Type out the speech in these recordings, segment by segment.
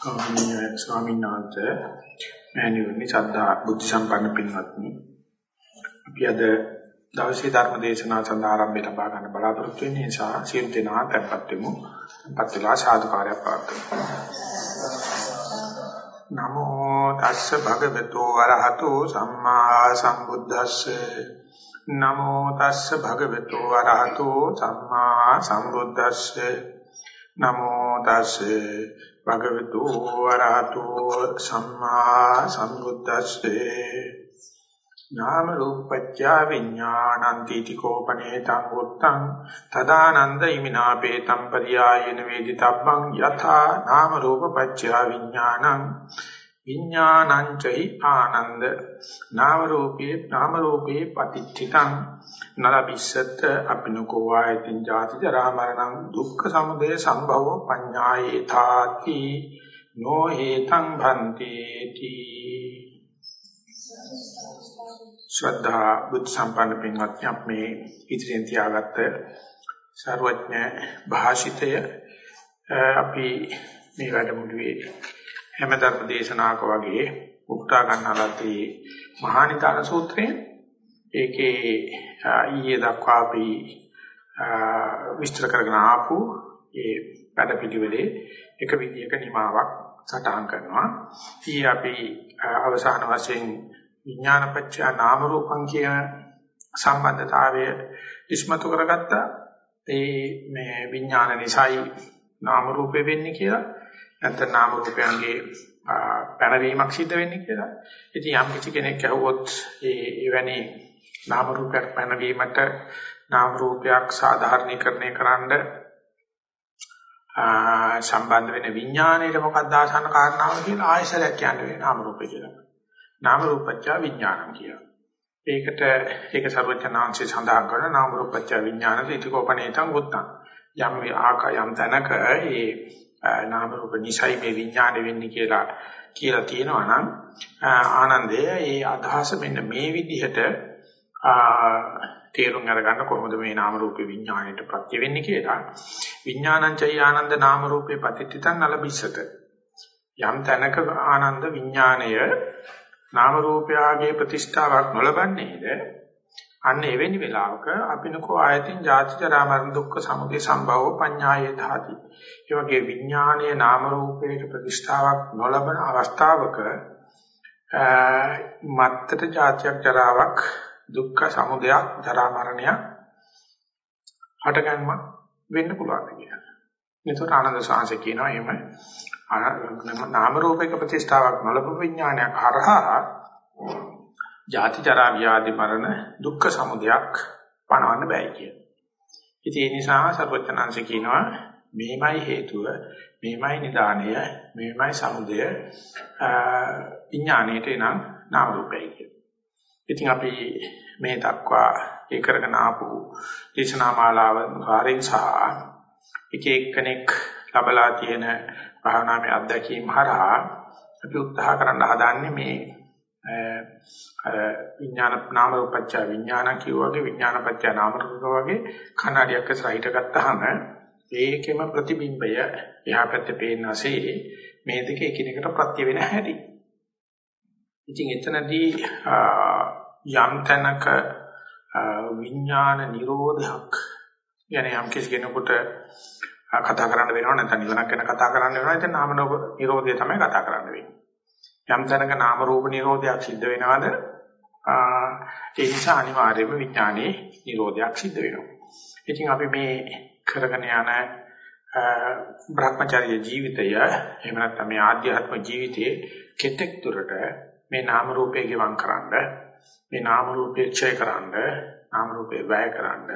ගෞරවනීය ස්වාමීන් වහන්සේ මෑණියනි සද්ධා බුද්ධ සම්පන්න පින්වත්නි අපි අද දවසේ ධර්ම දේශනාව සඳහා ආරම්භය ලබා ගන්න බලාපොරොත්තු වෙන නිසා සියලු දෙනා tempත් වෙමු. tempත් වෙලා සාදුකාරය පාත්තුමු. නමෝ තස්ස භගවතු වරහතෝ සම්මා සම්බුද්දස්සේ නමෝ තස්ස භගවතු වරහතෝ සම්මා සම්බුද්දස්සේ නමෝ තස්සේ භගවතු වරහතෝ සම්මා සම්බුද්දස්සේ. නාම රූපච්ඡ විඥානං තීතිකෝපනේ තං තදානන්ද ඉමිනාපේ තම්පරියායන වේදිතබ්බං යථා නාම රූපපච්ඡ විඥානං විඥානං චෛ ආනන්ද නාම රූපේ නාම රූපේ පටිච්චිතං නලබිස්සත් අපිනකෝ ආයතින් ජාති ජරා මරණං දුක්ඛ සමුදය සම්භව පඤ්ඤායේ තාති නෝ හේතං භන්ති තී ශ්‍රද්ධා බුද්ධ සම්පන්න පින්වත්නි අපි ඉදිරියෙන් තියාගත්ත සර්වඥ භාෂිතය අපි මේ වැඩමුළුවේ හැම ධර්ම දේශනාවක වගේ උක්තා ගන්නාලාදී මහානිකාන සූත්‍රයෙන් ඒකේ ඊයේ දක්වා අපි විස්තර කරගෙන ආපු ඒ වැඩ පිළිවෙලේ එක විදියක නිමාවක් සටහන් කරනවා. ඊ අපි අවසාන වශයෙන් විඥානපච්චය නාම රූපං කියන සම්බන්ධතාවය ඉස්මතු කරගත්තා. ඒ මේ විඥාන නිසයි නාම රූපේ වෙන්නේ කියලා. නැත්නම් නාම රූපයන්ගේ පැනවීමක් සිද්ධ වෙන්නේ කියලා. ඉතින් යම් කිසි කෙනෙක් ඇහුවොත් ඒ එවැනි නාම රූපයක් පැනවීමට නාම රූපයක් සාධාරණීකරණය කරන්න සම්බන්ධ වෙන විඥාණයට මොකක්ද ආසන්න කාරණාව කියලා ආයසරයක් කියන්නේ නාම රූපය කියලා. නාම රූපච්ඡ විඥානං කියලා. ඒකට ඒක සර්වඥාන්සේ සඳහන් කරන නාම රූපච්ඡ විඥාන දීතිකෝපණේතං උත්තං. යම් ආකායම් තනක ඒ නාම රූප නිසයි මේ විඥාන වෙන්නේ කියලා කියලා තියෙනවා නම් ආනන්දය ඒ අදහස මෙන්න මේ විදිහට තේරුම් අරගන්න කොහොමද මේ නාම රූපේ විඥාණයට ප්‍රත්‍ය වෙන්නේ කියලා. විඥානං චය ආනන්ද නාම රූපේ පතිත්‍ිතං නලබිස්සත යම් තැනක ආනන්ද විඥාණය නාම රූපයාගේ ප්‍රතිෂ්ඨාවක් නොලබන්නේද අන්න එවැනි වෙලාවක අපිනකෝ ආයතින් ජාති ජරා මරණ දුක්ඛ සමුදය සම්භව පඤ්ඤායේ ධාති. ඒ වගේ විඥානීය නාම රූපයේ ප්‍රතිෂ්ඨාවක් නොලබන අවස්ථාවක මත්තට ජාතියක් ජරාවක් දුක්ඛ සමුදයක් ජරා මරණයක් හටගන්ම වෙන්න පුළුවන් කියලා. ඒකට ආනන්ද සාංශ කියනවා එහෙම නාම රූපයක ප්‍රතිෂ්ඨාවක් නොලබ විඥානයක් හරහා ජාති ජරා ව්‍යාධි මරණ දුක්ඛ සමුදයක් පණවන්න බෑ කියන. ඉතින් ඒ නිසා සර්වඥාන්සේ කියනවා මේමයි හේතුව, මේමයි නිදාණය, මේමයි සමුදය විඥාණයට එනම් නාම රූපයි කියන. ඉතින් අපි මේ දක්වා ඒ කරගෙන ආපු දේශනා මාලාව කාර්යයෙන් සහ එක එක්කෙනෙක් ලබලා තියෙන භාවනාවේ අත්දැකීම් හරහා අපි උත්සාහ කරන්න හදාන්නේ මේ අර විඥාන නාම රූපච්ඡ විඥාන කියුවාගේ විඥානපච්ඡ නාම රූප වගේ කණ්ණාඩියක් ඉස්සරහ හිට ගත්තාම ඒකෙම ප්‍රතිබිම්බය එහා පැත්තේ පේනසේ මේ දෙක එකිනෙකට ප්‍රත්‍ය වෙන හැටි. ඉතින් එතනදී යම් තැනක විඥාන නිරෝධයක් යන යම් කිසි කෙනෙකුට කතා කරන්න වෙනවා නැත්නම් නිවනක් ගැන කතා කරන්න වෙනවා එතන නාම නිරෝධය තමයි කතා කරන්න වෙන්නේ. යම් තැනක නාම රූප නිරෝධයක් සිද්ධ වෙනවද? ඒ නිසා අනිවාර්යයෙන්ම විඥානයේ නිරෝධයක් සිද්ධ වෙනවා. ඉතින් අපි මේ කරගෙන යන භ්‍රමචර්ය ජීවිතය එහෙම නැත්නම් මේ ආධ්‍යාත්ම ජීවිතයේ කෙතෙක් දුරට මේ නාම රූපේ ගිවං කරන්න මේ නාම රූපේ ක්ෂය කරන්න නාම රූපේ වැය කරන්න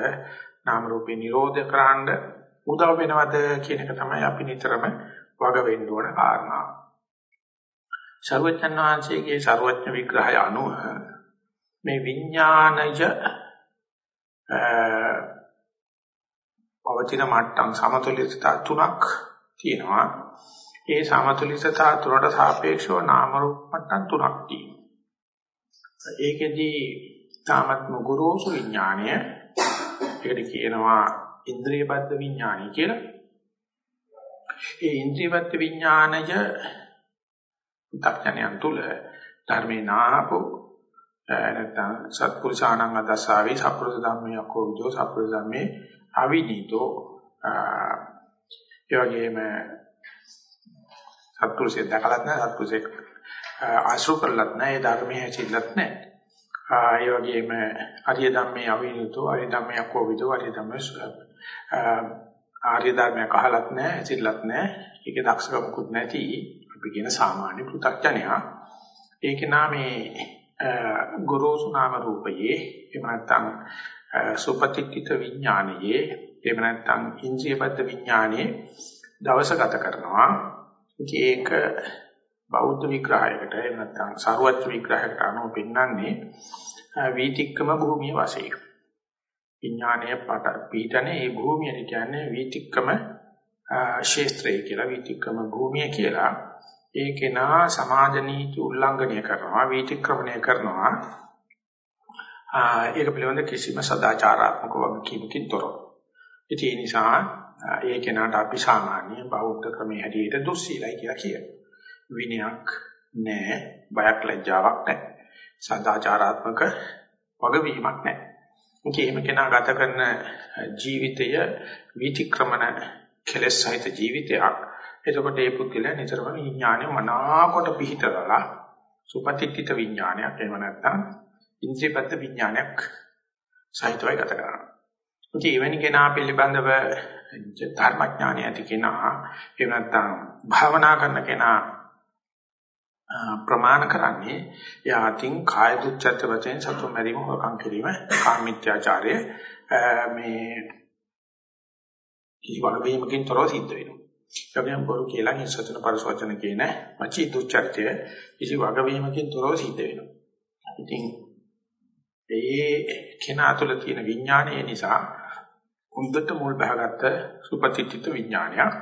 නාම රූපේ නිරෝධ කරන්න උදව් වෙනවද කියන එක තමයි අපි නිතරම වග වෙන්න ඕන කාරණා. සර්වඥාන් වහන්සේගේ සර්වඥ විග්‍රහය අනුව මේ විඥානය පවතින මට්ටම් සමතුලිතතා තුනක් තියෙනවා. ඒ සමතුලිතතා තුනට සාපේක්ෂව නාම රූප මට්ටම් තුනක් තියෙනවා. ඒකෙදී තාමත්ම ගුරුසු විඥාණය ඒකට කියනවා ඉන්ද්‍රියබද්ධ විඥාණය කියලා. ඒ ඉන්ද්‍රියබද්ධ විඥාණය පු탁ඥයන් තුල ධර්මේ නාපු නැත්නම් සත්පුරුෂාණං අදසාවේ සත්පුරුෂ ධම්මේ අකෝ විදෝ සත්පුරුෂ ධම්මේ අවිනීතෝ. ඒ වගේම සත්පුරුෂය දැකලත් නැහැ සත්පුරුෂෙක් ආශ්‍රව කරලත් නැහැ ඒ ධර්මයේ හැසිරෙලත් නැහැ. ඒ වගේම අරිය ධම්මේ අවිනීතෝ අරිය ධම්මේ අකෝ විදෝ අරිය ධම්මේ ආර්ය ධර්මයක් අහලත් නැහැ හැසිරෙලත් නැහැ. ඒකේ දක්ෂකමකුත් නැති. අපි කියන සාමාන්‍ය පෘථග්ජනයා ඒකේ නාමේ ගොරෝසු නාම රූපයේ එහෙම නැත්නම් සුපතික්කිත විඥානයේ එහෙම නැත්නම් ඉන්ද්‍රියබද්ධ විඥානයේ දවස ගත කරනවා. ඒක බෞද්ධ විග්‍රහයකට එහෙම නැත්නම් සරුවත් විග්‍රහයකට අනුව පෙන්වන්නේ වීතික්කම භූමිය වශයෙන්. විඥානයේ පට පීඨනේ ඒ භූමියට කියන්නේ වීතික්කම ශේත්‍රය කියලා වීතික්කම භූමිය කියලා. ඒකේ නා සමාජ නීති උල්ලංඝනය කරනවා වීතික්‍රමණය කරනවා ඒක පිළිබඳ කිසිම සදාචාරාත්මක වගකීමකින් තොරව. ඉතින් ඒ නිසා ඒ කෙනාට අපි සාමාන්‍ය බෞද්ධ ක්‍රමයේ හැටියට දුස්සීලයි කියලා කියනවා. විනයක් නැහැ, බයක් ලැජ්ජාවක් නැහැ. සදාචාරාත්මක වගවීමක් නැහැ. ඉතින් එහෙම කෙනා ගත කරන ජීවිතය වීතික්‍රමණ කෙලෙස් සහිත ජීවිතයක්. එතකොට මේ පුද්ගලයා නිතරම විඥානය මනාකොට පිහිටවලා සුපතිත්ථිත විඥානයක් එහෙම නැත්නම් ඉන්ද්‍රියපත් විඥානයක් සහිතවයි ගත කරනවා. ඉතින් එවැනි කෙනා පිළිබඳව ධර්මඥානය ඇති කෙනා එහෙම නැත්නම් භාවනා කරන කෙනා ප්‍රමාණ කරන්නේ යාතින් කාය දුච්චත් වශයෙන් සතු මැරීම හොරකම් කිරීම කාමීත්‍යාචාරය මේ කිසි වගවීමකින් තොරව සිද්ධ වෙනවා. ඒගොල්ලන් බොරු කියලා හිංසතන පරිසවචන කියන මචී දුච්චර්ත්‍ය කිසි වගවීමකින් තොරව සිද්ධ වෙනවා. ඉතින් ඒ කෙනා තුළ තියෙන විඥානය නිසා හොඳට මුල් බහගත්ත සුපතිත්‍ිත විඥානයක්.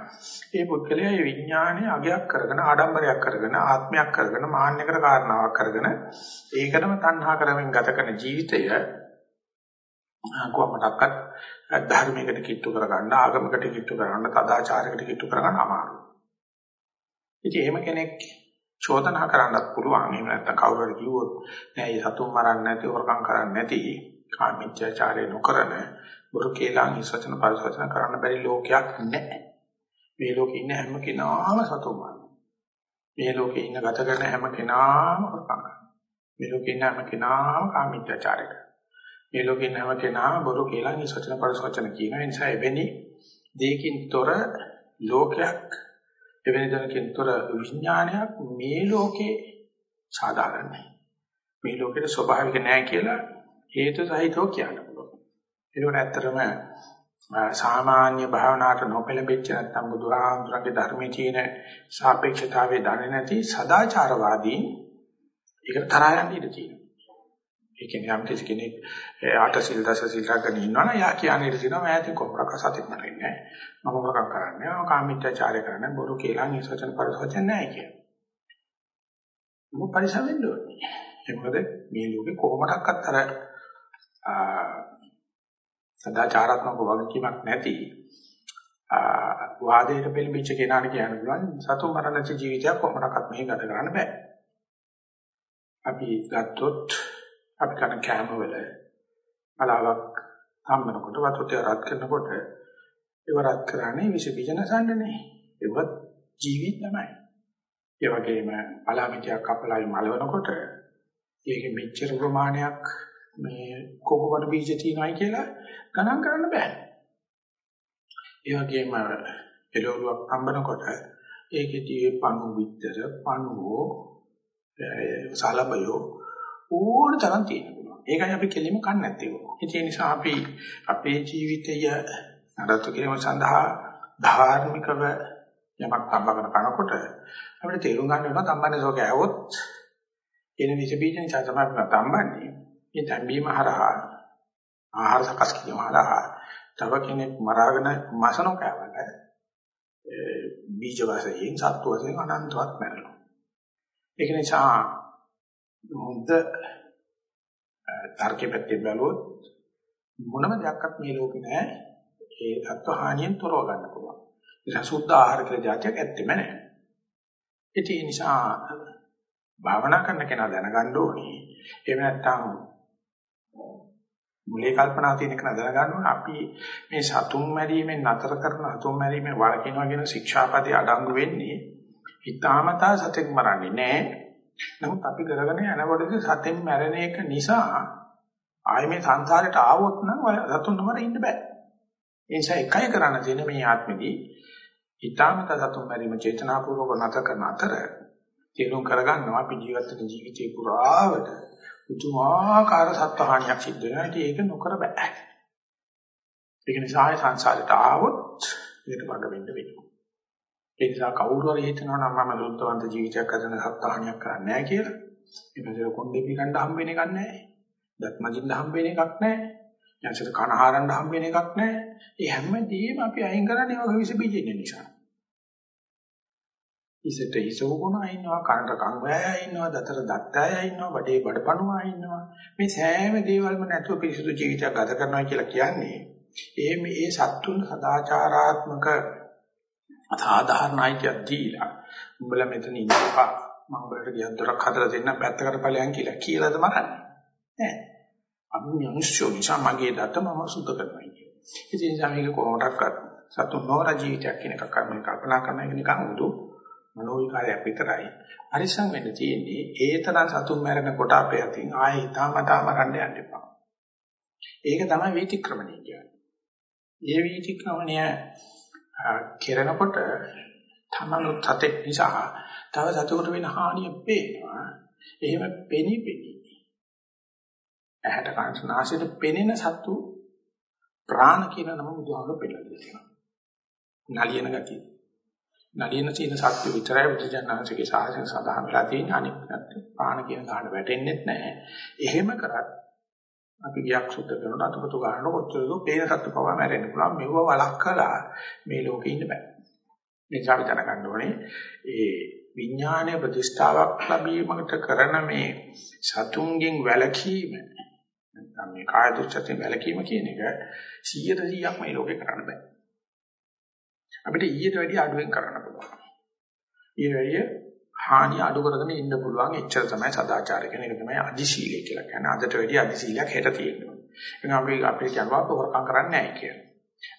ඒ පුද්ගලයා මේ විඥානය අගයක් කරගෙන ආඩම්බරයක් කරගෙන ආත්මයක් කරගෙන මාන්නයකට කාරණාවක් කරගෙන ඒකටම තණ්හා කරමින් ගත කරන ජීවිතය කොහොමඩක්වත් ධර්මයකට කිට්ටු කරගන්න ආගමකට කිට්ටු කරගන්න සදාචාරයකට කිට්ටු කරගන්න අමාරුයි. ඉතින් එහෙම කෙනෙක් චෝදනා කරන්නත් පුළුවන්. එහෙම නැත්නම් කවුරු හරි කිව්වොත් නෑ මේ සතුන් මරන්නේ නැති හොරකම් කරන්නේ නැති කාමීත්‍යචාරය නොකරන බුරු කේලාන් ඉස්සචන පරිසචන කරන්න බැරි ලෝකයක් නැහැ. මේ ලෝකේ ඉන්න හැම කෙනාම සතුන් මරනවා. මේ ලෝකේ ඉන්න ගත කරන හැම කෙනාම හොරකම් කරනවා. මේ ලෝකේ ඉන්න හැම කෙනාම කාමීත්‍යචාරය කරනවා. මේ ලෝකේ නැව කෙනා බොරු කියලා නිසචන පරිසවචන කියන නිසා එවැනි දෙයකින් තොර ලෝකයක් එවැනි දෙයකින් තොර විඥානයක් මේ ලෝකේ සාධාරණයි. මේ ලෝකෙට ස්වභාවික නැහැ කියලා හේතු සහිතව කියන්න පුළුවන්. ඒකට ඇත්තටම සාමාන්‍ය භාවනාවට නොපෙළඹෙච්ච නැත්නම් බුදුහාමුදුරන්ගේ ධර්මයේ තියෙන සාපේක්ෂතාවයේ දන්නේ නැති සදාචාරවාදී ඒකට තරහා යන්න ඉඩ තියෙනවා. ඒ කියන්නේ යම් කිසි කෙනෙක් ආට සිල් දස සිල් රැකගෙන ඉන්නවනම් යා කියන්නේ ඉතින් මම ඇතින් කොහොමද සතිය මරන්නේ නැහැ. මම මොකක් කරන්නේ? මම කාමීත්‍යචාරය කරන්නේ බොරු කියලා නිසචන පරිසවචන නැහැ කියන්නේ. මොකක් පරිසම් වෙන්න ඕනේ. ඒ මොකද මේ ලෝකේ කොහොමඩක්වත් අර සදාචාරාත්මක වගකීමක් නැති වාදයට පෙළඹිච්ච කෙනාට කියන්න පුළුවන් සතු මරණ ජීවිතයක් කොහොමඩක්වත් මෙහි ගත කරන්න බෑ. අපි ගත්තොත් අපි කන කැම වල බලාවක් හම්බනකොට වතුරට රත් කරනකොට ඒව රත් කරන්නේ විස බීජ නසන්නනේ ඒවත් ජීවිත තමයි. ඒ වගේම බලාමිටියක් කපලා මලවනකොට ඒකේ මෙච්චර ප්‍රමාණයක් මේ කොකෝබඩ බීජ තියෙනයි කියලා ගණන් කරන්න බෑ. ඒ වගේම එළවලුවක් හම්බනකොට ඒකෙදී පණු විතර පණුවෝ සලබයෝ ඕන තරම් තියෙන්න පුළුවන්. ඒකයි අපි කෙලිම කන්නේ නැත්තේ. ඒ නිසා අපි අපේ ජීවිතය නඩත්තු කිරීම සඳහා ධාර්මිකව යමක් තබගෙන කනකොට අපිට තේරුම් ගන්න වෙනවා තම්බන්නේ සෝක ඇවොත් එන විස බීජ නිසා තමයි තම්බන්නේ. මේ තම්බීම හරහා ආහාර සකස් කිරීම හරහා තව කෙනෙක් මරාගෙන මසනෝ කෑවට බීජ වශයෙන් සත්ව වශයෙන් අනන්තවත් මැරෙනවා. ඒක නිසා හොඳ තර්කයේ පැත්තෙන් බැලුවොත් මොනම දෙයක්වත් මේ ලෝකේ නැහැ ඒ තත්ත්ව හානියෙන් තොරව ගන්න පුළුවන්. නිසා සුද්ධ ආහාර කියලා જાතියක් ඇත්තෙම නැහැ. ඒ නිසා භාවනා කරන කෙනා දැනගන්න ඕනේ. එහෙම නැත්නම් මුලේ කල්පනා තියෙන කෙනා දැනගන්න ඕනේ අපි මේ සතුන් මැරීමෙන් නතර කරන සතුන් මැරීමෙන් වළකිනවා කියන ශික්ෂාපදේ අඩංගු වෙන්නේ හිතාමතා සතෙක් මරන්නේ නැහැ. නමුත් අපි කරගෙන යනකොටදී සතෙන් මැරෙන එක නිසා ආයේ මේ සංසාරයට ආවොත් නම් සතුන් නමර ඉන්න බෑ. ඒ නිසා එකයි කරන්න තියෙන්නේ මේ ආත්මෙදී හිතාමතා සතුන් මැරීම චේතනාපූර්වක නතර කරන අතර තේරුම් කරගන්නවා අපි ජීවත් වෙන ජීවිතේ පුරාවට පුදුමාකාර සත්‍යහානියක් සිද්ධ වෙනවා. ඒක නොකර බෑ. ඒක නිසා සංසාරයට ආවොත් ඒකට වග වෙන්න වෙනවා. ඒ නිසා කවුරු හරි හිතනවා නම් මම දුක්ඛවන්ත ජීවිතයක් හදන සත්‍යහානියක් කරන්නේ නැහැ කියලා. මේ පැත්තට කොණ්ඩේ පිරන්න හම්බ වෙන එකක් නැහැ. දත් මදින්න හම්බ වෙන එකක් නැහැ. යන්සට කන හරන්න හම්බ වෙන එකක් නැහැ. ඒ හැමදේම අපි අයින් කරන්නේ වගේ විස බීජෙන් නිසා. ඉසට ඉසෝගුණා ඉන්නවා කනට කන් වෑයා ඉන්නවා දතර දත්තයා ඉන්නවා බඩේ බඩපණුවා ඉන්නවා මේ සෑම දේවල්ම නැතුව පිරිසුදු ජීවිතයක් ගත කරනවා කියලා කියන්නේ ඒ මේ සත්තුන් සදාචාරාත්මක සාධාරණයිතිය දීලා උඹලා මෙතන ඉන්නපා මම උඹලට ගියන් දොරක් හදලා දෙන්න පැත්තකට ඵලයන් කියලා කියලාද මරන්නේ නෑ අපි මිනිස්සු නිසා මගේ දත මම සුද්ධ කරනවා කියන්නේ ඉතින් සමීක කොහොමඩක්වත් සත්තුන් නොර ජීවිතයක් කියන එක කල්පනා කරන එක නිකන් උදු මනෝ විකාරයක් විතරයි. පරිස්සම් වෙන්න තියෙන්නේ ඒ තරම් සතුන් මැරෙන කොට අපේ අතින් ආයෙ හිතාමතාම ගන්න යන්න එපා. ඒක තමයි වීතික්‍රමණය කියන්නේ. ඒ වීතික්‍රමණය කෙරෙනකොට තමනුත් සතෙක් නිසා තව සතෙකුට වෙන හානිය පේනවා. එහෙම පෙනි පෙනි. ඇහැට කනට නාසයට පෙනෙන සතු ප්‍රාණ කියන නම බුදුහාම පෙන්නලා තියෙනවා. නලියන ගතිය. නලියන සීන සත්‍ය විතරයි බුදුජානනාංශගේ සාහසෙන් සඳහන් වෙලා තියෙන්නේ අනිත් පැත්ත පාන කියන ගාන වැටෙන්නෙත් නැහැ. එහෙම කරත් අපි ගියක් සුද්ධ කරනකොට අතපොතු ගන්න කොච්චරද පේන සත්තු පවා මැරෙන්න පුළුවන් මෙව වළක්කලා මේ ලෝකේ ඉන්න බෑ. මේ අපි දැනගන්න ඕනේ ඒ විඥානයේ ප්‍රතිෂ්ඨාවක් ලැබීමකට කරන මේ සතුන්ගෙන් වැළකීම නැත්නම් මේ කාය දුස්චතින් වැළකීම කියන එක 100 100ක් මේ ලෝකේ කරන්න බෑ. අපිට ඊට වැඩිය අඩුවෙන් කරන්න පුළුවන්. ඊට වැඩිය හානිය අඩු කරගෙන ඉන්න පුළුවන් එච්චර තමයි සදාචාරය කියන එක තමයි අධිශීලය කියලා කියන්නේ. අදට වැඩිය අධිශීලයක් හෙට තියෙනවා. එහෙනම් අපි අපේ කියනවා හොරකම් කරන්නේ නැහැ කියලා.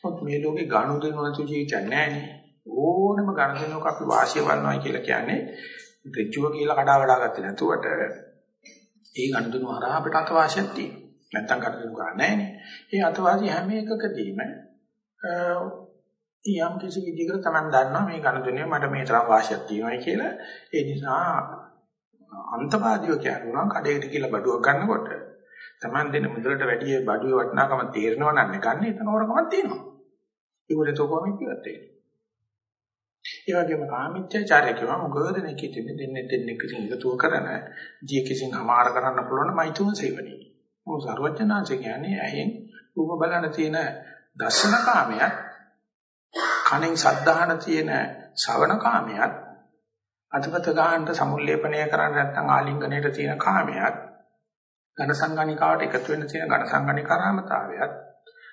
මොකද මේ ලෝකේ ගනුදෙනු නැති ජීවිතයක් නැහැනේ. ඕනම ගනුදෙනුවක අපි වාසිය වන්නවා කියලා කියන්නේ ඍජුව කියලා කඩා වඩා ගත්තේ නැතුවට ඒ ගනුදෙනුව හරහා අපිට අතවාසියක් තියෙනවා. නැත්තම් ගනුදෙනු ගන්න නැහැනේ. ඒ අතවාසිය හැම එකකදීම යම් කිසි විදිහකට Taman දන්නවා මේ ගණදුනේ මට මේ තරම් වාසියක් තියෙනවා කියලා. ඒ නිසා අන්තවාදීව කියනවා කඩේට කියලා බඩුවක් ගන්නකොට. Taman දෙන මුදලට වැඩිය බඩුවේ වටිනාකම තේරෙනවා නම් ගන්න එතන හොරකමක් තියෙනවා. ඒකට තෝකම කිව්වත් ඒ ඒ වගේම කාමීත්‍යචාරය කියනවා මොකද දෙනෙක් ඉතින් දෙන්නේ දෙන්නෙක් කිසිම එකතුව කරන ජී කිසිම හමාර කරන්න පුළුවන් මෛතුන සේවනයේ. මොකද සර්වඥාන්සේ කියන්නේ ඇහෙන් රූප බලන තියෙන දර්ශන කාමයක් කණෙන් සද්ධාහන තියෙන ශ්‍රවණ කාමයක් අතපත ගන්නට සමුල්ලේපනය කරන්න නැත්නම් ආලිංගනයට තියෙන කාමයක් ඝන සංගණිකාවට එකතු වෙන තියෙන ඝන සංගණිකාරාමතාවයත්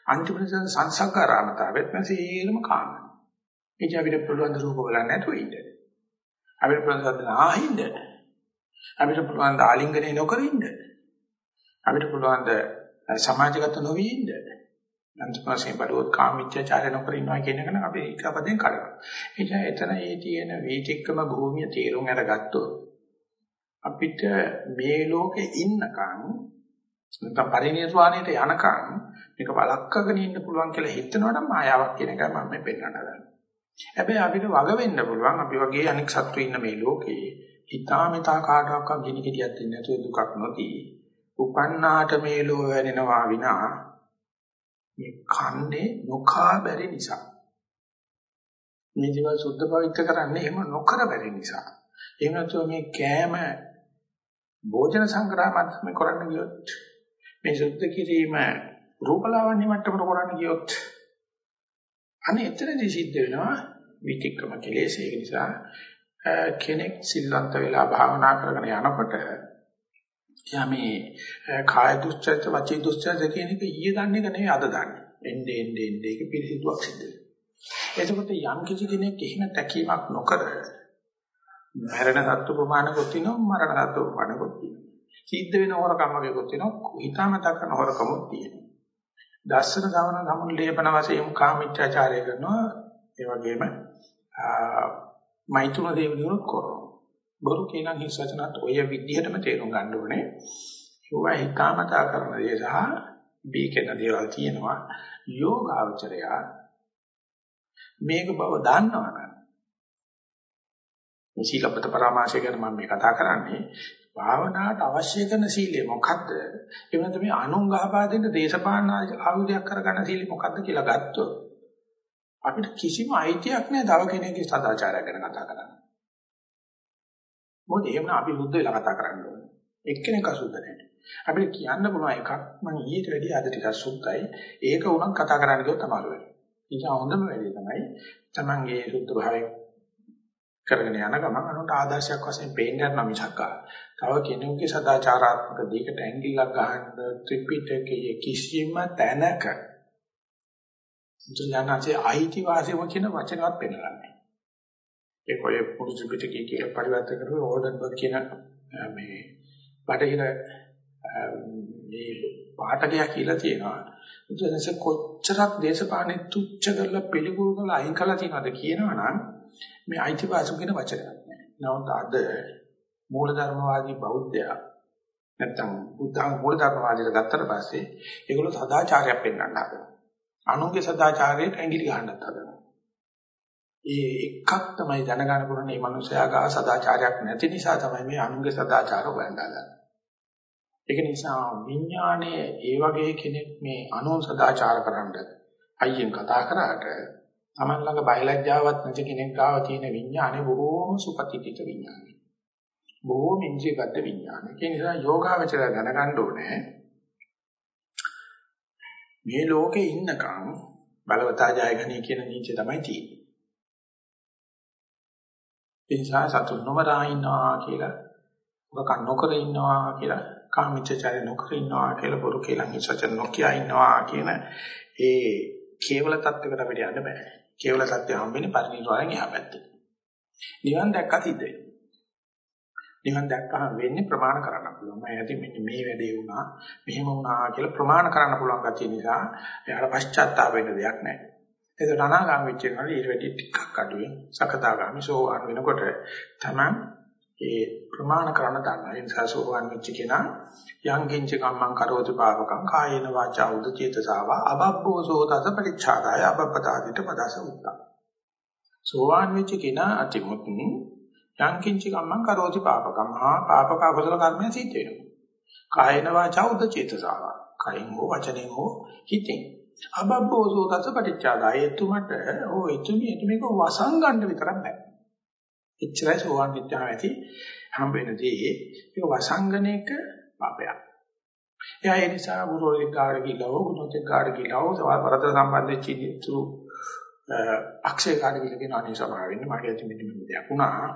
අන්තිමට සංසංකාරාමතාවෙත් නැසීලම කාම. ඒක අපිට පුළුවන් රූප බලන්න නැතුව ඉන්න. අපිට පුළුවන් සද්ද ආහින්න. අපිට පුළුවන් ආලිංගනේ නොකර ඉන්න. අපිට පුළුවන් සමාජගත නොවි ඉන්න. අන්තිමයෙන් බලුවොත් කාමීත්‍යචාරය නොකර ඉන්නවා කියන එක නම් අපි එකපදෙන් කරනවා. එනිසා එතන ඒ තියෙන වීතික්‍රම භූමිය තේරුම් අරගත්තොත් අපිට මේ ලෝකේ ඉන්නකම් නැත්නම් පරිණිරවාණයට යනකම් මේක වළක්කගෙන ඉන්න පුළුවන් කියලා හිතනවනම් මායාවක් කියන එක මම මේ පෙන්නන්න ගන්නවා. හැබැයි අපිට වග වෙන්න පුළුවන් අපි වගේ අනෙක් සත්තු ඉන්න මේ ලෝකේ හිතාමිතා කාටවත් ගිනි ගෙඩියක් දෙන්නේ නැතුව දුකක් නොදී උපන්නාට මේ ලෝ වෙනවා විනා මේ කන්නේ නොකා බැරි නිසා. මේ දේවල් සුද්ධ පවිත්‍ර කරන්නේ එහෙම නොකර බැරි නිසා. එහෙම නැත්නම් මේ කෑම භෝජන සංග්‍රහමත් මේ කරන්න ගියොත් මේ සුද්ධ කිරීම රූපලාවන්‍ය මට්ටමට කරන්න ගියොත් අනේ එතරම්දි සිද්ධ වෙනවා විතික්‍රම කෙලෙස් ඒක නිසා කෙනෙක් සිල්ලන්ත වෙලා භාවනා කරගෙන යනකොට එයා මේ කාය දුස්චරිත වචී දුස්චරිත කියන එක ඊයේ දන්නේ එක නෙවෙයි අද දන්නේ. එන්නේ එන්නේ එන්නේ ඒක පිළිසිතුවක් සිද්ධ වෙනවා. එතකොට යම් කිසි කෙනෙක් එහෙම තැකීමක් නොකර මරණ සත්තු ප්‍රමාණකොත් තියෙනවා මරණ සත්තු ප්‍රමාණකොත් තියෙනවා. සිද්ධ වෙන හොරකමකෙකුත් තියෙනවා හිතාමතා කරන හොරකමක් තියෙනවා. දර්ශන ගමන ගමන ලේපන වශයෙන් කාමීත්‍යාචාරය කරනවා ඒ වගේම මෛත්‍රුන දේවනුත් කරනවා. බොරු කියන හිසචනත් ඔය විදිහටම තේරුම් ගන්න ඕනේ. ඒවා හිතාමතා කරන දේ සහ බීකෙන දේවල් තියෙනවා. යෝගාචරය මේක බව දන්නවනම් මේ සීලපත පරාමාශය ගැන මම මේ කතා කරන්නේ භාවනාවට අවශ්‍ය කරන සීලය මොකද්ද? ඒ වෙනත මේ අනුං ගහපා දෙන්න දේශපාලන ආයුධයක් කරගන්න සීලය මොකද්ද කියලා ගත්තොත් අපිට කිසිම අයිතියක් නැහැ තව කෙනෙකුගේ සදාචාරය ගැන කතා කරන්න. මොකද එහෙම අපි බුද්ධ වෙලා කතා කරන්න ඕනේ. එක්කෙනෙක් අසුද්ධ නැහැ. අපිට කියන්න පුළුවන් එකක් මම ඊට වැඩිය අද ටිකක් සුද්ධයි. ඒක උනත් කතා කරන්න ගියොත් අමාරු වෙනවා. නිසා හොඳම වැඩේ තමයි තමන්ගේ සුද්ධ භාවයෙන් කරගෙන යන ගමන් අනුන්ට ආදර්ශයක් වශයෙන් පේන්න යන මිසක් තව කෙනෙකුගේ සදාචාරාත්මක දෙයකට ඇඟිල්ලක් ගහන්න ත්‍රිපිටකයේ කිසිම තැනක ජනනාසේ අයිතිවාසිකම කියන වචනවත් පෙන්නලා නැහැ. ඒක ඔය පුරුදු ත්‍රිපිටකයේ කියලා පරිවර්තන කරපු ඕඩන්බර්ග් කියන මේ බටහිර මේ පාඨකයා කියලා තියෙනවා. ඉතින්සේ කොච්චරක් දේශපාලනේ තුච්ච කරලා පිළිගුරු කරලා අයින් කළා තියෙනවද කියනවනම් මේ අයිතිවාසිකම් කියන වචනයක් නෑ. නමුත් අද මූලධර්මවාදී බෞද්ධයා නැත්තම් බුද්ධ මූලධර්මවාදීලා ගත්තට පස්සේ ඒගොල්ලෝ සදාචාරයක් පෙන්වන්න හදනවා. අනුන්ගේ සදාචාරයට ඇඟිලි ගහන්නත් හදනවා. ඒ එකක් තමයි දැනගන්න පුළුවන් මේ මනුස්සයා ගා සදාචාරයක් නැති නිසා තමයි මේ අනුන්ගේ සදාචාර හොයන්නේ. ඒක නිසා විඥානයේ ඒ වගේ කෙනෙක් මේ අනුන් සදාචාර කරන්න අයියෙන් කතා කරාට Taman ළඟ බයලජ්ජාවක් නැති කෙනෙක් ගාව තියෙන විඥානේ බොහෝම සුපතිතිත විඥානයි. බොහෝම ඉන්ද්‍රියගත විඥානයි. ඒ නිසා යෝගාවචරය දැනගන්න ඕනේ මේ ලෝකේ ඉන්නකම් බලවතා ජයගනී කියන නීතිය තමයි තියෙන්නේ. ඒ නිසා සතුන් නොමරා ඉන්නවා කියලා, ඔක නොකර ඉන්නවා කියලා, කාමීච්ඡචාරය නොකර ඉන්නවා කියලා, බොරු කියලා හිසචන නොකිය ඉන්නවා කියන ඒ කේවල தත්වයකට අපිට යන්න බෑ. කේවල සත්‍ය හම්බෙන්නේ පරිණිරවාණයෙන් එහා පැත්තේ. නිවන් දැක්ක සිද්ධ වෙනවා. නිවන් දැක්කහම වෙන්නේ ප්‍රමාණ කරන්න පුළුවන්. මම ඇති මෙන්න මේ වැඩේ වුණා, මෙහෙම වුණා කියලා ප්‍රමාණ කරන්න පුළුවන් ගැතිය නිසා එයාට පශ්චාත්තාප වෙන්න දෙයක් නැහැ. ඒක අනාගාමී වෙච්ච කෙනාට ඊට වැඩි ටිකක් අඩුවෙන් සකදාගාමී සෝවාන් වෙනකොට තමයි ඒ ප්‍රමාණ කරන දන්නා. ඒ නිසා සෝවාන් වෙච්ච කෙනා යං කිංච කම්මං කරෝති පාවකං කායේන වාචා උදචේතසාව අබබ්බෝ සෝතස පරිච්ඡාදාය අබප්පතාදිට පදස උත්තා. සෝවාන් වෙච්ච කෙනා අතිමුත් යං කිංච කම්මං කරෝති පාවකං හා පාපක අකුසල කර්මය සිද්ධ වෙනවා. කායේන වාචා උදචේතසාව. කයින් හෝ වචනෙන් හෝ හිතෙන් අබබ්බෝ සෝතස පරිච්ඡාදාය එතුමට ඕ එතුමි එතුමික වසං ගන්න විතරක් බෑ. එච්චරයි සෝවාන් විද්‍යාව ඇති හම්බ වෙනදී ඒක වසංගනයක පාපයක්. එයා ඒ නිසා ගුරුවරයෙක් ගාඩ ගිහලා හෝ ගුණෝතෙක් ගාඩ ගිහලා හෝ වරද සම්බන්ධ චිතු අක්ෂය ගාඩ ගිහලා කියන අනේ සමාවෙන්න මගේ ඇති මෙන්න මෙන්න දෙයක් වුණා.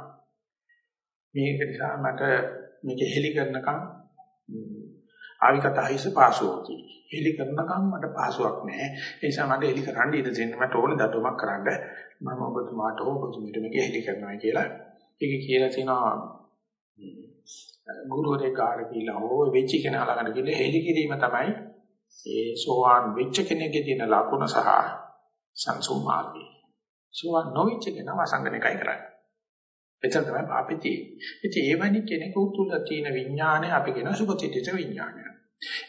මේක නිසා මට මේක හෙලි කරනකම් ආවිකතයිස පාසුවෝති. හෙලි කරනකම් මට පාසුවක් නැහැ. ඒ නිසා මට හෙලි කරන්න ඉඩ දෙන්න මට ඕනේ දඩුවමක් කරන්න. මම ඔබතුමාට හෝ ඔබතුමීට මේක හෙලි කරනවා කියලා. ඒක කියලා තිනවා ගුරුවරයෙක් ගාඩ කියලා හෝ වෙච්ච කෙනා ළඟට ගිහලා හෙලි කිරීම තමයි ඒ සෝවාන් වෙච්ච කෙනෙක්ගේ තියෙන ලකුණ සහ සංසුම් මාර්ගය. සෝවාන් නොවිච්ච කෙනා වසංගන එකයි කරන්නේ. එතන තමයි අපි තියෙන්නේ. ඉතින් ඒ වගේ කෙනෙකු තුල තියෙන විඥානය අපි කියන සුපතිතිත විඥානය.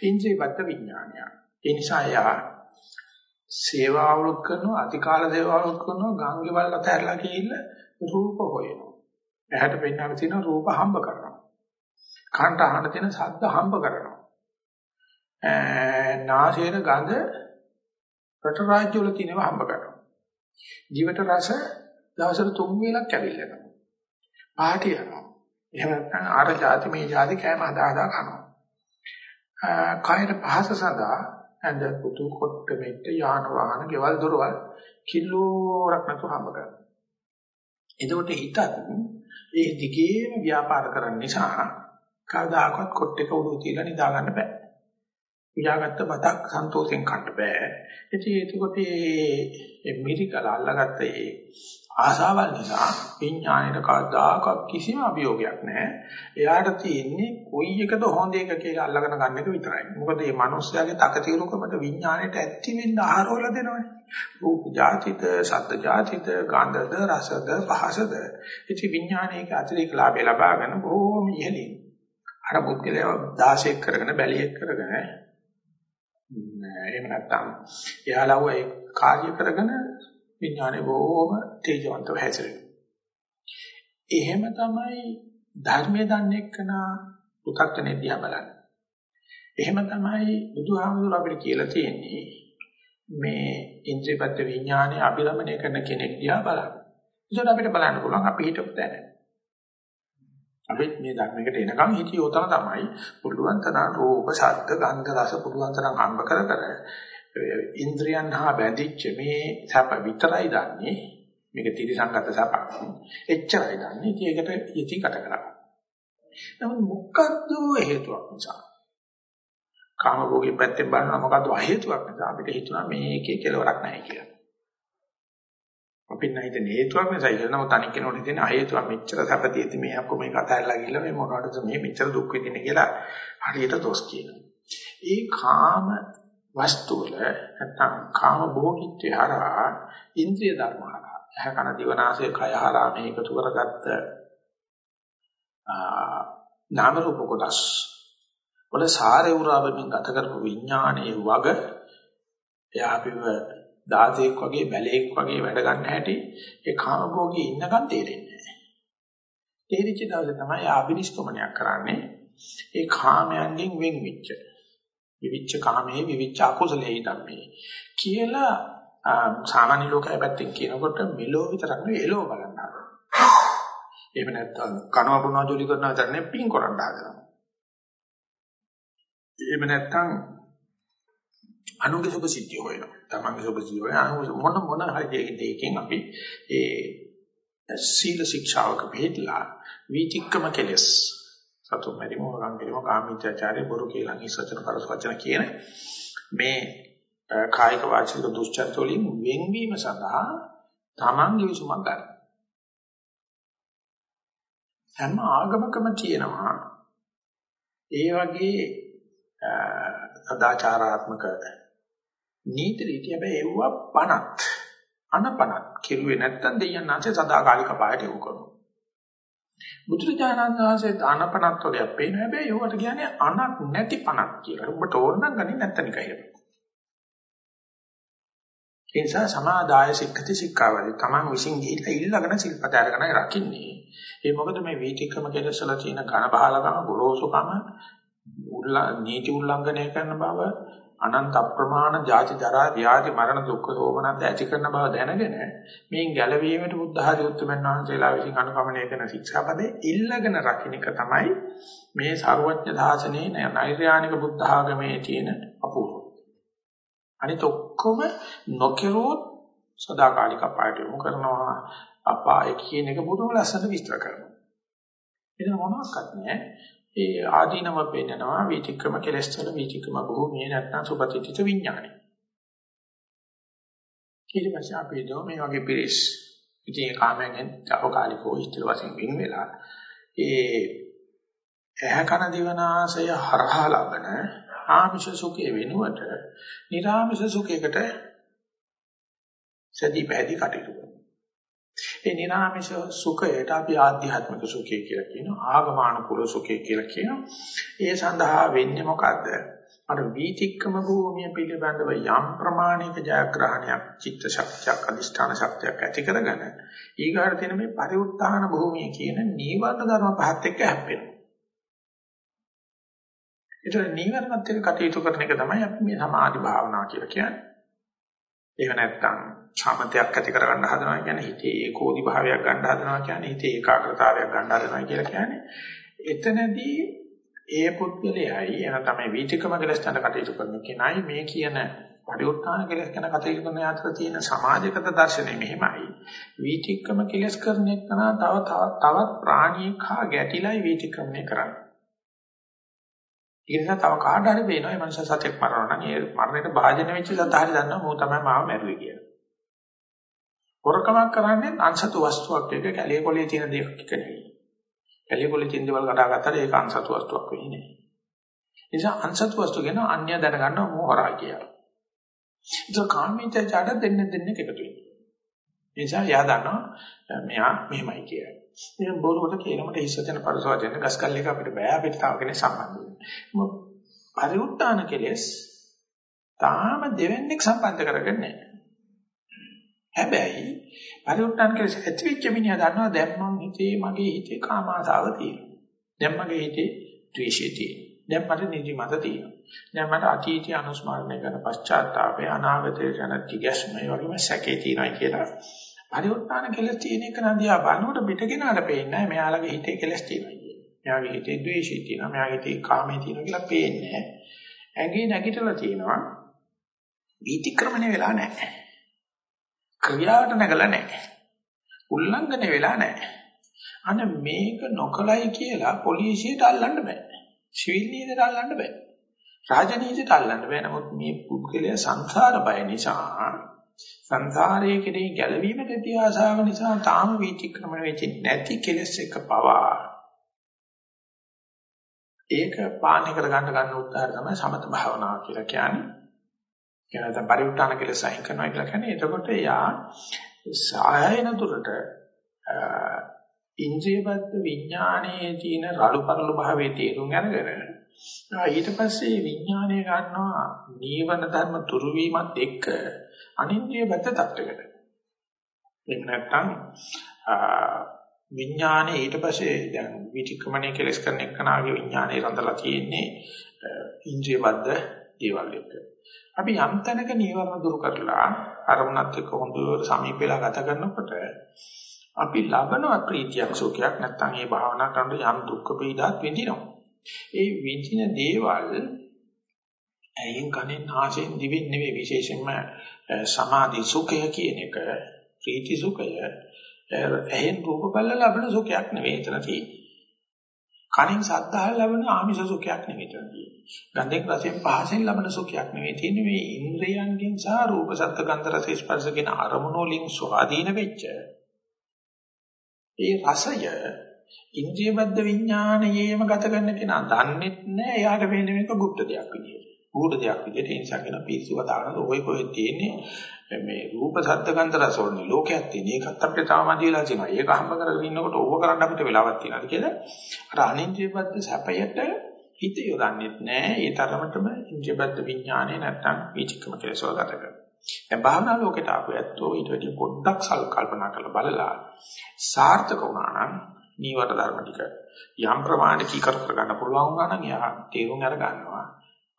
ඉන්ද්‍රියපත් විඥානය. ඒ නිසා යා සේවාවලුත් කරනවා අතිකාල සේවාවලුත් කරනවා ගංගේවල් අතහැරලා ගිහිල්ලා රූප හොයනවා. ඇහැට පෙන්නන තියෙන රූප හම්බ කරනවා. කනට අහන තියෙන ශබ්ද හම්බ කරනවා. නාසයේ ගඳ රට රාජ්‍ය වල තියෙනවා හම්බ කරනවා. ජීවිත රස දවසට තුන් වේලක් කැවිල්ලනවා. පාටි යනවා. එහෙම නැත්නම් ආර જાති මේ જાති කෑම හදා හදා කනවා. කායර පහස සඳහා ඇඳ පුතු කොට මෙට්ට යාන වාහන ගෙවල් දොරවල් කිලෝරක් නැතුව හම්බ කරනවා. එතකොට හිතත් ඒ දිගේම ව්‍යාපාර කරන්න නිසා කවදාකවත් කොට එක උඩු තියලා නිදා ගන්න බෑ. උයාගත්ත බතක් සන්තෝෂෙන් කන්න බෑ. ඉතින් ඒකකොට මේ මිරිකල අල්ලගත්ත ඒ ආසාවල් නිසා විඥාණයට කවදාකවත් කිසිම අභියෝගයක් නැහැ. එයාට තියෙන්නේ කොයි එකද හොඳ එක කියලා අල්ලගෙන ගන්න එක විතරයි. මොකද මේ මිනිස්යාගේ තකතිරුකමට විඥාණයට ඇත්ති වෙන්න ආහාරවල දෙනවනේ. රූප ජාතිත, ශබ්ද ජාතිත, ගන්ධද, රසද, පහසද. ඉති විඥාණයක අතිරේක ලාභය ලබාගෙන බොහොම ඉහළින් අර පුද්ගලයා 16ක් කරගෙන බැලියෙක් කරගෙන එහෙම නැත්නම් එයාලව ඒ කාර්ය කරගෙන විඥානේ බොහොම තේජවන්තව හැසිරෙනවා. එහෙම තමයි ධර්මයේ දන්නේ කනා පු탁තනේ දිහා බලන්නේ. එහෙම තමයි බුදුහාමුදුර අපිට කියලා තියෙන්නේ මේ ඉන්ද්‍රියපත් විඥානේ අභිරමණය කරන කෙනෙක් දිහා බලන්න. ඒකට අපිට බලන්න පුළුවන් අපි හිතපු තැන. අපි මේ ධර්මයකට එනකම් හිතියෝ තමයි පුළුවන් තරම් රූප, ශබ්ද, ගන්ධ, රස පුළුවන් තරම් හම්බ කර කර ඉන්ද්‍රියන් හා බැඳිච්ච මේ සැප විතරයි දන්නේ. මේක තිරසංගත සැපක්. එච්චරයි දන්නේ. ඉතින් ඒකට යටි කට කරා. නමුත් මොකද්ද හේතුවක් නිසා? කාම භෝගී පැත්තෙන් බලනවා මොකද්ද හේතුවක් නිසා අපිට හිතුණා මේකේ කෙලවරක් නැහැ කියලා. අපි නැහිත හේතුවක් නිසා කියලා නමුත් අනික් කෙනෙකුට හිතෙන හේතුවක් මෙච්චර සැපතියෙදි මේ අක්කො මේක අතහැරලා ගිහලා මේ මොනවටද මේ මෙච්චර දුක් විඳින්නේ කියලා හරියට දොස් කියනවා. ඒ කාම වස්තු වල නැත්නම් කාම භෝගීත්වය හරහා ඉන්ද්‍රිය ධර්ම හරහා ඇහ කන දිවනාසය කය හරහා මේ එකතු කරගත්ත නාම රූප කොටස් වල සාරේ උරාවෙන් ගත කරපු විඥානයේ වග එයා අපිව දාසෙක් වගේ බැලේක් වගේ වැඩ ගන්න හැටි ඒ කාම භෝගී ඉන්නකන් තේරෙන්නේ නැහැ. තේරිච්ච දවසේ තමයි ආභිනිෂ්ක්‍මණයක් කරන්නේ ඒ කාමයන්ගෙන් වෙන් වෙච්ච විවිච්ච කාමයේ විවිච්ච අකුසලයේ ධම්මේ කියලා සාමාන්‍ය ලෝකයේ පැත්තෙන් කියනකොට මෙලෝ විතරක් නෙවෙයි එලෝ බලන්න හදනවා. එහෙම නැත්නම් කනවා බොනවා ජොලි කරනවා විතර නෙවෙයි පින් කරන්න හදනවා. එහෙම නැත්නම් අනුගේ සුභ සිද්ධිය හොයනවා. තමන්ගේ සුභ සිද්ධිය හොයන අනු මොන මොන හරි දෙයකින් අපි ඒ සීල ශික්ෂාවක පිළිලා වීතික්කම කෙලස් සතුම් මැරිම වරන් කිරීම කාමීත්‍යාචාරය බොරු කියලා නිසචන පරස වචන කියන මේ කායික වාචික දුස්චර්ත වලින් වෙන්වීම සඳහා තමන්ගේ විසුමක් ගන්න. හැම ආගමකම තියෙනවා ඒ වගේ සදාචාරාත්මක නීති රීති හැබැයි ඒව පණත් අනපණත් කිරුවේ නැත්තම් දෙයයන් නැන්සේ සදාකාලික පායට යොමු කරනවා. බුදුරජාණන් වහන්සේ දානපණක් වගේ පේන හැබැයි ඒවට කියන්නේ අනක් නැති පණක් කියලා. ඔබට ඕන නම් ගනි නැත්නම් නිකයි. ඒ නිසා සමාදාය සික්ඛති සික්ඛාවලි තමන් විසින් ගිහිල්ලා ඉල්ලගෙන සිල්පද අරගෙන රකින්නේ. ඒ මොකද මේ වීතික්‍රම කෙලසල තියෙන ඝන බහලකම ගොරෝසුකම නීති උල්ලංඝනය කරන බව අනන්ත අප්‍රමාණ ජාති ජරා ව්‍යාධි මරණ දුක්ඛ සෝමනත් ඇති කරන බව දැනගෙන මේන් ගැලවීමට බුද්ධ ආදී උතුම්යන් වහන්සේලා විසින් අනුගමනය කරන ශික්ෂාපදේ ඉල්ලගෙන රකින්න එක තමයි මේ ਸਰවඥ ධාසනේ නෛර්යානික බුද්ධ ආගමේ තියෙන අපූර්ව. අනිත ඔක්කොම නොකිරුවොත් සදාකාලික අපායට යොමු කරනවා අපාය කියන එක බුදුම ලස්සනට විස්තර කරනවා. එතන මොනවාක්වත් නැහැ. ඒ ආදීනව පෙන්නනවා විචක්‍රම කෙලස්තර විචක්‍රම භූමිය නැත්නම් සුපතිත්‍ිත විඥානයි. ඊට පස්සේ අපි දෝ මේ වගේ පිරිස් ඉතින් ඒ කාමයෙන් තාවකාලිකව ඉස්තර වශයෙන් වෙන වෙලා ඒ ඇහ කන දිවනාසය හරහා ලබන ආමිෂ සුඛය වෙනුවට නිර්ආමිෂ සුඛයකට සදී පැහැදී කටයුතු ඒ නිරාමිෂ සුඛයට අපි ආධ්‍යාත්මික සුඛය කියලා කියනවා ආගමානුකූල සුඛය කියලා කියනවා. ඒ සඳහා වෙන්නේ මොකද්ද? අර වීතික්කම භූමිය පිළිබඳව යම් ප්‍රමාණික ජයග්‍රහණයක් චිත්ත ශක්තියක් අදිෂ්ඨාන ශක්තියක් ඇති කරගෙන ඊගාට තියෙන මේ පරිඋත්ථාන භූමිය කියන නීවරණ ධර්ම පහත් එක්ක හැප්පෙනවා. ඒතර නීවරණත් එක්ක කටයුතු කරන එක තමයි අපි මේ සමාධි භාවනාව කියලා කියන්නේ. එහෙම නැත්නම් සමතයක් ඇති කරගන්න හදනවා කියන්නේ හිතේ ඒකෝදි භාවයක් ගන්න හදනවා කියන්නේ හිතේ ඒකාග්‍රතාවයක් ගන්න හදනවා කියලා කියන්නේ එතනදී ඒ පුද්ගලයායි එන තමයි වීතිකම කෙලස්තන කටයුතු කරන කෙනයි මේ කියන පරිඋත්ථාන කෙලස් ගැන කටයුතු කරන අතර තියෙන සමාජගත දර්ශනය මෙහෙමයි. වීතික්‍රම කෙලස් කරන එක තව තවත් ප්‍රාණියෙක් හා ගැටිලයි වීතික්‍රමණය කරන්නේ. ඒ නිසා තව කාට හරි පේනවා මේ මනුස්ස සතෙක් මරනවා නම් ඒ මරණයට භාජන වෙච්ච සත හරි දන්නවා මෝ තමයි මාව මැරුවේ කියලා. හොරකමක් කරන්නේ අන්සතු වස්තුවක් එක කැලේ කොලේ තියෙන දෙයක් එක නෙවෙයි. කැලේ කොලේ තියෙන දේවල් කඩා ගත්තාට ඒක අන්සතු වස්තුවක් වෙන්නේ නැහැ. ඒ නිසා අන්සතු වස්තු ගැන අන්‍ය දැනගන්න මොහොරා කියලා. ඒක කාමීත්‍යචාට දෙන්න දෙන්න එකතු වෙනවා. ඒ නිසා යා දන්නවා මෙයා මෙහෙමයි කියලා. ඉතින් බොරුවට කියනකොට හිස්සතන පරිසවදෙන් ගස්කල් එක අපිට බෑ අපිට තව කෙනෙක් සම්බන්ධ වෙන්න. පරිඋත්තාන කෙලස් තාම දෙවෙනික් සම්බන්ධ කරගන්නේ නැහැ. හැබැයි පරිඋත්තාන කෙලස් ඇතිවෙච්ච මිනිහා දන්නවා දැන් මං හිතේ මගේ හිතේ කාම ආසාව තියෙනවා. දැන් මගේ හිතේ ද්වේෂය තියෙනවා. දැන් මට නිදිමත තියෙනවා. දැන් මට අතීතය අනුස්මරණය කරන පශ්චාත්තාපය අනාගතය යන තිගැස්ම ඒ වගේම සැකේ තියෙනවා කියලා පරිවර්තන කෙලස් තියෙන එක නදියා බලනකොට පිටගෙනාට පේන්නේ නැහැ මෙයාලගේ හිතේ කෙලස් තියෙනවා කියන්නේ. මෙයාගේ හිතේ ද්වේෂය තියෙනවා, මෙයාගේ හිතේ කාමයේ තියෙනවා කියලා පේන්නේ ඇඟේ නැගිටලා තියෙනවා. වීතික්‍රමණය වෙලා නැහැ. ක්‍රියාවට නැගලා නැහැ. උල්ලංඝනය වෙලා නැහැ. අන්න මේක නොකලයි කියලා පොලිසියට අල්ලන්න බෑ. සිවිල් නීතියට අල්ලන්න බෑ. රාජනීතියට අල්ලන්න බෑ. නමුත් මේ පුද්ගලයා සංසාර බය නිසා සංසාරයේ කෙරෙහි ගැළවීමට ඇති ආශාව නිසා තාම වීතික්‍රමණ වෙච්ච නැති කෙලස් එක පවා. ඒක පාලනය කර ගන්න ගන්න උත්සාහය තමයි සමත භාවනාව කියලා කියන්නේ. කියන පරිඋත්තාන කෙලස් අයින් කරනවා කියලා කියන්නේ. එතකොට යා සායන දුරට ඉන්ද්‍රියබද්ධ විඥානයේ තියෙන රළු පරළු භාවයේ තේරුම් අරගෙන ඊට පස්සේ විඥානය ගන්නවා නීවන ධර්ම තුරු වීමත් එක්ක. අනින්ද්‍රියබද්ධ තත්ත්වයකට. එහෙම නැත්නම් විඥානයේ ඊට පස්සේ දැන් විචක්‍රමණය කෙලස් කරන එකනාගේ විඥානයේ රඳලා තියෙන්නේ ඉන්ද්‍රියබද්ධ දේවල් එක්ක. අපි යම් තැනක නීවරණ දුරු කරලා අරමුණත් එක්ක හොඳට සමීප වෙලා ගත කරනකොට අපි ලබනවා ප්‍රීතියක් සුඛයක් නැත්නම් මේ භාවනා කරනකොට යම් දුක්ඛ පීඩාත් විඳිනවා. ඒ විඳින දේවල් ඇයින් කනෙන් ආසෙන් දිවෙන් නෙවෙයි විශේෂයෙන්ම සමාධි සුඛය කියන එක ප්‍රීති සුඛය ඇහෙන් රූප බල ලබන සුඛයක් නෙවෙයි එතන තියෙන්නේ. කනින් සද්ධාහ ලබන ආමිෂ සුඛයක් නෙවෙයි එතන තියෙන්නේ. ගන්ධයෙන් රසයෙන් පහසෙන් ලබන සුඛයක් නෙවෙයි තියෙන්නේ මේ ඉන්ද්‍රයන්ගෙන් සහ රූප සත්ත්ව ගන්ධ රස ස්පර්ශ කියන අරමුණු වලින් ස්වාධීන වෙච්ච ඒ රසය ඉන්ද්‍රියබද්ධ විඥානයේම ගත කරන කෙනා දන්නේ නැහැ එයාට වෙන මේක গুপ্ত දෙයක් විදියට. ගුඪ දෙයක් විදියට ඒ නිසා කියන පිස්සු කතාවන ඔය කොහෙද තියෙන්නේ මේ රූප ශබ්ද ගන්ධ රස වලින් ලෝකයක් තියෙන. ඒකත් අපිට තාම අදිලා තියෙනවා. ඒක හම්බ කරගෙන ඉන්නකොට ඕව කරන්න අපිට වෙලාවක් තියෙනවා කියලා. අර අනින්ද්‍රියබද්ධ සැපයට හිත යොදන්නේ නැහැ. ඒ තරමටම ඉන්ද්‍රියබද්ධ විඥානේ නැත්තම් විචිකම කියලා සෝගත කරනවා. දැන් භාවනා ලෝකයට ආපු ඇත්තෝ ඊට වැඩි පොඩ්ඩක් සල් කල්පනා කරලා බලලා සාර්ථක වුණා නම් නීවර ධර්ම ටික යම් ප්‍රමාණයක කීකර කරගන්න පුළුවන් වුණා නම් එයා තේරුම් අර ගන්නවා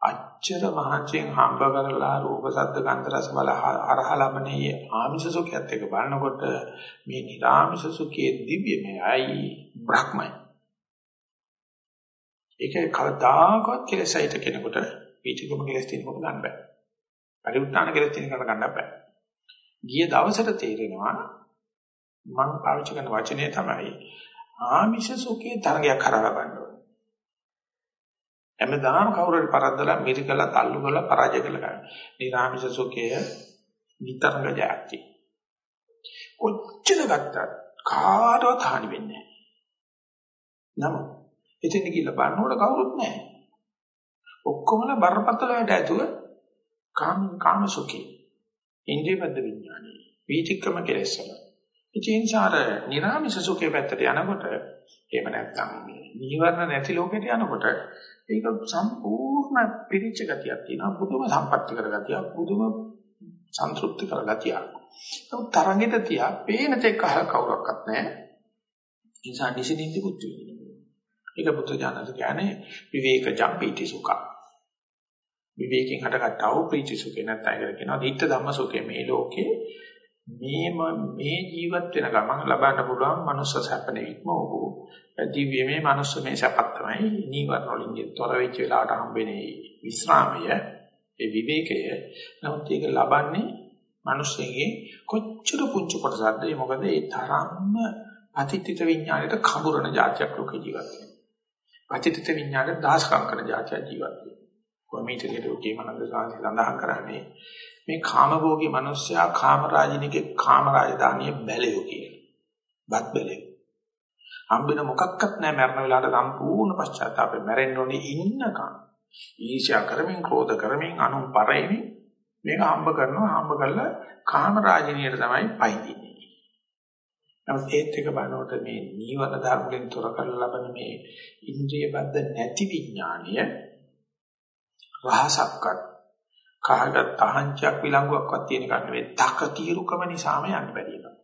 අච්චර මහන්සියෙන් හම්බ කරලා රූප සද්ද ගන්ධ රස බල අරහ ලබන්නේ ආමිෂ සුඛයත් එක බලනකොට මේ නිරාමිෂ සුඛයේ දිව්‍යමයයි බ්‍රහ්මයි ඒක කවදාකවත් කෙලෙසයිට කෙනෙකුට පිටිකම කෙලස් තියෙනකොට ගන්න බෑ පරිඋත්තාන කියලා තියෙන කරන්න ගන්න බෑ. ගිය දවසට තේරෙනවා මම පාවිච්චි කරන වචනේ තමයි ආමිෂ සුඛේ තරගයක් කරලා ගන්න ඕනේ. හැමදාම කවුරු හරි පරද්දලා මිරිකලා තල්ලු කරලා පරාජය කරලා ගන්න. නිරාමිෂ සුඛය නිතරම ජයති. කොච්චර ගත්තත් කාටවත් හානි වෙන්නේ නැහැ. නම එතන ගිහිල්ලා බලනකොට කවුරුත් නැහැ. ඔක්කොමලා බරපතල වැඩ ඇතුව කාම කාම සුඛේ ඉන්ද්‍රියබද්ධ විඥානේ වීතික්‍රම කෙලෙසල ඉතින් සාර නිරාමිෂ සුඛේ පැත්තට යනකොට එහෙම නැත්නම් නීවරණ නැති ලෝකෙට යනකොට ඒක සම්පූර්ණ පිරිච්ච ගතියක් තියෙනවා පුදුම සම්පත්‍ති කර ගතියක් පුදුම සන්තුෂ්ටි කර ගතියක්. නමුත් තරගෙට තියා පේන තෙක් අහ කවුරක්වත් නැහැ. ඒ නිසා නිසින්ින්දි කුච්චු ඒක බුද්ධ ඥානද කියන්නේ විවේක ජම්පීටි සුඛා. විවේකයෙන් හටගත්තා වූ ප්‍රීති සුඛේ නැත්නම් ඒකට කියනවා ditta ධම්ම සුඛේ මේ ලෝකේ. මේ මේ ජීවත් වෙන ගමන් ලබන්න පුළුවන් මනුස්ස සැප නෙවෙයිම ඔහු දිව්‍යමය මනුස්ස මේ සැපක් තමයි නීවරණ වලින් තොර වෙච්ච වෙලාවට හම්බෙන්නේ විස්රාමය ඒ විවේකය. නමුත් ඒක ලබන්නේ මිනිස්සෙගේ කොච්චර පුංචි කොටසක්ද? ඒ මොකද ඒ තරම්ම අතිත්‍ිත විඥාණයට කඹරන જાතියක් ලෝක ජීවත් වෙනවා. පතිත විඥාන දාසකම් කරන જાතිය ජීවත් වෙනවා. කොමීටරියට උකේමනන්ද සාංශි සඳහන් කරන්නේ? මේ කාමභෝගී මිනිස්සයා කාමරාජිනිකේ කාමරාජධානිය බැලියෝ කියලා. බත් බැලියෝ. හම්බෙන මොකක්වත් නැහැ මරණ වෙලාවට සම්පූර්ණ පශ්චාත්තාපයෙන් මැරෙන්න ඕනේ ඉන්නකම්. ඊර්ෂ්‍යා කරමින්, ක්‍රෝධ කරමින්, අනුන් පරෙමින් මේක හම්බ කරනවා හම්බ කරලා කාමරාජිනියට තමයි පයිදින්නේ. නමුත් ඒත් එක බලනකොට මේ නීවර ධර්මයෙන් තොර කරලා ලබන මේ ඉන්ද්‍රිය බද්ධ නැති විඥානීය රහසක්වත් කාගත් අහංචක් විලංගුවක්වත් තියෙන එකක් නෙවෙයි තක తీරුකම නිසාම යන්න බැරි එකක්.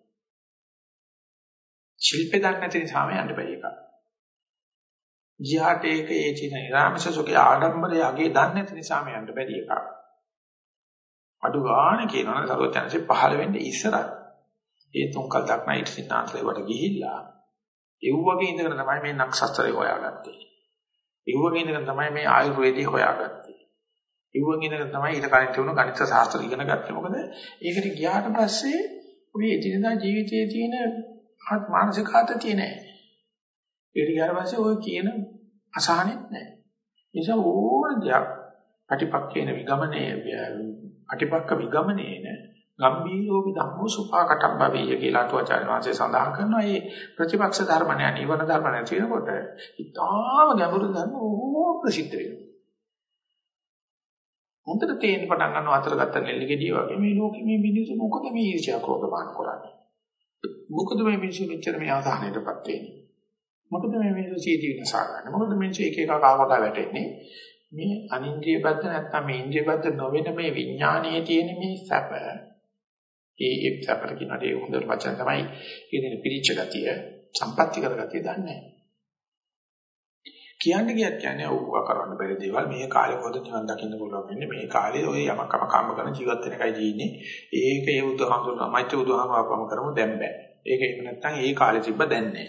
ශිල්පේ දන්නේ නැති නිසාම යන්න බැරි එකක්. ජීහට ඒක ඒ චින නිරාමස සුඛේ ආඩම්බරය අගේ දන්නේ නැති නිසාම යන්න බැරි එකක්. අඩු ගන්න කියනවනේ සරුවචනසේ පහළ වෙන්නේ ඉස්සරහ. ඒ තුන්කල් දක්නා ඊට සිතාන්තලේ වට ගිහිල්ලා ඒ වගේ ඉඳගෙන තමයි මේ නක්ෂත්‍රය හොයාගත්තේ. ඒ වගේ ඉඳගෙන තමයි මේ ආයුර්වේදය හොයාගත්තේ. ඉවුවෙන් ඉඳගෙන තමයි ඊට කලින් තිබුණු ගණිත ශාස්ත්‍ර ඉගෙන ගත්තේ. මොකද ඒකට ගියාට පස්සේ ඔය එදිනදා ජීවිතයේ තියෙන මානසික ආතතිය නැහැ. ඒකට ගියාට පස්සේ ඔය කියන අසහනෙත් නැහැ. නිසා ඕන දෙයක් අටිපක්කේන විගමනයේ අටිපක්ක විගමනයේන ගම්බීරෝපි ධම්මෝ සුපාකටම් භවීය කියලා අටුවාචාර්ය වහන්සේ සඳහන් කරනවා. මේ ප්‍රතිපක්ෂ ධර්ම නැහැ, නිවන ධර්ම නැති වෙනකොට ඉතාම ගැඹුරු ධර්ම ඕ ප්‍රසිද්ධ වෙනවා. හොඳට තේින්න පටන් ගන්නවා අතර ගත්ත නෙල්ල ගෙඩිය වගේ. මේ ලෝකෙ මේ මිනිස්සු මොකද මේ ඊර්ෂ්‍යා ක්‍රෝධ මාන කරන්නේ? මොකද මේ මිනිස්සු මෙච්චර මේ ආසහනයටපත් වෙන්නේ? මොකද මේ මිනිස්සු සීදී වෙනසා ගන්න? මොකද මිනිස්සු එක එක කාකට වැටෙන්නේ? මේ අනින්ද්‍රිය බද්ධ නැත්නම් මේ ඉන්ද්‍රිය බද්ධ නොවන මේ විඥානයේ තියෙන මේ සැප. ඒ ඒ සැපට කියන දේ හොඳ වචන තමයි කියන පිළිච්ච ගතිය සම්පත්‍ති කරගතිය දන්නේ. නැහැ කියන්න ගියත් කියන්නේ ඔව්ව කරන්න බැරි දේවල්. මේ කාලේ පොද නිවන් දකින්න පුළුවන් වෙන්නේ? මේ කාලේ ඔය යමකම කම්ම කරන ජීවත් වෙන එකයි ජීන්නේ. ඒක ඒ උදාහරණ මෛත්‍රී උදාහරණ කරමු. දැන් බෑ. ඒක එහෙම නැත්නම් ඒ කාලේ තිබ්බ දැන් නෑ.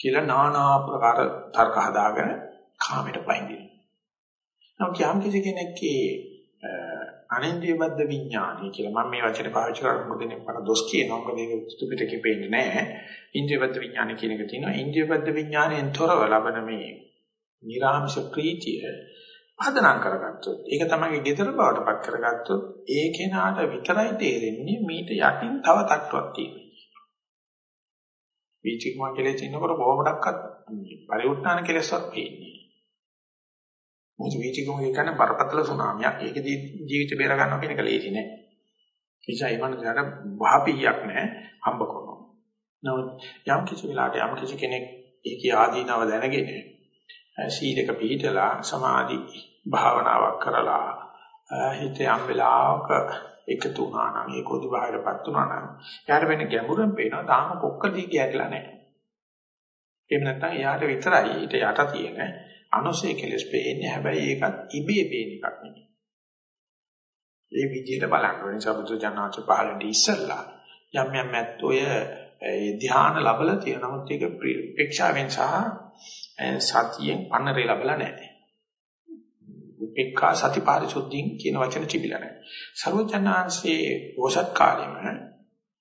කියලා নানা ආකාර තර්ක හදාගෙන කාමයට පයින්දින නම් කියම් කිසි කෙනෙක්ගේ අනින්ද්‍රිය බද්ධ විඥානය කියලා මම මේ වචනේ පාවිච්චි කරලා මොකද නේ මට දොස් කියනවා. මොකද ඒක ත්‍රිපිටකේ පේන්නේ නැහැ ඉන්ද්‍රිය බද්ධ විඥානය කියන එක තියෙනවා. ඉන්ද්‍රිය බද්ධ විඥානයෙන් තොරව ලබන මේ නිර්ආමෂ ප්‍රීතිය පදනම් කරගත්තොත් ඒක තමයි gedara බවට පත් කරගත්තොත් ඒ කෙනාට විතරයි තේරෙන්නේ මීට යටින් තව තට්ටුවක් තියෙනවා. වීචිකම කෙලෙස් ඉන්නකොට කොහොමඩක්වත් පරිඋත්තාන කෙලෙස්වත් පේන්නේ. මොකද වීචිකම කියන්නේ බරපතල සුනාමියක්. ඒකදී ජීවිත බේර ගන්නවා කියන එක ලේසි නෑ. නිසා ඒ වගේ වහපියක් නෑ හම්බ කරනවා. නමුත් යම් කිසි වෙලාවක යම් කිසි කෙනෙක් ඒකේ ආදීනව දැනගෙන සීලක පිළිතලා සමාධි භාවනාවක් කරලා හිත යම් වෙලාවක එකතු වුණා නම් ඒකෝදි බාහිරපත් වුණා නම් එයාට වෙන ගැඹුරෙන් පේනවා තාම කොක්කදී කියట్లా නැහැ. එහෙම නැත්නම් එයාට විතරයි ඊට යට තියෙන අනුසය කෙලස් පේන්නේ හැබැයි ඒකත් ඉබේ පේන එකක් නෙමෙයි. ඒ විදිහට බලන්න ඕනේ සබුදු ජානනාච පහළට ඉස්සල්ලා යම් යම් මැත්තෝය ධ්‍යාන ලැබලා තියෙන නමුත් ඒක ප්‍රේක්ෂාවෙන් සහ සතියෙන් පන්නරේ ලැබලා නැහැ. උපේක්ඛා සති පාරිශුද්ධියෙන් කියන වචන තිබිලා නැහැ. සර්වඥාන්සේ ඕසත් කාලෙම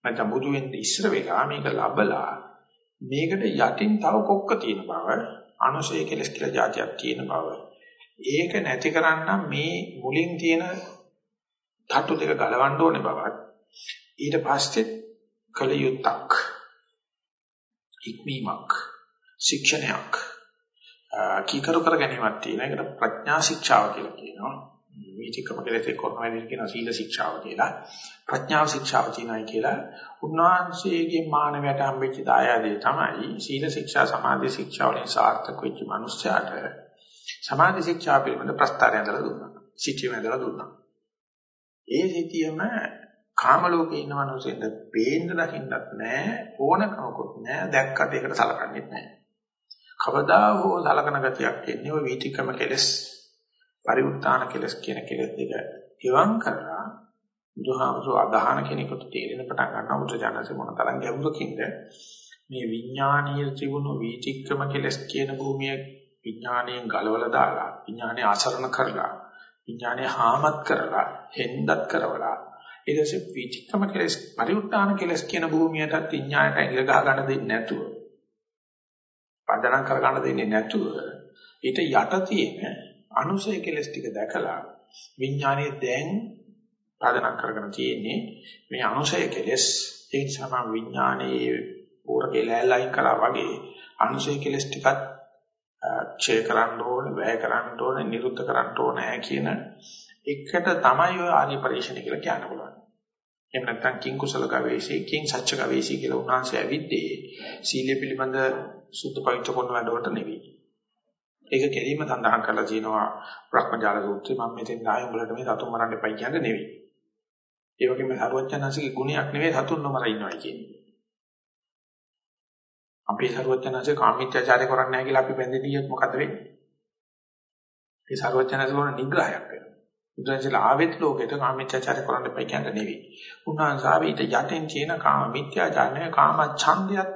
නැත්නම් බුදු වෙන්න ඉස්සර වෙලා මේක ලැබලා මේකට යටින් තව කොක්ක තියෙන බව අනුශය කෙලස් කියලා જાතියක් තියෙන බව. ඒක නැති කරන්න මේ මුලින් තියෙන ධාතු දෙක ගලවන්න ඕනේ බවත් ඊට පස්සේ කල යුත්තක් ඉක්මීමක් ශික්ෂණයක්. කීකරු කර ගැනීමක් තියෙන එකට ප්‍රඥා ශික්ෂාව කියලා කියනවා. වීතිකම කෙලෙසේ කොහොමද කියන සීල ශික්ෂාව කියලා. ප්‍රඥා ශික්ෂාව කියනයි කියලා උන්වහන්සේගේ මානවයට හම්බෙච්ච දායාදේ තමයි සීල ශික්ෂා සමාධි ශික්ෂා වලින් සාර්ථක වෙච්ච මනුස්සයාට සමාධි ශික්ෂා පිළිබඳ ප්‍රස්තාරය ඇඳලා දුන්නා. සිටියම ඇඳලා දුන්නා. ඒ සිටියම කාම ලෝකේ ඉන්න මනුස්සයෙන්ද පේන්න දකින්නත් නැහැ ඕනකමකුත් නැහැ දැක්කට ඒකට සලකන්නේත් නැහැ කවදා හෝ සලකන ගතියක් එන්නේ ওই වීතිකම කෙලස් පරිඋත්තාන කෙලස් කියන කෙලස් දෙක ඉවං කරලා බුදුහාමුදුර අදහන කෙනෙකුට තේරෙන පටන් ගන්නවා බුදුජානසෙ මොන තරම් ගැඹුරකින්ද මේ විඥානීය තිබුණු වීතික්‍රම කෙලස් කියන භූමිය විඥාණයෙන් ගලවලා දාලා විඥාණය ආසරණ කරලා විඥාණය හාමත් කරලා හෙන්දත් කරවලා ඊට පස්සේ විචිත්තම කෙලස් පරිඋත්තාන කෙලස් කියන භූමියටත් විඥාණයට ඉඟ ගහ ගන්න දෙන්නේ නැතුව පදනම් කර ගන්න දෙන්නේ නැතුව ඊට යට තියෙන අනුසය කෙලස් ටික දැකලා විඥානයේ දැන් පාදනම් කරගෙන තියෙන්නේ මේ අනුසය කෙලස් ඒ නිසා විඥානයේ පෝරකේ ලෑල්ලයින් කරා වගේ අනුසය කෙලස් ටිකත් ක්ෂය කරන්න ඕනේ, වැය කරන්න ඕනේ, නිරුද්ධ කරන්න ඕනේ කියන එකට තමයි ඔය ආර්ය පරිශ්‍රණය කියලා කියන්න පුළුවන්. එහෙම නැත්නම් කිං කුසල ගවේෂී, කිං සත්‍ය ගවේෂී කියලා උන්වහන්සේ ඇවිද්දේ සීලය පිළිබඳ සුද්ධ පවිත්‍ර කරන වැඩවලට නෙවෙයි. ඒක කෙලින්ම සඳහන් කරලා තියෙනවා බ්‍රහ්මජාල සූත්‍රය මම මෙතෙන් ආයෙ උඹලට මේ සතුන් මරන්න එපයි කියන්නේ නෙවෙයි. ඒ වගේම සරුවචනන්සේගේ ගුණයක් නෙවෙයි සතුන් නොමර ඉන්නවා කියන්නේ. අපේ සරුවචනන්සේ කාමීත්‍යචාරය කරන්නේ නැහැ කියලා අපි බැඳෙන්නේ මොකද වෙන්නේ? ඒ සරුවචනන්සේ වුණ නිග්‍රහයක් වෙනවා. බුදුන්සලා ආවෙත් ලෝකෙට කාමීත්‍යචාරය කරන්න එපයි කියන්නේ නෙවෙයි. උන්වහන්සේ ආවේ ඊට යටින් තියෙන කාමීත්‍යචාරය කාම ඡන්දයත්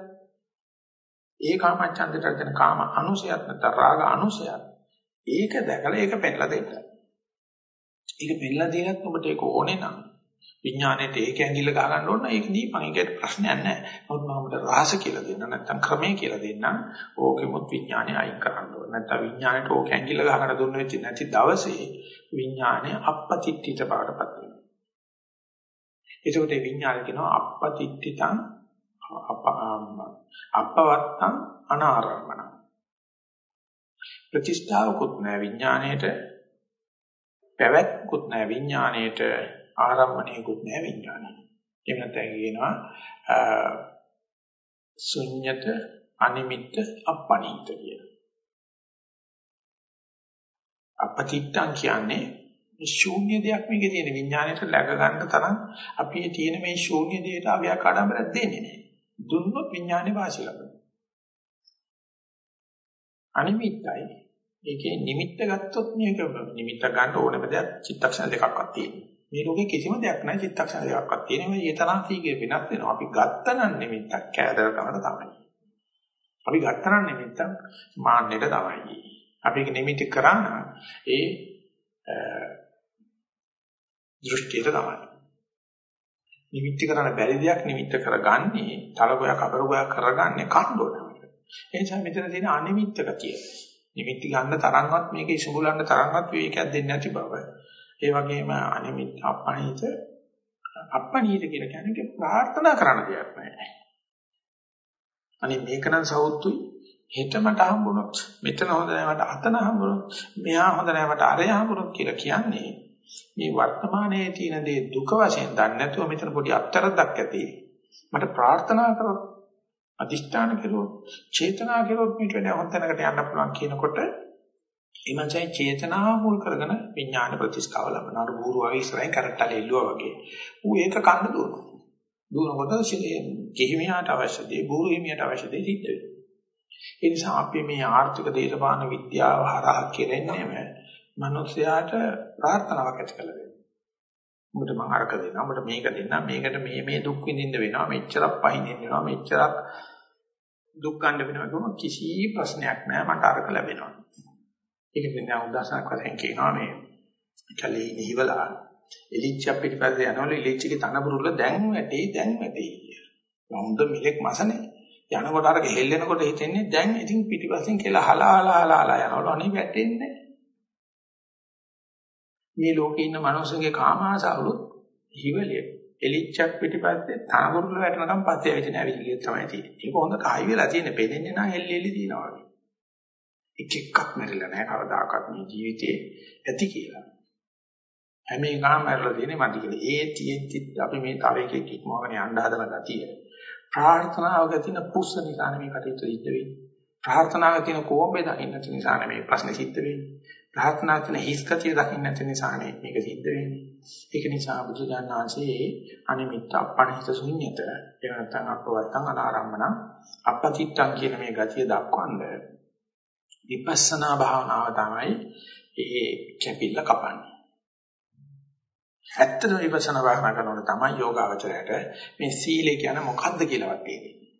ඒ කාම ඡන්දයට තියෙන කාම අනුසයත් නැත්නම් රාග අනුසයත් ඒක දැකලා ඒක පෙන්නලා දෙන්න. ඒක පෙන්නලා දෙනත් ඔබට ඒක ඕනේ නම් විඥාණයට ඒක ඇඟිල්ල ගහ ගන්න ඕන ඒක දීපන් ඒකට ප්‍රශ්නයක් නැහැ. නමුත් මම ඔබට රහස කියලා දෙන්න නැත්නම් ක්‍රමය කියලා දෙන්න ඕකෙමුත් විඥාණය අයින් කරන්න ඕන. නැත්නම් විඥාණයට ඕක ඇඟිල්ල ගහකට දුන්න වෙච්ච නැති දවසේ විඥාණය අපපතිත්‍ිත බවටපත් වෙනවා. ඒකට විඥාණය කියනවා අපපතිත්‍ිතං අපවත්තං අනාරම්මන. ප්‍රතිෂ්ඨාවකුත් නැහැ විඥාණයට පැවැත්කුත් නැහැ විඥාණයට ආරම්මණයකුත් නැහැ විඥානය. එහෙම නැත්නම් කියනවා ශුන්්‍යත අනිමිත්ත අපණීත කියලා. අපතිත්තං කියන්නේ ශූන්‍ය දෙයක් මේකේ තියෙන විඥාණයට läග ගන්න තරම් අපි මේ තියෙන මේ ශූන්‍ය දෙයට අවයක් ආඩම්බරයක් දෙන්නේ නැහැ. දුන්නොත් විඥානේ වාසි ලබනවා. අනිමිත්තයි. ඒකේ නිමිත්ත ගත්තොත් මේක නිමිත්ත ගන්න ඕනම දෙයක් චිත්තක්ෂණ දෙකක්වත් තියෙනවා. මේ ලෝකේ කිසිම දෙයක් නැහැ චිත්තක්ෂණ දෙකක්වත් තියෙනවා. මේ තරම් සීගේ වෙනස් වෙනවා. අපි ගත්තනම් නිමිත්තක් කෑදරකමට තමයි. අපි ගත්තනම් නිමිත්තක් මාන්නයට තමයි. අපි ඒක නිමිති කරා ඒ දෘෂ්ටියට තමයි. නිමිති කරන්න බැරි දෙයක් නිමිත්ත කරගන්නේ තලගොයක් අපරගොයක් කරගන්නේ කණ්ඩෝනමකට. ඒ නිසා මෙතන තියෙන අනිමිත්ත ගතිය. නිමිති ගන්න තරම්වත් මේක ඉසුඹලන්න තරම්වත් විවේකයක් දෙන්නේ නැති බව. ඒ වගේම අනිමිත් අපණීත අපණීත කියලා කියන්නේ ප්‍රාර්ථනා කරන දෙයක් නෑ. අනේ මේක නම් සෞතුයි හෙට මට හම්බුනොත් මෙතන හොඳ නෑ මට අතන හම්බුනොත් මෙහා හොඳ නෑ මට අරය හම්බුනොත් කියලා කියන්නේ මේ වර්තමානයේ තියෙන දේ දුක වශයෙන් දන්නේ නැතුව මෙතන පොඩි අත්තරක් ඇති මට ප්‍රාර්ථනා කරොත් අදිෂ්ඨාන කෙරුවොත් චේතනා කෙරුවොත් මේට වඩා හොඳ තැනකට යන්න පුළුවන් කියනකොට එමන්සයි චේතනාව මුල් කරගෙන විඥාන ප්‍රතිස්ථාව ලබනවා. අර බూరు වගේ ඉස්සරහින් කරට්ටල එල්ලුවා වගේ. ඌ ඒක කන්න දුවනවා. දුවනකොට කිහිමියාට අවශ්‍ය දේ බూరు හිමියට අවශ්‍ය දේ සිද්ධ වෙනවා. ඒ නිසා අපි මේ ආර්ථික දේශපාලන විද්‍යාව හරහා කෙරෙන්නේම මිනිස්යාට ප්‍රාර්ථනාවක් ඇති කළ දෙන්න. උඹට මම අරක දෙන්නම්, උඹට මේක දෙන්නම්, මේකට මේ මේ දුක් විඳින්න වෙනවා, මෙච්චරක් පහින් වෙනවා, මෙච්චරක් දුක් ගන්න වෙනවා කියන කිසි ප්‍රශ්නයක් නෑ මට අරක ලැබෙනවා. ඒක කියන්නේ උදාසනක් වශයෙන් කියනවා මේ කලේ නිහිවලා එලිච්ච පිටිපස්සේ යනවලු එලිච්චගේ තනබුරුල දැන් වැටේ දැන් වැටේ කියලා. හොඳ මිලෙක් මසනේ. යනකොට අර හෙල්ලෙනකොට හිතෙන්නේ දැන් ඉතින් පිටිපස්සෙන් කියලා හලා හලා හලා යනවලු අනේ වැටෙන්නේ. මේ ලෝකේ ඉන්න මිනිස්සුගේ කාම ආසාවලුත් හිවලිය. එලිච්චක් පිටිපස්සේ තනබුරුල වැටෙනකම් පස්සේ ඇවිදින ඇවිල්ලිය තමයි තියෙන්නේ. ඒක හොඳ කයි වෙලා තියෙන්නේ. පෙදෙන්නේ නැහැ එල්ලි එල්ලි දිනවා වගේ. එක එකක් මැරිලා නැහැ කවදාකවත් මේ ජීවිතේ ඇති කියලා. හැම එකම මැරලා තියෙන්නේ මදි කියලා. ඒ තියෙද්දි අපි මේ තව එකෙක් ඉක්මවගෙන යන්න හදන ගතිය. ප්‍රාර්ථනාවක තියෙන පුස්ස නිසා මේ කටයුතු සිද්ධ වෙන්නේ. ප්‍රාර්ථනාවක තියෙන කොඹේ දකින්න නිසා මේ ප්‍රශ්නේ සිද්ධ වෙන්නේ. ප්‍රාර්ථනා කරන හිස්කතිය දකින්න නැති නිසා මේක සිද්ධ වෙන්නේ. ඒක නිසා බුදුදහම ආංශයේ අනිමිත්ත අපණිත ශුන්්‍යත. ඒ නැත්නම් අපවත්තං අනාරම්මන අපතිත්තං කියන මේ ගතිය දක්වන්නේ විපස්සනා භාවනාව තමයි ඒ කැපිල්ල කපන්නේ. ඇත්තටම විපස්සනා භාවනා කරනකොට තමයි යෝගාවචරයට මේ සීලය කියන්නේ මොකද්ද කියලාවත් තේරෙන්නේ.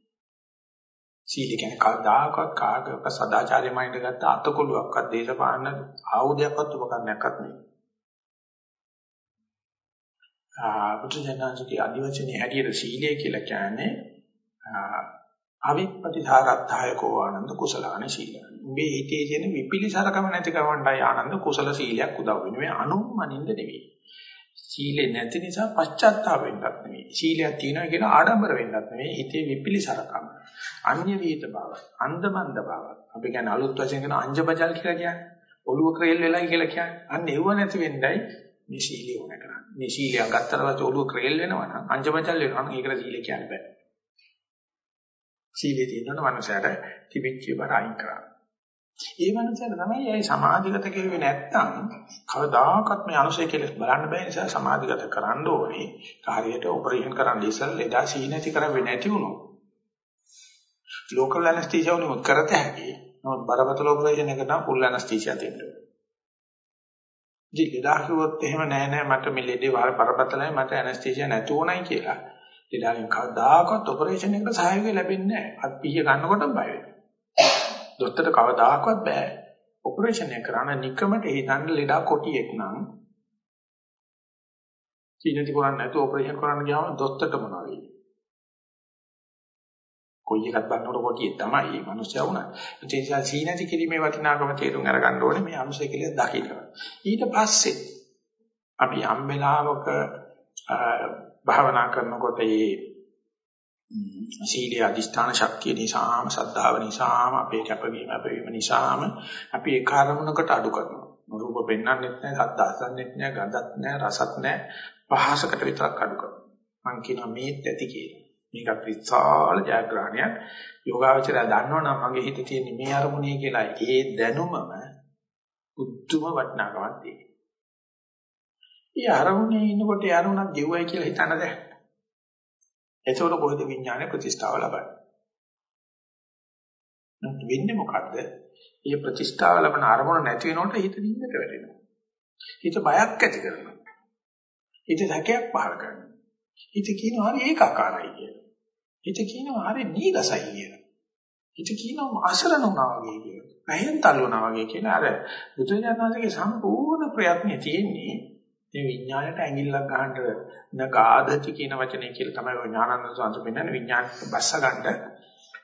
සීලය කියන්නේ කවදාකවත් කාගක සදාචාරය මයින්ඩ් ගත්ත අතකොළුවක්වත් දේශපාලන ආයුධයක්වත් උපකරණයක්වත් නෙවෙයි. ආ බුදුසෙනාංශගේ අදිවචනේ හැටියට සීලය කියලා කියන්නේ අවිපටිසාරත්ථයකෝ ආනන්ද කුසලාන සීල. මේ හිතේ තියෙන විපිලිසරකම නැති කවණ්ඩයි ආනන්ද කුසල සීලයක් උදව් වෙන්නේ. මේ අනුමනින්ද නෙවෙයි. සීලේ නැති නිසා පශ්චාත්තාප වෙන්නත් නෙවෙයි. සීලයක් තියෙනවා කියලා ආඩම්බර වෙන්නත් නෙවෙයි. හිතේ විපිලිසරකම. අන්‍ය විහිත බව, අන්දමන්ද බව. අපි කියන්නේ අලුත් වශයෙන් කියන අංජබජල් කියලා කියන්නේ. ඔළුව ක්‍රේල් වෙලයි කියලා කියන්නේ. අන්න ඒව නැති වෙන්නයි මේ සීලිය ඕන කරන්නේ. මේ සීලිය ගත්තට පස්සේ ඔළුව ක්‍රේල් වෙනවා නම් අංජබජල් වෙනවා නම් ඒකට සීලිය කියන්න බෑ. සීලේ තියෙනවා මනුස්සයාට තිබිච්ච බර අයින් කරා. ඒ මනුස්සයාට තමයි ඒ සමාධිගත කෙරුවේ නැත්තම් කවදාකවත් මේ අනුසය කෙලස් බලන්න බෑ නිසා සමාධිගත කරන්න ඕනේ. කාර්යයට ඔපරේෂන් කරන්න ඉස්සෙල් ලෙඩා සීනති කරවෙන්නේ නැති වුණොත්. ලෝකල් ඇනස්තීසියා උනොත් කරත හැකි. නමුත් බරපතල ඔපරේෂන් එකට නම් ෆුල් ඇනස්තීසියා දෙන්න ඕනේ. ඉතින් ලෙඩා කිව්වොත් එහෙම නෑ නෑ මට මේ ලෙඩේ බරපතලයි මට ඇනස්තීසියා නැතුවොනයි කියලා. ලෙඩාගෙන් කවදාකවත් ඔපරේෂන් එකට සහයෝගය ලැබෙන්නේ නැහැ. අත් පිහිය ගන්නකොටම බය වෙනවා. දොස්තරට කවදාකවත් බෑ. ඔපරේෂන් එක කරන නිකමට හිතන්න ලෙඩා කොටියෙක් නම් සීනති කරන්නේ නැතුව ඔපරේෂන් කරන්න ගියාම දොස්තරට මොනවා වෙයි? කොයි එකක් බන්නකොට කොටියෙක් තමයි මිනිස්සයා වුණා. ඒ නිසා සීනති කිරීමේ වටිනාකම තේරුම් අරගන්න ඕනේ මේ අනුසය කියලා දකින්න. ඊට පස්සේ අපි යම් වෙලාවක භාවනා කරනකොට මේ සීලයේ අදිෂ්ඨාන ශක්තිය නිසාම සද්ධාව නිසාම අපේ කැපවීම අපේවීම නිසාම අපි ඒ කාර්මණකට අඩු කරනවා. රූප පෙන්වන්නෙත් නැහැ, සද්ද අසන්නෙත් නැහැ, ගඳත් නැහැ, රසත් නැහැ. පහසකට විතරක් අඩු කරනවා. මං කියනවා මේත් ඇති කියලා. මේක විශාල ජයග්‍රහණයක්. යෝගාවචරය දන්නවනම් මගේ හිතේ තියෙන මේ අරමුණේ කියලා ඒ දැනුමම උතුම් වටිනාකමක් තියෙනවා. ඒ අරමුණේ ඉන්නකොට යනුණක් ගෙව්වයි කියලා හිතන්න දැන්. එතකොට කොහෙද විඥානයේ ප්‍රතිස්ථාව ලබන්නේ? නමුත් වෙන්නේ මොකද්ද? මේ ප්‍රතිස්ථාව ලබන අරමුණ නැති වෙනකොට හිත නිින්දට වැටෙනවා. හිත බයක් ඇති කරනවා. හිත සැකයක් පහල කරනවා. හිත කියනවා හරි ඒකාකාරයි කියලා. හිත කියනවා හරි නීරසයි කියලා. හිත කියනවා අසරණ වුණා වගේ කියලා. පැහෙන් තල්ලු වුණා වගේ කියලා අර බුදුජානනාථගේ සම්පූර්ණ ප්‍රයත්නේ තියෙන්නේ මේ විඥාණයට ඇඟිල්ලක් ගන්නට නගාදති කියන වචනේ කියලා තමයි ඔය ඥානানন্দ සංසපෙන්නන්නේ විඥාණයට බස්ස ගන්න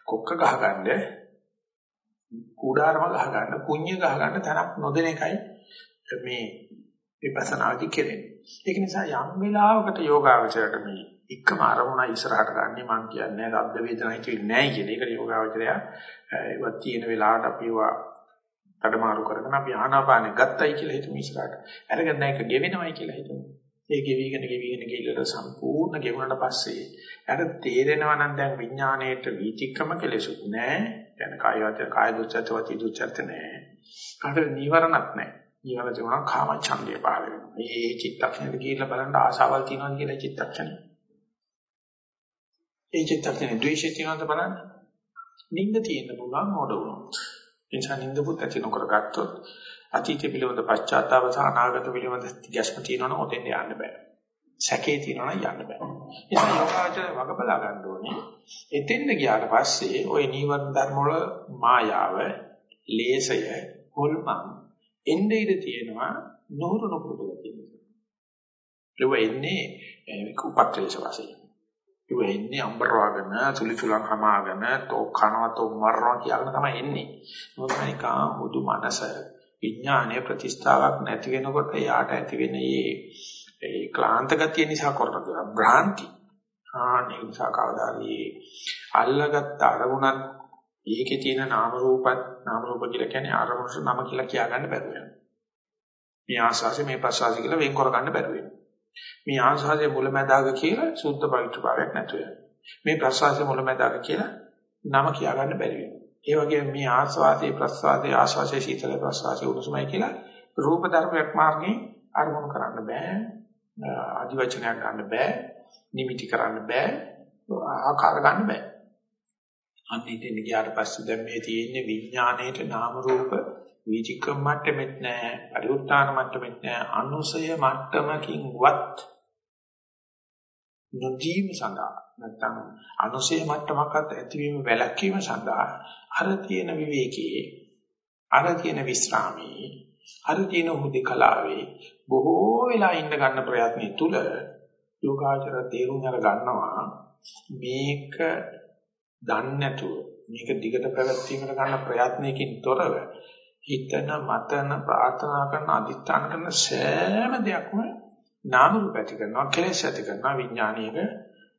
කොක්ක ගහ ගන්න කුඩාරම ගහ ගන්න කුඤ්ඤ ගහ ගන්න තරක් නොදෙන එකයි මේ විපස්සනාදි කෙරෙන්නේ. ඒක නිසා යම් වෙලාවකට යෝගාවචරයට මේ එකම අරමුණ ඉස්සරහට ගන්නේ මම කියන්නේ සද්ද වේදනයි කියන්නේ නැහැ කියන එක යෝගාවචරය ඒවත් තියෙන වෙලාවට අපිව ඒවා කඩමාරු කරගෙන අපි ආනාපානෙ ගත්තයි කියලා හිතමු ඉස්සරහට. අරගෙන නැහැ ඒක ගෙවෙනවයි කියලා හිතමු. ඒ ගෙවිගෙන ගෙවිගෙන ගිහලා සම්පූර්ණ ගෙවුනට පස්සේ අර තේරෙනවා නම් දැන් විඥාණයට වීතික්‍රම කෙලෙසුත් නැහැ. يعني කාය වචන කාය දුච්චත වචී දුච්චත නැහැ. කාටද නීවරණක් නැහැ. නීවරණ තිබුණා කාම ඡන්දය පහළ වෙනවා. මේ චිත්තක්ෂණයට ගිහිල්ලා බලන්න ආසාවල් තියෙනවා කියලා චිත්තක්ෂණය. ඒ චිත්තක්ෂණේ ද්වේෂය තියෙනවද බලන්න. නිින්ද තියෙන්න පුළුවන් මොඩ වුණොත්. නිසා නින්දපුත් ඇති නොකර ගත්තොත් අතීත පිළිබඳ පශ්චාත්තාප සහ අනාගත පිළිබඳ ගැස්ම තියෙනවනම් ඔතෙන් යන්න බෑ. සැකේ තියෙනවනම් යන්න බෑ. නිසා යෝගාචර වග බලා ගන්න ඕනේ. එතෙන්ද ගියාට පස්සේ ওই නීවරණ ධර්ම වල මායාව, ලේසය, හොල්මන් එන්නේ ඉඳ තියෙනවා නොහුරු නොපුරුදු ගතිය. ඒව එන්නේ උපක්‍රේෂ වශයෙන්. ඒ වෙන්නේ අම්බරවගෙන සුලිසුලන් හමාගෙන තෝ කනවා තෝ මරනවා කියලා තමයි එන්නේ. මොකද නිකා හුදු මනස විඥානයේ ප්‍රතිස්ථාවක් නැති වෙනකොට යාට ඇති වෙන මේ ඒ ක්ලාන්ත ගතිය නිසා කරන භ්‍රාන්ති. ආනේ නිසා කවදාදී අල්ලගත්ත අරමුණත් ඒකේ තියෙන නාම රූපත් නාම රූප කියලා කියන්නේ අරමුණට නම කියලා කියා ගන්න බැරුව යනවා. මේ ආස්වාසිය මේ ප්‍රසවාසිය කියලා වෙන් කර ගන්න බැරුව වෙනවා. මේ ආස්වාදයේ මුලැමැදාග කියලා සුද්ධ පවිත්‍ර භාවයක් නැතු වෙනවා. මේ ප්‍රස්වාසයේ මුලැමැදාග කියලා නම කියා ගන්න බැරි වෙනවා. ඒ වගේම මේ ආස්වාදයේ ප්‍රස්වාදයේ ආස්වාදයේ සීතල ප්‍රස්වාදයේ උණුසුමයි කියලා රූප ධර්මයක් මාර්ගයෙන් අරමුණු කරන්න බෑ. අදිවචනයක් ගන්න බෑ. නිමිටි කරන්න බෑ. ආකාර ගන්න බෑ. අන්තිමට ගියාට පස්සේ දැන් මේ තියෙන්නේ විඥාණයට නාම රූප වීචිකම් මට්ටමෙත් නැහැ පරිඋත්තාන මට්ටමෙත් නැහැ අනුසය මට්ටමකින්වත් නොදීම සඳහා නැත්නම් අනුසය මට්ටමකට ඇතිවීම වැළැක්වීම සඳහා අර තියෙන විවේකයේ අර තියෙන විස්රාමයේ අර තියෙන හුදකලාවේ බොහෝ වෙලා ඉඳ ගන්න ප්‍රයත්නය තුල යෝගාචර තේරුම් අර ගන්නවා මේක දන්නේ නැතුව මේක දිගට පැවැත්වීමට ගන්න ප්‍රයත්නයකින් තොරව හිතන මතන ප්‍රාර්ථනා කරන අදිස්ථාන කරන සෑම දෙයක්ම නාම රූප ඇති කරනවා කෙලෙස් ඇති කරනවා විඥානීයක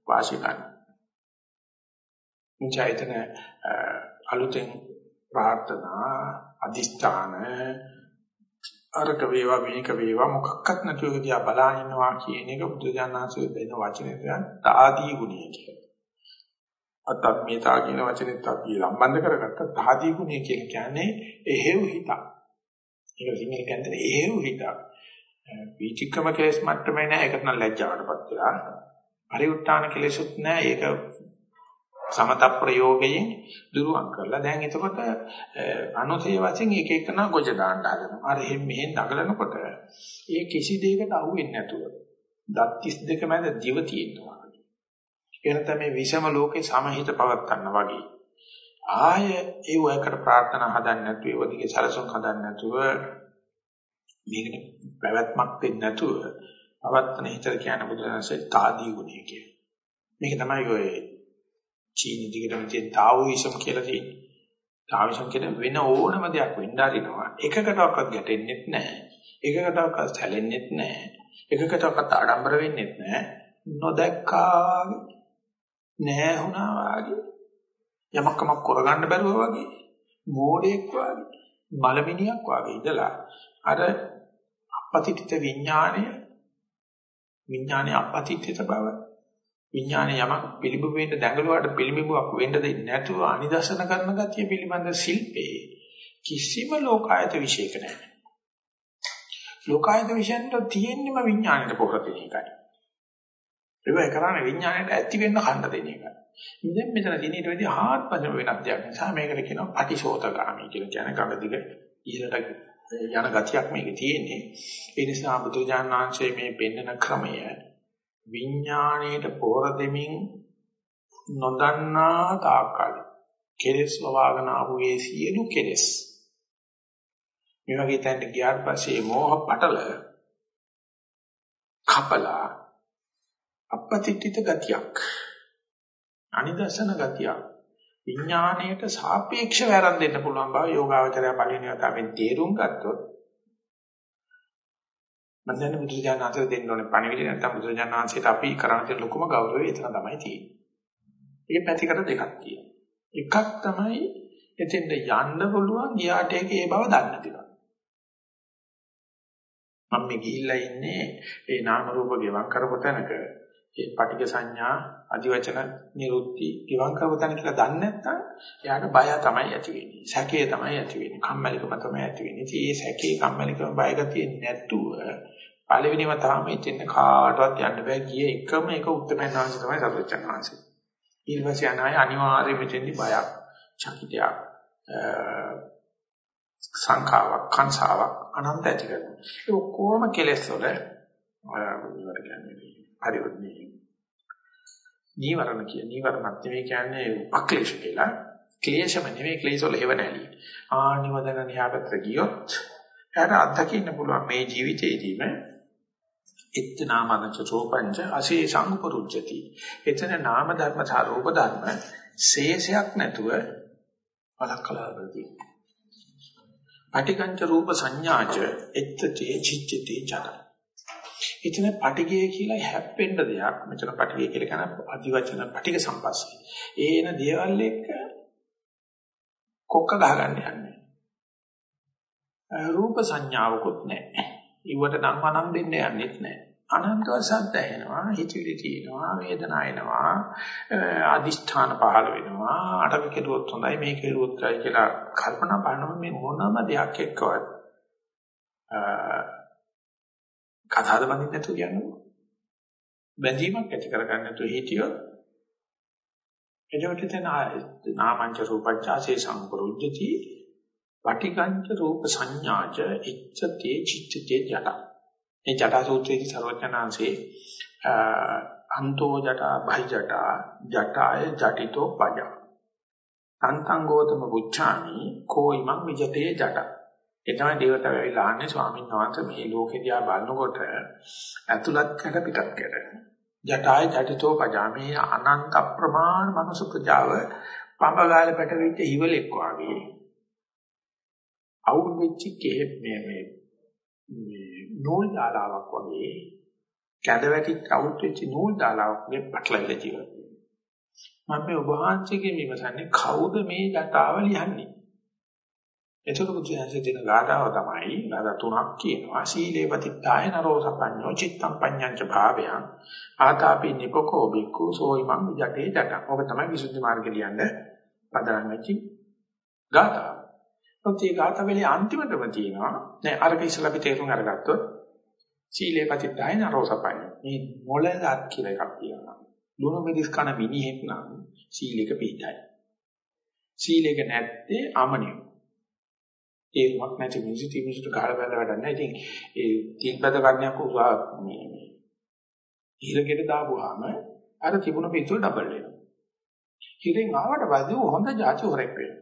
වාසි ගන්න. මුචයිතන අලුතෙන් ප්‍රාර්ථනා අදිස්ථාන අරක වේවා මේක වේවා මොකක්වත් නැතුව දිහා බලාගෙන ඉන්නවා කියන එක බුදුජානනාංශයේ දෙන වචනේ කියන තාදී ගුණය කියලා. අතත් මේ තා කියන වචනේත් අපි සම්බන්ධ කරගත්ත තාදී ගුණය කියලා කියන්නේ එහෙව් හිතක්. ඒක සිංහල කියන්නේ එහෙව් හිතක්. වීචිකම කෙලස් මට්ටමේ නෑ ඒකට නම් ලැජ්ජාවටපත් වෙලා. පරිඋත්තාන කෙලෙසුත් නෑ ඒක සමත ප්‍රයෝගයෙන් දුරුවන් කරලා දැන් එතකොට අනුසය වශයෙන් එක එකන ගොජ දාන්න හදනවා. අර එහෙම මෙහෙන් දඟලනකොට ඒ කිසි දෙයකට අහු වෙන්නේ නැතුව දත් 32 මැද දිව තියෙනවා. එන තමයි විෂම ලෝකේ සමහිත පවත්න්න වගේ. ආය ඒ වයකට ප්‍රාර්ථනා හදන්න නැතුව ඒ වගේ සලසුන් හදන්න නැතුව මේකට පැවැත්මක් දෙන්නේ නැතුව පවත්තන හිතර කියන බුදුරජාණන්සේ තාදී ගුණය කියන. මේක තමයි ඔය චීනි දිගටම තියෙන තාවෝයිසම් කියලා තියෙන්නේ. තාවෝයිසම් කියන වෙන ඕනම දෙයක් වෙන්න ආරිනවා. එකකටවත් ගැටෙන්නේ නැහැ. එකකටවත් සැලෙන්නේ නැහැ. එකකටවත් ආඩම්බර වෙන්නේ නැහැ. නොදැක්කා නැහැ වුණා වාගේ යමක්කමක් කරගන්න බැරුව වගේ මෝඩෙක් වාගේ මලමිනියක් වාගේ ඉඳලා අර අපතිත්‍ත විඥාණය විඥානයේ අපතිත්‍ත බව විඥානයේ යමක් පිළිබු වෙන්න දැඟලුවාට පිළිඹුවක් වෙන්න දෙන්නේ නැතුව අනිදර්ශන කරන ගතිය පිළිබඳ ශිල්පේ කිසිම ලෝකායත විශේෂක නැහැ. ලෝකායත විශේෂන්ට තියෙන්නම විඥාණයට පොර දෙන එකයි. ඒක කරන්නේ විඥාණයට ඇති වෙන්න කන්න දෙන එකයි. ඉතින් මෙතන තියෙන ඊට වැඩි හාත්පසම වෙනස් දෙයක් නිසා මේකට කියනවා පටිශෝතගාමී කියලා කියන්නේ ගඟ දිග ඉහළට යන ගතියක් මේකේ තියෙන්නේ. ඒ නිසා බුදුජානක ආංශයේ මේ පෙන්වන ක්‍රමය විඥාණයට පොර දෙමින් නොදන්නා තාක්කල් කෙලස් වවාගෙන ආපු ඒ සියලු කෙලස් මේ වගේ තැනට ගියාට පස්සේ මෝහ පටල කපලා අපපතිත්‍ිත ගතියක් අනිදර්ශන ගතියක් විඥාණයට සාපේක්ෂව ආරම්භ දෙන්න පුළුවන් බව යෝගාවචරය පළවෙනි වතාවෙන් තේරුම් ගත්තොත් මම දැන් බුදුරජාණන් වහන්සේ දෙන්න ඕනේ පණිවිඩය නැත්නම් බුදුරජාණන් වහන්සේට අපි කරන්න තියෙන ලොකුම ගෞරවය එතන තමයි තියෙන්නේ. ඒ පැතිකඩ දෙකක් තියෙනවා. එකක් තමයි එතෙන්ද යන්න පුළුවන් ගියාට ඒක ඒ බව දන්න දෙයක්. මම මේ ගිහිල්ලා ඉන්නේ ඒ නාම රූප ගෙවම් කරපු තැනක ඒ පටික සංඥා අධිවචන නිරුක්ති ගිවං කරවතන කියලා දන්නේ නැත්නම් එයාට බය තමයි ඇති වෙන්නේ. සැකය තමයි ඇති වෙන්නේ. කම්මැලිකම තමයි ඇති වෙන්නේ. ඉතින් මේ සැකේ කම්මැලිකම බය ගතිය නැතුව පළවෙනිම තමයි ඉතින් කාටවත් යන්න බෑ ගියේ එකම එක උත්තරමයන් වහන්සේ තමයි සරුවචන් වහන්සේ. ඊට පස්සේ අනාය අනිවාර්යයෙන් මෙතෙන්දි බයක්, චකිතයක්, සංඛාවක්, කංසාවක් අනන්ත ඇති කරනවා. ඒ ඔක්කොම කෙලෙස් වල ඔය කියන්නේ පරිවර්තනයේ නීවරණ කිය නීවරණත් නෙවෙයි කියන්නේ උපක්ලේශ කියලා. ක්ලේශම නෙවෙයි ක්ලේශ වල හේව නැලී ආනිවදන නියාපත්‍ර ගියොත් එයාට අත්දකින්න පුළුවන් මේ ජීවිතේදීම එත් නාමනච රූපංච අශේෂං පුරුජ්ජති එතන නාම ධර්ම සහ රූප ධර්ම ශේෂයක් නැතුව බලකලාවදී පටිකංච රූප සංඥාච එත්තේ චිච්චති ජන එතන පටිගය කියලා හැප්පෙන්න දෙයක්. මෙතන පටිගය කියලා කියන අදිවචන පටිග සම්පස්සේ. ඒන දේවල් එක්ක කොක්ක ගහගන්න යන්නේ. රූප සංඥාවකුත් නැහැ. ඊවට නම් වනම් දෙන්න යන්නේත් නැහැ. අනන්තව සද්ද ඇහෙනවා, හිතවිලි තියෙනවා, වේදනා එනවා, අදිෂ්ඨාන පහළ වෙනවා. අටක කෙරුවොත් හොඳයි, මේක කෙරුවොත් හොඳයි කියලා කල්පනා කරනවා මේ මොනම දෙයක් එක්කවත් කතාවද බඳින්න නැතුව කියන්නේ. බැඳීමක් ඇති කරගන්න නැතුව හිටියොත් එතකොට තන නාමංච රූපච්ඡාසේ සම්පරුද්ධති පටිකංච රූප සංඥාච ඉච්ඡතේ චිත්තේ ජට. මේ ජට සූත්‍රයේදී සර්වඥාන්සේ අන්තෝ ජට බහි ජට ජටාය ජටිතෝ පජ. තන්තං ගෝතම බුච්ඡාමි කෝයිමං විජතේ ජට. ඒ තමයි දේවතාව ඇවිල්ලා අහන්නේ ස්වාමීන් වහන්සේ මේ ලෝකෙ දිහා බලනකොට ඇතුළත් කර පිටත් කර ජටාය ජටිතෝ පජාමේ අනන්ත ප්‍රමාණ මනුෂ්‍ය ප්‍රජාව පඹගාලේ පැටවෙච්ච ඉවලෙක් වාගේ. අවුල් වෙච්ච කෙහෙ මේ මේ නූල් දාලාවක් වගේ කැඳ වැටිච්ච අවුල් වෙච්ච නූල් දාලාවක් වගේ පටලවිලා ජීවත් වෙනවා. මම මේ ඔබ වහන්සේගෙන් විමසන්නේ කවුද මේ ජටාව ලියන්නේ එතකොට බුදුසසුනේ දෙන ගාථාව තමයි ගාථා තුනක් කියනවා සීලේ පතිත්තාය නරෝ සපඤ්ඤෝ චිත්තම් පඤ්ඤංච භාවයන් ආතාපි නිපකෝ බික්ඛු සෝයිමං ජටේ ජට. ඔබ තමයි විසුද්ධි මාර්ගය ලියන්නේ පදනම් වෙච්චි ගාථාව. ඔත් මේ ගාථාවලේ අන්තිමටම තියෙනවා නෑ අරක ඉස්සලා අපි තේරුම් අරගත්තොත් සීලේ පතිත්තාය නරෝ සපඤ්ඤෝ. මේ මොළලත් කියලා එකක් තියෙනවා. දුන මිදිස් කන විනිහෙක් නම් සීලෙක පිටයි. සීලෙක නැත්තේ අමනියෝ ඒකක් නැති මිනිස්සු තිමිසුට ගහලා බැලලා වැඩක් නැහැ. ඉතින් ඒ තීන්පද කර්ණයක් උසා මේ මේ ඉරගෙට දාපුවාම අර තිබුණ පිටුව ඩබල් වෙනවා. ඉතින් ආවට පස්සේ හොඳ જાති හොරෙක් වෙනවා.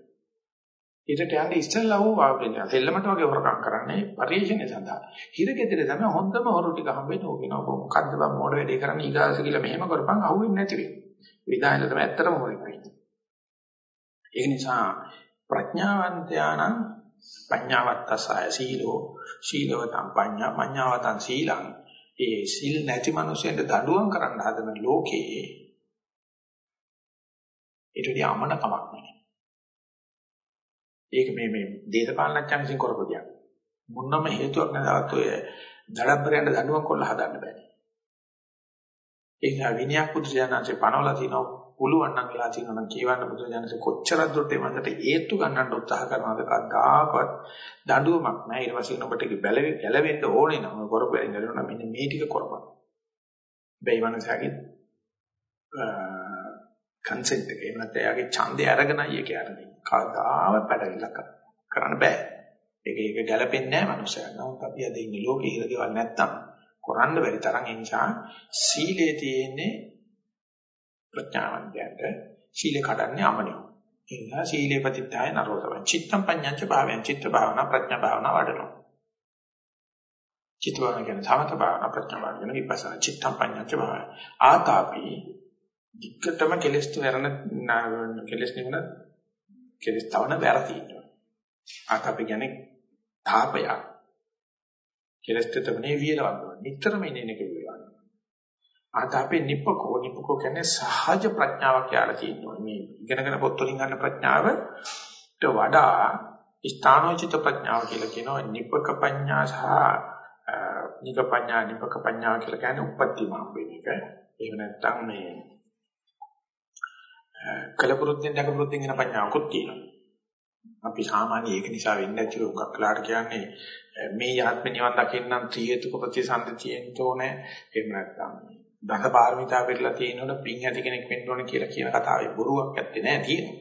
ඊටට යන්නේ ඉස්සෙල්ලා වූ වාගෙන්නේ සෙල්ලමට වගේ හොරකම් කරන්නේ පරිශ්‍රණය සඳහා. හිරගෙදර තමයි හොඳම හොරු ටික හම්බෙන්නේ ඕකිනවා. මොකද්ද බං මොඩ වැඩේ කරන්නේ ඊගාස කියලා මෙහෙම කරපන් අහුවෙන්නේ නැති වෙයි. විදායන තමයි ඇත්තටම හොරෙක් වෙන්නේ. ඒ නිසා ප්‍රඥාවන්තයානම් පඤ්ඤාවත්තසය සීලෝ සීලවතං පඤ්ඤා පඤ්ඤාවතං සීලං ඒ සීල් නැති මිනිසෙන්ට දඬුවම් කරන්න හදන ලෝකේ ඊටදී අමන කමක් නැහැ. ඒක මේ මේ දේශපාලනඥයන් විසින් කරපු දෙයක්. මොනම හේතුවක් නැතවත් ඔය දඩබ්බරයන්ට දඬුවම් කොල්ල හදන්න බෑ. ඒක විනයක් පුදුජානන්සේ පනවලා තිනවා පුළුවන් නම් වෙලා තියෙනවා නම් කියවන්න බුදුජානක කොච්චර දුරට මන්ට ඒත්තු ගන්නට උත්සාහ කරනවද කද්දාකවත් දඬුවමක් නැහැ. ඊට පස්සේ ඔබට බැලෙ ගැලවෙන්න ඕනේ නම් කරපු වෙලින් ගලවන්න මෙන්න මේ ටික කරපන්. බැයි මනසගේ කන්සෙන්ට් එක. එහෙම නැත්නම් එයාගේ ඡන්දය අරගෙනයි ඒක යන්නේ කවදාව පැටවිලා කරන්න බෑ. ඒක ඒක ගැලපෙන්නේ නැහැ මනුස්සයා. නමුත් අපි අද ඉන්නේ ලෝකේ ඉර දේවල් නැත්තම් කරන්න බැරි තරම් ඒ නිසා සීලේ තියෙන්නේ ප්‍රඥාවන්තයන්ට සීල කඩන්නේ අමනියෝ. ඒ නිසා සීලේ ප්‍රතිත්‍යය නරෝතව. චිත්තම් පඤ්ඤංච භාවයන් චිත්ත භාවනා ප්‍රඥා භාවනා වඩනවා. චිත්ත භාවනා කියන්නේ සමත භාවනා ප්‍රඥා භාවනා කියන විපස්සනා චිත්තම් පඤ්ඤංච භාවය. ආතාපි ධික්කතම කෙලස් තුනරන කෙලස් නිවන කෙලස් තවන වැරදි ඉන්නවා. ආතාපි කියන්නේ තාපය. කෙලස් තුනේ වියලවන්න. නිතරම ඉන්නේ කෙලවන්න. අද අපේ නිප්පකෝ නිප්පකෝ කියන්නේ සහජ ප්‍රඥාවක් කියලා තියෙනවා. මේ ඉගෙනගෙන පොත් වලින් ගන්න ප්‍රඥාවට වඩා ස්ථානෝචිත ප්‍රඥාව කියලා කියනවා. නිප්පක පඤ්ඤා සහ නික පඤ්ඤා නිප්පක පඤ්ඤා කියලා කියන්නේ උපත්තිමාම් වෙන එක. එහෙම නැත්නම් මේ කලපුරුද්දෙන් දකපුරුද්දෙන් එන පඤ්ඤාවකුත් තියෙනවා. අපි සාමාන්‍ය ඒක නිසා වෙන්නේ නැති උගක් කලාට කියන්නේ මේ ආත්ම නිවන් දකින්නම් ත්‍රි හේතුක ප්‍රතිසන්දි තියෙන්න ඕනේ. එහෙම නැත්නම් දස පාරමිතා පෙරලා තියෙනවනේ පින් ඇති කෙනෙක් වෙන්න ඕනේ කියලා කියන කතාවේ බොරුවක් ඇත්තේ නෑ තියෙනවා.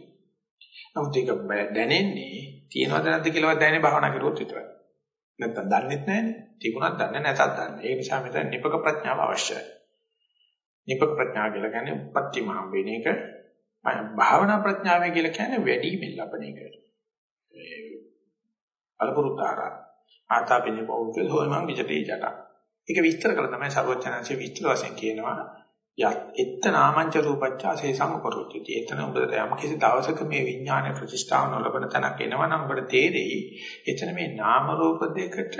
නමුත් ඒක දැනෙන්නේ තියෙනවද නැද්ද කියලාවත් දැනෙන්නේ භාවනා කරුවොත් විතරයි. නැත්තම් දන්නෙත් නෑනේ. තිබුණත් දන්නේ නැතත් දන්නේ. ඒ නිසා මෙතන නිපක ප්‍රඥාව අවශ්‍යයි. නිපක ප්‍රඥාව කියලා කියන්නේ උපත්ති මහම් වෙන එක. භාවනා ප්‍රඥාව කියලා කියන්නේ වැඩි මෙල් ලබන එක. අලපුරුතාරා ආතාපිනේ බෞද්ධ හොයමන් විජිතේ ජට. ඒක විස්තර කළා තමයි සර්වඥාන්සේ විස්තර වශයෙන් කියනවා එත්ත නාමංච රූපච්ඡා සේසං උපරෝධිති. එතන ඔබට යම් කිසි දවසක මේ විඥානයේ ප්‍රතිෂ්ඨාව නොලබන තැනක් එනවා නම් ඔබට තේරෙයි එතන මේ නාම රූප දෙකට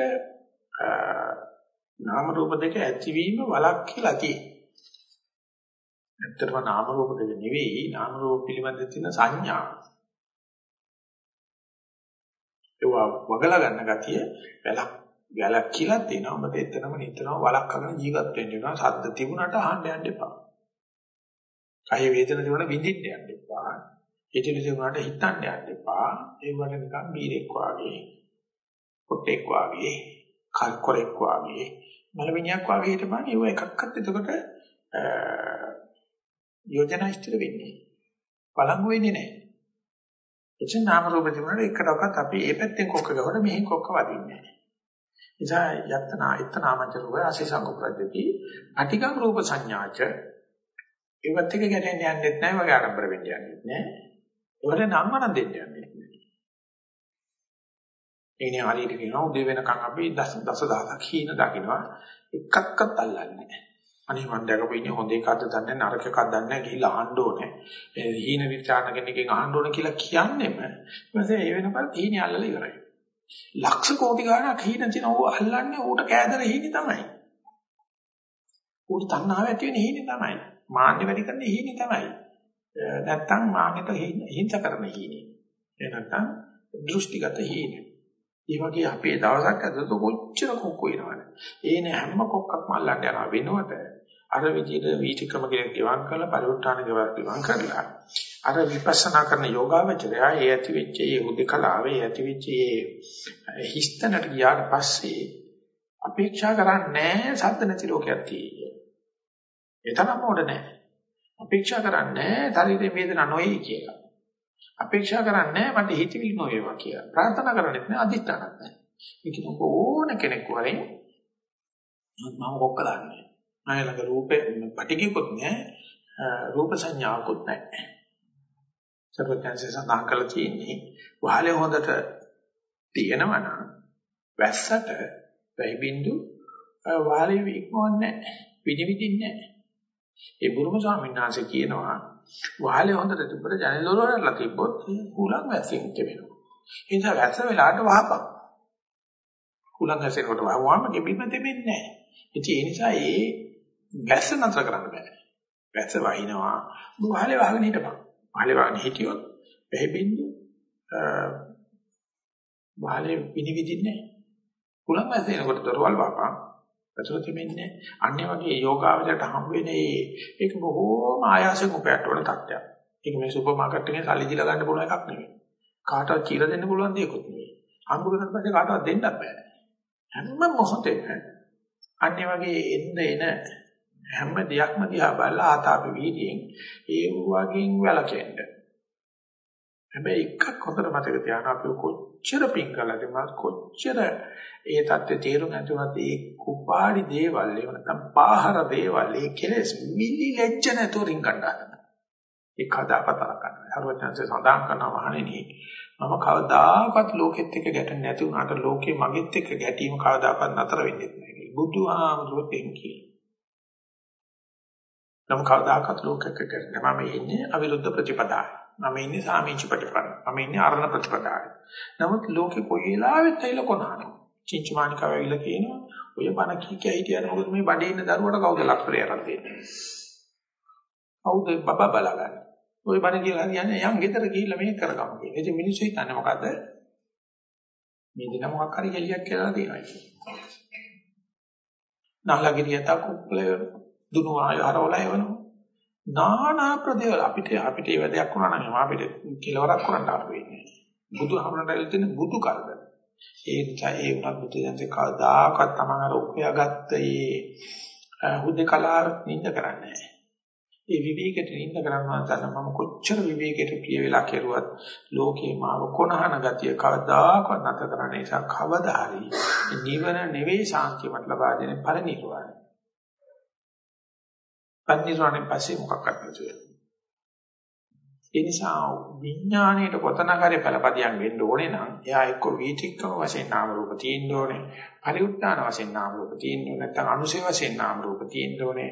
නාම රූප දෙක ඇතිවීම වලක් කියලා තියෙනවා. ඇත්තටම නාම රූප දෙක නෙවෙයි නාම රූප පිළිබඳ තියෙන සංඥා. ඒවා වගලා ගන්න ගතිය වැලක් ගැලක් කියලා තියෙනවා. ඔබට එතනම නිතරම වලක් කරගෙන ජීවත් වෙන්න වෙනවා. ශබ්ද තිබුණාට අහන්න යන්න එපා. කය වේදන තිබුණාට විඳින්න යන්න එපා. හිතවිලි තිබුණාට හිතන්න යන්න එපා. ඒ වගේ නිකන් බීරෙක් වාගේ, පොට්ටෙක් වාගේ, කල්කොරෙක් වාගේ, මලවිනියක් වාගේ හිටපන්. ඒව එකක්වත් එතකොට යෝජනා ඉස්තර වෙන්නේ. බලංගු වෙන්නේ නැහැ. එච නාම රූප තිබුණාට එකටවත් අපි මේ පැත්තෙන් කොක්ක ගවන මෙහෙන් කොක්ක වදින්නේ නැහැ. නිසා යත්තනා ඉත්තනාමච රූප අසීසංගුප්‍රද්දති අටිගම් රූප සංඥාච. ඒවත් එක ගැටෙන්න යන්නෙත් නැහැ වගේ ආරම්භර වෙන්න යන්නෙත් නැහැ ඒවට නම් වරන් දෙන්න යන්නෙත් නැහැ ඒනේ හරියට කියනවා උදේ වෙනකන් අපි දස දස දහසක් හීන දකින්නවා එකක්වත් අල්ලන්නේ නැහැ අනේ මම දැකපු ඉන්නේ හොඳ එකක්ද දන්නේ නරක එකක්ද දන්නේ ගිහිල්ලා අහන්න ඕනේ. ඒ හීන විචාරණ කෙනෙක්ගෙන් අහන්න ඕනේ කියලා කියන්නෙම. ඊපස්සේ ඒ වෙනකොට හීනේ අල්ලලා ඉවරයි. ලක්ෂ කෝටි ගණක් හීන තියෙන ඌ අල්ලන්නේ ඌට කෑදර හීනේ තමයි. ඌට තණ්හාව ඇති වෙන හීනේ තමයි. මාන්නේ වැඩි කරන හීනේ තමයි. නැත්තම් මාන්නයට හිංස කරන හීනේ. ඒ නැත්තම් දෘෂ්ටිගත හීනේ. ඒ වගේ අපේ දවසක් ඇතුළත කොච්චර කොක්ක වෙනවද? ඒ නේ හැම කොක්කක්ම අල්ලන්න යනවා වෙනවට අර විදිහට වීතික්‍රම කියලා ගෙවම් කරලා පරිඋත්ථාන ගෙවම් කරලා අර විපස්සනා කරන යෝගාවචරය ඒ ඇති වෙච්ච ඒ උදකලාවේ ඇති වෙච්ච ඒ හිස්තනට ගියාට පස්සේ අපේක්ෂා කරන්නේ සද්ද නැති ලෝකයක් තියෙන්නේ. ඒ තරම උඩ නැහැ. අපේක්ෂා කරන්නේ ශරීරයේ වේදනා නොයි කියලා. අපේක්ෂා කරන්නේ මට හිතවිලි නොවේවා කියලා. ප්‍රාර්ථනා කරන්නේ නැහැ අදිස්ථානක් නැහැ. මේක ඕන කෙනෙක් වරේ මම කොක්ක දාන්නේ. මම ළඟ රූපේ පිටිකුත් නැහැ. රූප සංඥාවකුත් නැහැ. සර්වඥාන්සේ සඳහන් කළා තියෙන්නේ වහලේ හොඳට තියෙනවා නම් වැස්සට වැහි බින්දු වහලේ ඉක්මවන්නේ නැහැ. විනිවිදින්නේ නැහැ. ඒ බුරුම ස්වාමීන් වහන්සේ කියනවා වහලේ හොඳට තිබ්බට ජනෙල් වලලා තිබ්බොත් කුලං වැස්සෙන් කෙවෙනවා. ඒ නිසා වැස්ස වෙලාවට වහපන්. කුලං වැස්සෙනකොට වහුවාම ගෙබිම දෙන්නේ නැහැ. ඉතින් ඒ නිසා ඒ වැස්ස නතර කරන්න බෑ. වැස්ස වහිනවා. වහලේ වහගෙන හිටපන්. වහලේ වහගෙන හිටියොත් වෙහි බින්දු වහලේ පිනිවිදින්නේ නැහැ. කුලං වැස්සෙනකොට දොරවල් වහපන්. ඇතුළත තිබෙන්නේ අන්නේ වගේ යෝගාවචරයට හම් වෙන්නේ ඒක බොහෝම ආයාසයෙන් උපයන්න ඕන තත්ත්වයක්. ඒක මේ සුපර් මාකට් එකේ සල්ලි දීලා ගන්න පුළුවන් එකක් නෙවෙයි. කාටවත් කියලා දෙන්න පුළුවන් දෙයක්වත් නෙවෙයි. හම්බ කරන පස්සේ කාටවත් දෙන්නත් බෑ. හැම මොහොතේම අන්නේ වගේ එන්න එන හැම දෙයක්ම දිහා බලලා ආතාපි වීදියෙන් ඒ වගේන් වැළකෙන්න. හැබැයි එකක් හොඳට මතක තියාගන්න අපි කොච්චර පිං කළාද මම කොච්චර ඒ தත්ත්වය තේරුම් නැතුවත් ඒ කුපාඩි දේවල් ඒව නැත්නම් පාහර දේවල් ඒ කෙලෙස් මිලි ලැජ්ජ නැතුව රින් ගන්නවා. ඒ කදාපතල කරනවා. හරවත්‍යංශය සඳහන් කරනවා මහණෙනි මම කවදාකවත් ලෝකෙත් එක්ක ගැටෙන්නේ නැති වුණාට ලෝකේ මගෙත් එක්ක ගැටීම කවදාකවත් නතර වෙන්නේ නැහැ කියලා. බුදුහාමුදුරුවෝ එන් කියනවා. නම් කවදාකවත් ලෝකෙක ගැටෙන්නේ මම ඉන්නේ අවිරුද්ධ ප්‍රතිපදාවේ. මම ඉන්නේ සාමීච ප්‍රතිපදාව. මම ඉන්නේ අරණ ප්‍රතිපදාවේ. නමුත් ලෝකේ කොයි වෙලාවෙත් ඇවිල්ලා කොනහනවා. චින්චමානිකාව ඇවිල්ලා කියනවා ඔය බණ කී කිය හිටියන මොකද මේ බඩේ ඉන්න දරුවට කවුද ලක්ෂරය අරන් දෙන්නේ? කවුද බබා බලගන්නේ? ඔය බණ කියලා කියන්නේ යම් ගෙදර ගිහිල්ලා මේක කරගමු කියන. ඉතින් මිනිස්සු හිතන්නේ මොකද්ද? මේ දින මොකක් හරි එළියක් කියලා තියෙනවා කියන්නේ. නල්ලගිරියට කුක්ලේ දුනු ආය හරවලා එවනවා. නානා ප්‍රදේවල අපිට අපිට ඒ වැඩක් වුණා නම් අපිට කෙලවරක් කරන්න ආපු වෙන්නේ. බුදුහමරට තියෙන බුදු කරදර. ඒ නිසා ඒ උනත් බුදුදහමේ කවදාකවත් තමන් අර උපයාගත්ත ඒ හුදකලාව නිඳ කරන්නේ නැහැ. ඒ විවේකයට නිඳ කරනවා නම් මම කොච්චර විවේකයට ප්‍රිය වෙලා කෙරුවත් ලෝකේ මාව කොනහන ගතිය කවදාකවත් නැත කරන්නේ නිසා කවදා හරි නිවන නෙවෙයි ශාන්තියවත් ලබා දෙන පරිනිර්වාණය. පරිනිර්වාණයෙන් පස්සේ මොකක්වත් නැති වෙනවා. ඒ නිසා විඥාණයට කොතනකරි පළපදියම් වෙන්න ඕනේ නම් එයා එක්ක වීතික්කම වශයෙන් නාම රූප තියෙන්න ඕනේ පරිඋත්තාන වශයෙන් නාම රූප තියෙන්න ඕනේ නැත්නම් අනුසය වශයෙන් නාම රූප තියෙන්න ඕනේ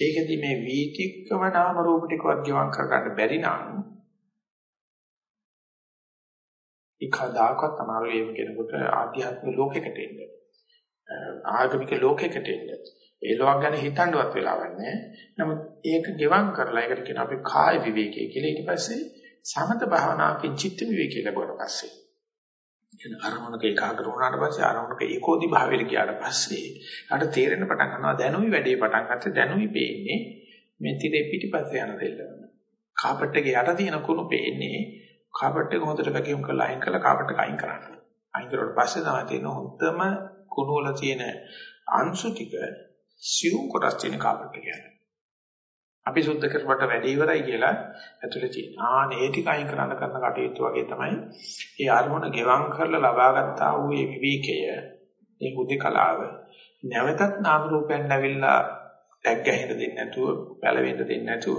ඒකෙදි මේ වීතික්කම නාම රූප ටිකවත් ගිවන් කර ගන්න බැරි නම් එකදාකවත් තමයි මේ කෙනෙකුට ආධ්‍යාත්මික ලෝකයකට එන්න ආගමික ලෝකයකට එන්න ඒ ලෝක ගැන හිතන්නවත් වෙලාවක් නැහැ. නමුත් ඒක ගෙවම් කරලා ඒකට කියන අපි කාය විවේකයේ කියලා ඊට පස්සේ සමත භාවනාවකින් චිත්ත විවේකී ලැබුණා පස්සේ. කියන අරමුණක ඒකාග්‍ර වුණාට පස්සේ අරමුණක ඒකෝදි භාවයට ගියාට පස්සේ අර තේරෙන පටන් ගන්නවා දැනුයි වැඩේ පටන් ගත්තේ දැනුයි පේන්නේ මේ තිරේ පිටිපස්සේ යන දෙල්ලම. කාපට් එකේ යට තියෙන කුණු පේන්නේ කාපට් එක හොඳට වැකියුම් කරලා අයින් කරලා කාපට් එක අයින් කරන්න. අයින් කරුවට පස්සේ තමයි තියෙන හොඳම කුණු වල තියෙන අංශු ටික සියුම් කොටස් තියෙන කාපට් කියන්නේ. අපි සුද්ධ කරවට වැඩි ඉවරයි කියලා ඇතුලේ තියෙන. ආ මේ ටික අයින් කරන්න කරන කටයුතු වගේ තමයි ඒ අරමුණ ගෙවම් කරලා ලබාගත් ආ වූ මේ විවේකය, මේ බුද්ධ කලාව නැවතත් නාම රූපයන් නැවිලා ටැග් ගැහෙන්න දෙන්නේ නැතුව, පැලවෙන්න දෙන්නේ නැතුව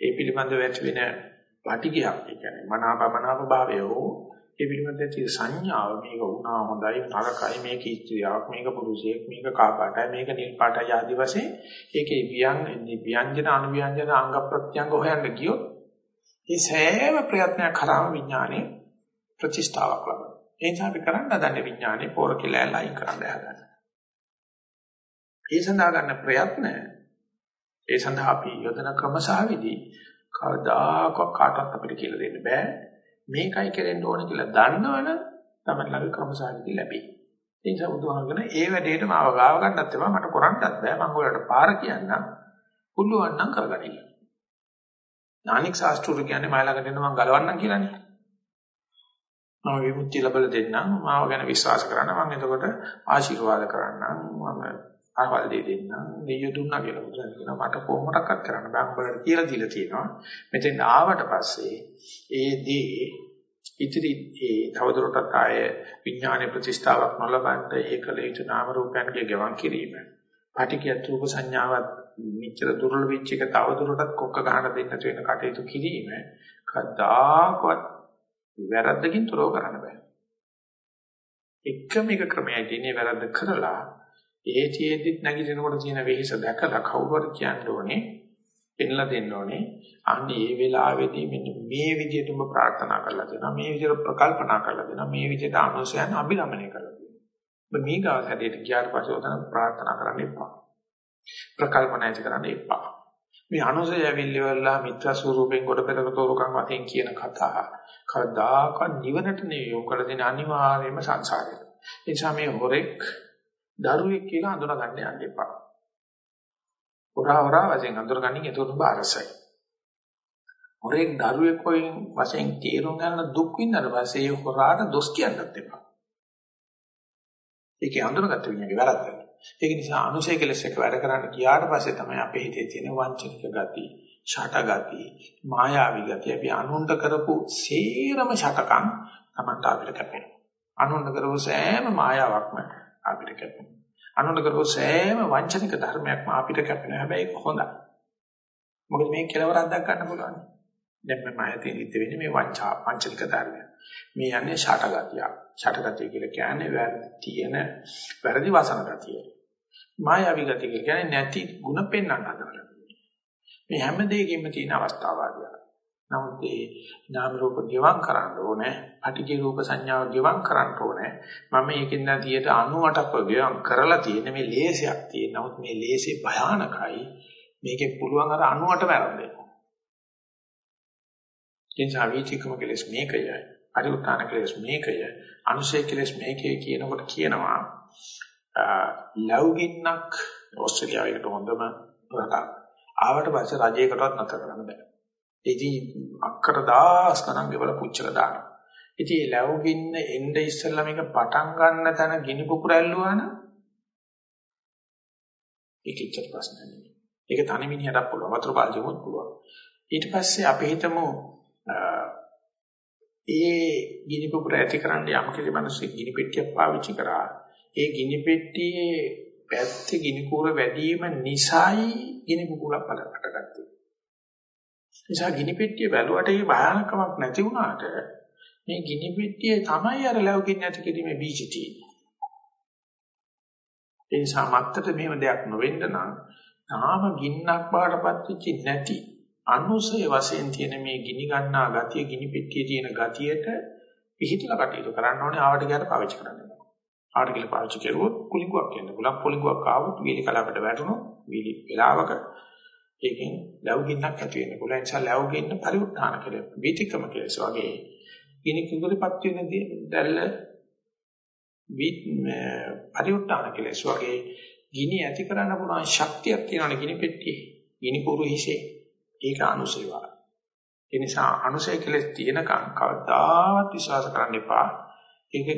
ඒ පිළිබඳව ඇති වෙන පාටිගයක්, ඒ කියන්නේ මනාපමනාප භාවය හෝ ඒ පිළිබඳ තියෙන සංඥාව මේක වුණා හොඳයි නරකයි මේක ඉස්ත්‍රියක් මේක පුරුෂයෙක් මේක කාපාටයි මේක නිල් පාටයි ආදි වශයෙන් ඒකේ වියන් ව්‍යංජන අනුව්‍යංජන අංග ප්‍රත්‍යංග හොයන්න ගියොත් ඒ සෑම ප්‍රයත්නයක් කරාම විඥානේ ප්‍රතිස්ථාවක් ලබනවා. ඒ නිසා අපි කරන්න හදන්නේ විඥානේ පොර කියලා ලයින් කරන්න හදන්නේ. ඒ සඳහා ගන්න ප්‍රයත්න ඒ සඳහා අපි යොදන ක්‍රමසහවිදි කවදාකවත් කාටවත් අපිට කියලා දෙන්න බෑ. මේකයි කරෙන්න ඕන කියලා දන්නවනම් තමයි ළඟ ක්‍රමසහවිදි ලැබෙයි. ඒ නිසා බුදුහාමගෙන ඒ වැඩේට මාව ගාව ගන්නත් එපා මට කරන්නත් බෑ මම ඔයාලට පාර කියන්නම්. පුළුවන් නම් කරගනින්න. නානික ශාස්ත්‍රය කියන්නේ මම ළඟට එන්න මම ගලවන්නම් කියලානේ. මම විමුක්තිය ලැබලා දෙන්නම් මාව ගැන විශ්වාස කරන්න මම එතකොට ආශිර්වාද කරන්නම් මම අහවල් දෙය දෙන්නම් දෙයිය දුන්නා කියලා බුදුන් කියනවා. මට කොහොමඩක්වත් කරන්න බෑ. උඹලට කියලා දීලා තියෙනවා. මෙතෙන් ආවට පස්සේ ඒ දේ ඉතිරි ඒ තවදුරටත් ආය විඥානයේ ප්‍රතිස්ථාවක් නොලබන්න ඒකල යුතු නාම රූපයන්ගේ ගවන් කිරීම. පාටිකියත් රූප සංඥාවත් මෙච්චර දුර්වල වෙච්ච එක තවදුරටත් කොක්ක ගන්න දෙන්න වෙන කටයුතු කිරීම කද්දාකවත් වැරද්දකින් තොරව කරන්න බෑ. එකම එක ක්‍රමයයි තියෙන්නේ වැරද්ද කරලා ඒ චේදිත් නැගිටිනකොට තියෙන වෙහෙස දැකලා කවුරුහරි කියන්න ඕනේ පෙන්ලා දෙන්න ඕනේ. අන්න ඒ වෙලාවේදී මෙන්න මේ විදිහට ඔබ ප්‍රාර්ථනා කරලා දෙනවා මේ විදිහට ප්‍රකල්පනා කරලා දෙනවා මේ විදිහට අනුසයන් අභිරමණය කරලා දෙනවා. ඔබ මේගාව හැදෙට ගියාට පස්සේ උතන ප්‍රාර්ථනා කරන්න එපා. ප්‍රකල්පනා ඇති කරන්න එපා. මේ අනුසය ඇවිල්ලිවලා මිත්‍ර ස්වරූපෙන් කොට පෙරක තෝරකම් වශයෙන් කියන කතා කවදාකවත් නිවනට නෙවෙයි. යොමු කළ දෙන අනිවාර්යයෙන්ම සංසාරේ ඒ නිසා මේ හොරෙක් දරුවෙක් කියලා අඳුනගන්න යන්න එපා. හොරා හොරා වශයෙන් අඳුරගන්නේ ඒක උඹ අරසයි. හොරෙක් දරුවෙක් වයින් වශයෙන් තීරුම් ගන්න දුක් විඳන පස්සේ ඒ හොරාට දොස් කියන්නත් එපා. ඒකේ අඳුනගත්ත විඤ්ඤාණය වැරද්ද. ඒක නිසා අනුශය කෙලස් එක වැඩ කරන්න ගියාට පස්සේ තමයි අපේ හිතේ තියෙන වංචනික ගති, ෂට ගති, මායාවී ගති අපි අනුන්ට කරපු සේරම ෂටකම් Tamanට අපිට කැපෙනවා. අනුන්ට කරපු සෑම මායාවක්ම අපිට කැපෙනවා. අනුන්ට කරපු සෑම වංචනික ධර්මයක්ම අපිට කැපෙනවා. හැබැයි ඒක හොඳයි. මොකද මේ කෙලවරක් දක් ගන්න පුළුවන්. දැන් මම හිතේ ඉත වෙන්නේ මේ වංචා වංචනික ධර්මය. මේ යන්නේ ෂටගතිය. ෂටගතිය කියලා කියන්නේ වැරදි තියෙන වැරදි වසන ගතිය. මායාවී ගතිය කියන්නේ නැති ಗುಣ පෙන්වන්න හදනවා. මේ හැම දෙයකින්ම තියෙන අවස්ථාවාදියා. නමුත් ඒ නාම රූප ගෙවම් කරන්න ඕනේ. පටිඝ රූප සංඥාව ගෙවම් කරන්න ඕනේ. මම මේකෙන් දැන් 98ක් ගෙවම් කරලා තියෙන මේ ලේසයක් තියෙන. නමුත් මේ ලේසේ භයානකයි. මේකේ පුළුවන් අර 98 වැරද්දෙන්න. එනිසා වීතිකම කෙලස් මේකය. පරිඋත්තාන කෙලස් මේකය. අනුශය කෙලස් මේකේ කියනකොට කියනවා ලව්ගින්නක් ඕස්ට්‍රේලියාවේකට හොඳම රටක්. ආවට පස්සේ රජයකටවත් නැතර කරන්න බෑ. ඉතින් අක්කර දාස් ගණන් ගෙවල පුච්චලා දානවා. ඉතින් ඒ ලැබුගින්න එnde ඉස්සෙල්ලා මේක පටන් ගන්න තැන ගිනි පුපුර ඇල්ලුවා නම් ඒක ඉච්ච ප්‍රශ්න නෙවෙයි. ඒක තනි මිනිහටත් පුළුවන්. වතුර පාල්ජෙමුත් පුළුවන්. ඊට පස්සේ අපි හිතමු ඒ ගිනි පුපුර ඇති කරන්න යම් කිසි මිනිස්සෙක් ගිනි පෙට්ටියක් පාවිච්චි කරා. ඒ ගිනි පෙට්ටියේ පැත්තේ ගිනි කූර වැඩිම නිසායි ගිනි පුපුරක් බලකට ගත්තේ. නිසා ගිනි පෙට්ටිය බැලුවට ඒ භයානකමක් නැති වුණාට මේ ගිනි පෙට්ටියේ තමයි අර ලැබුකින් නැති කිරීමේ බීජ තියෙන්නේ. ඒ නිසා මත්තට මෙහෙම දෙයක් නොවෙන්න නම් තාම ගින්නක් බාටපත් වෙච්ච නැති අනුසය වශයෙන් තියෙන මේ ගිනි ගන්නා ගතිය ගිනි පෙට්ටියේ තියෙන ගතියට පිහිටලා කටයුතු කරන්න ඕනේ ආවට ගියාට පාවිච්චි කරන්න බෑ. ආවට කියලා පාවිච්චි කරුවොත් කුලිඟුවක් එන්න පුළුවන්. කුලිඟුවක් ආවොත් වීලි කලාපට වැටුණොත් වීලි වෙලාවක ඒකෙන් ලැබුගින්නක් ඇති වෙන්න පුළුවන්. ඒ නිසා ලැබුගින්න පරිඋත්ථාන කියලා වීතිකම කියලා වගේ ගිනි කුඟුරපත් වෙන දැල්ල පරිඋත්ථාන කියලා වගේ ගිනි ඇති කරන්න පුළුවන් ශක්තියක් තියෙනවනේ ගිනි පෙට්ටියේ. ගිනි කුරු හිසේ. ඒක අනුසේවා. ඒ නිසා අනුසය කෙලස් තියෙනකම් කවදාවත් විශ්වාස කරන්න එපා. ඒක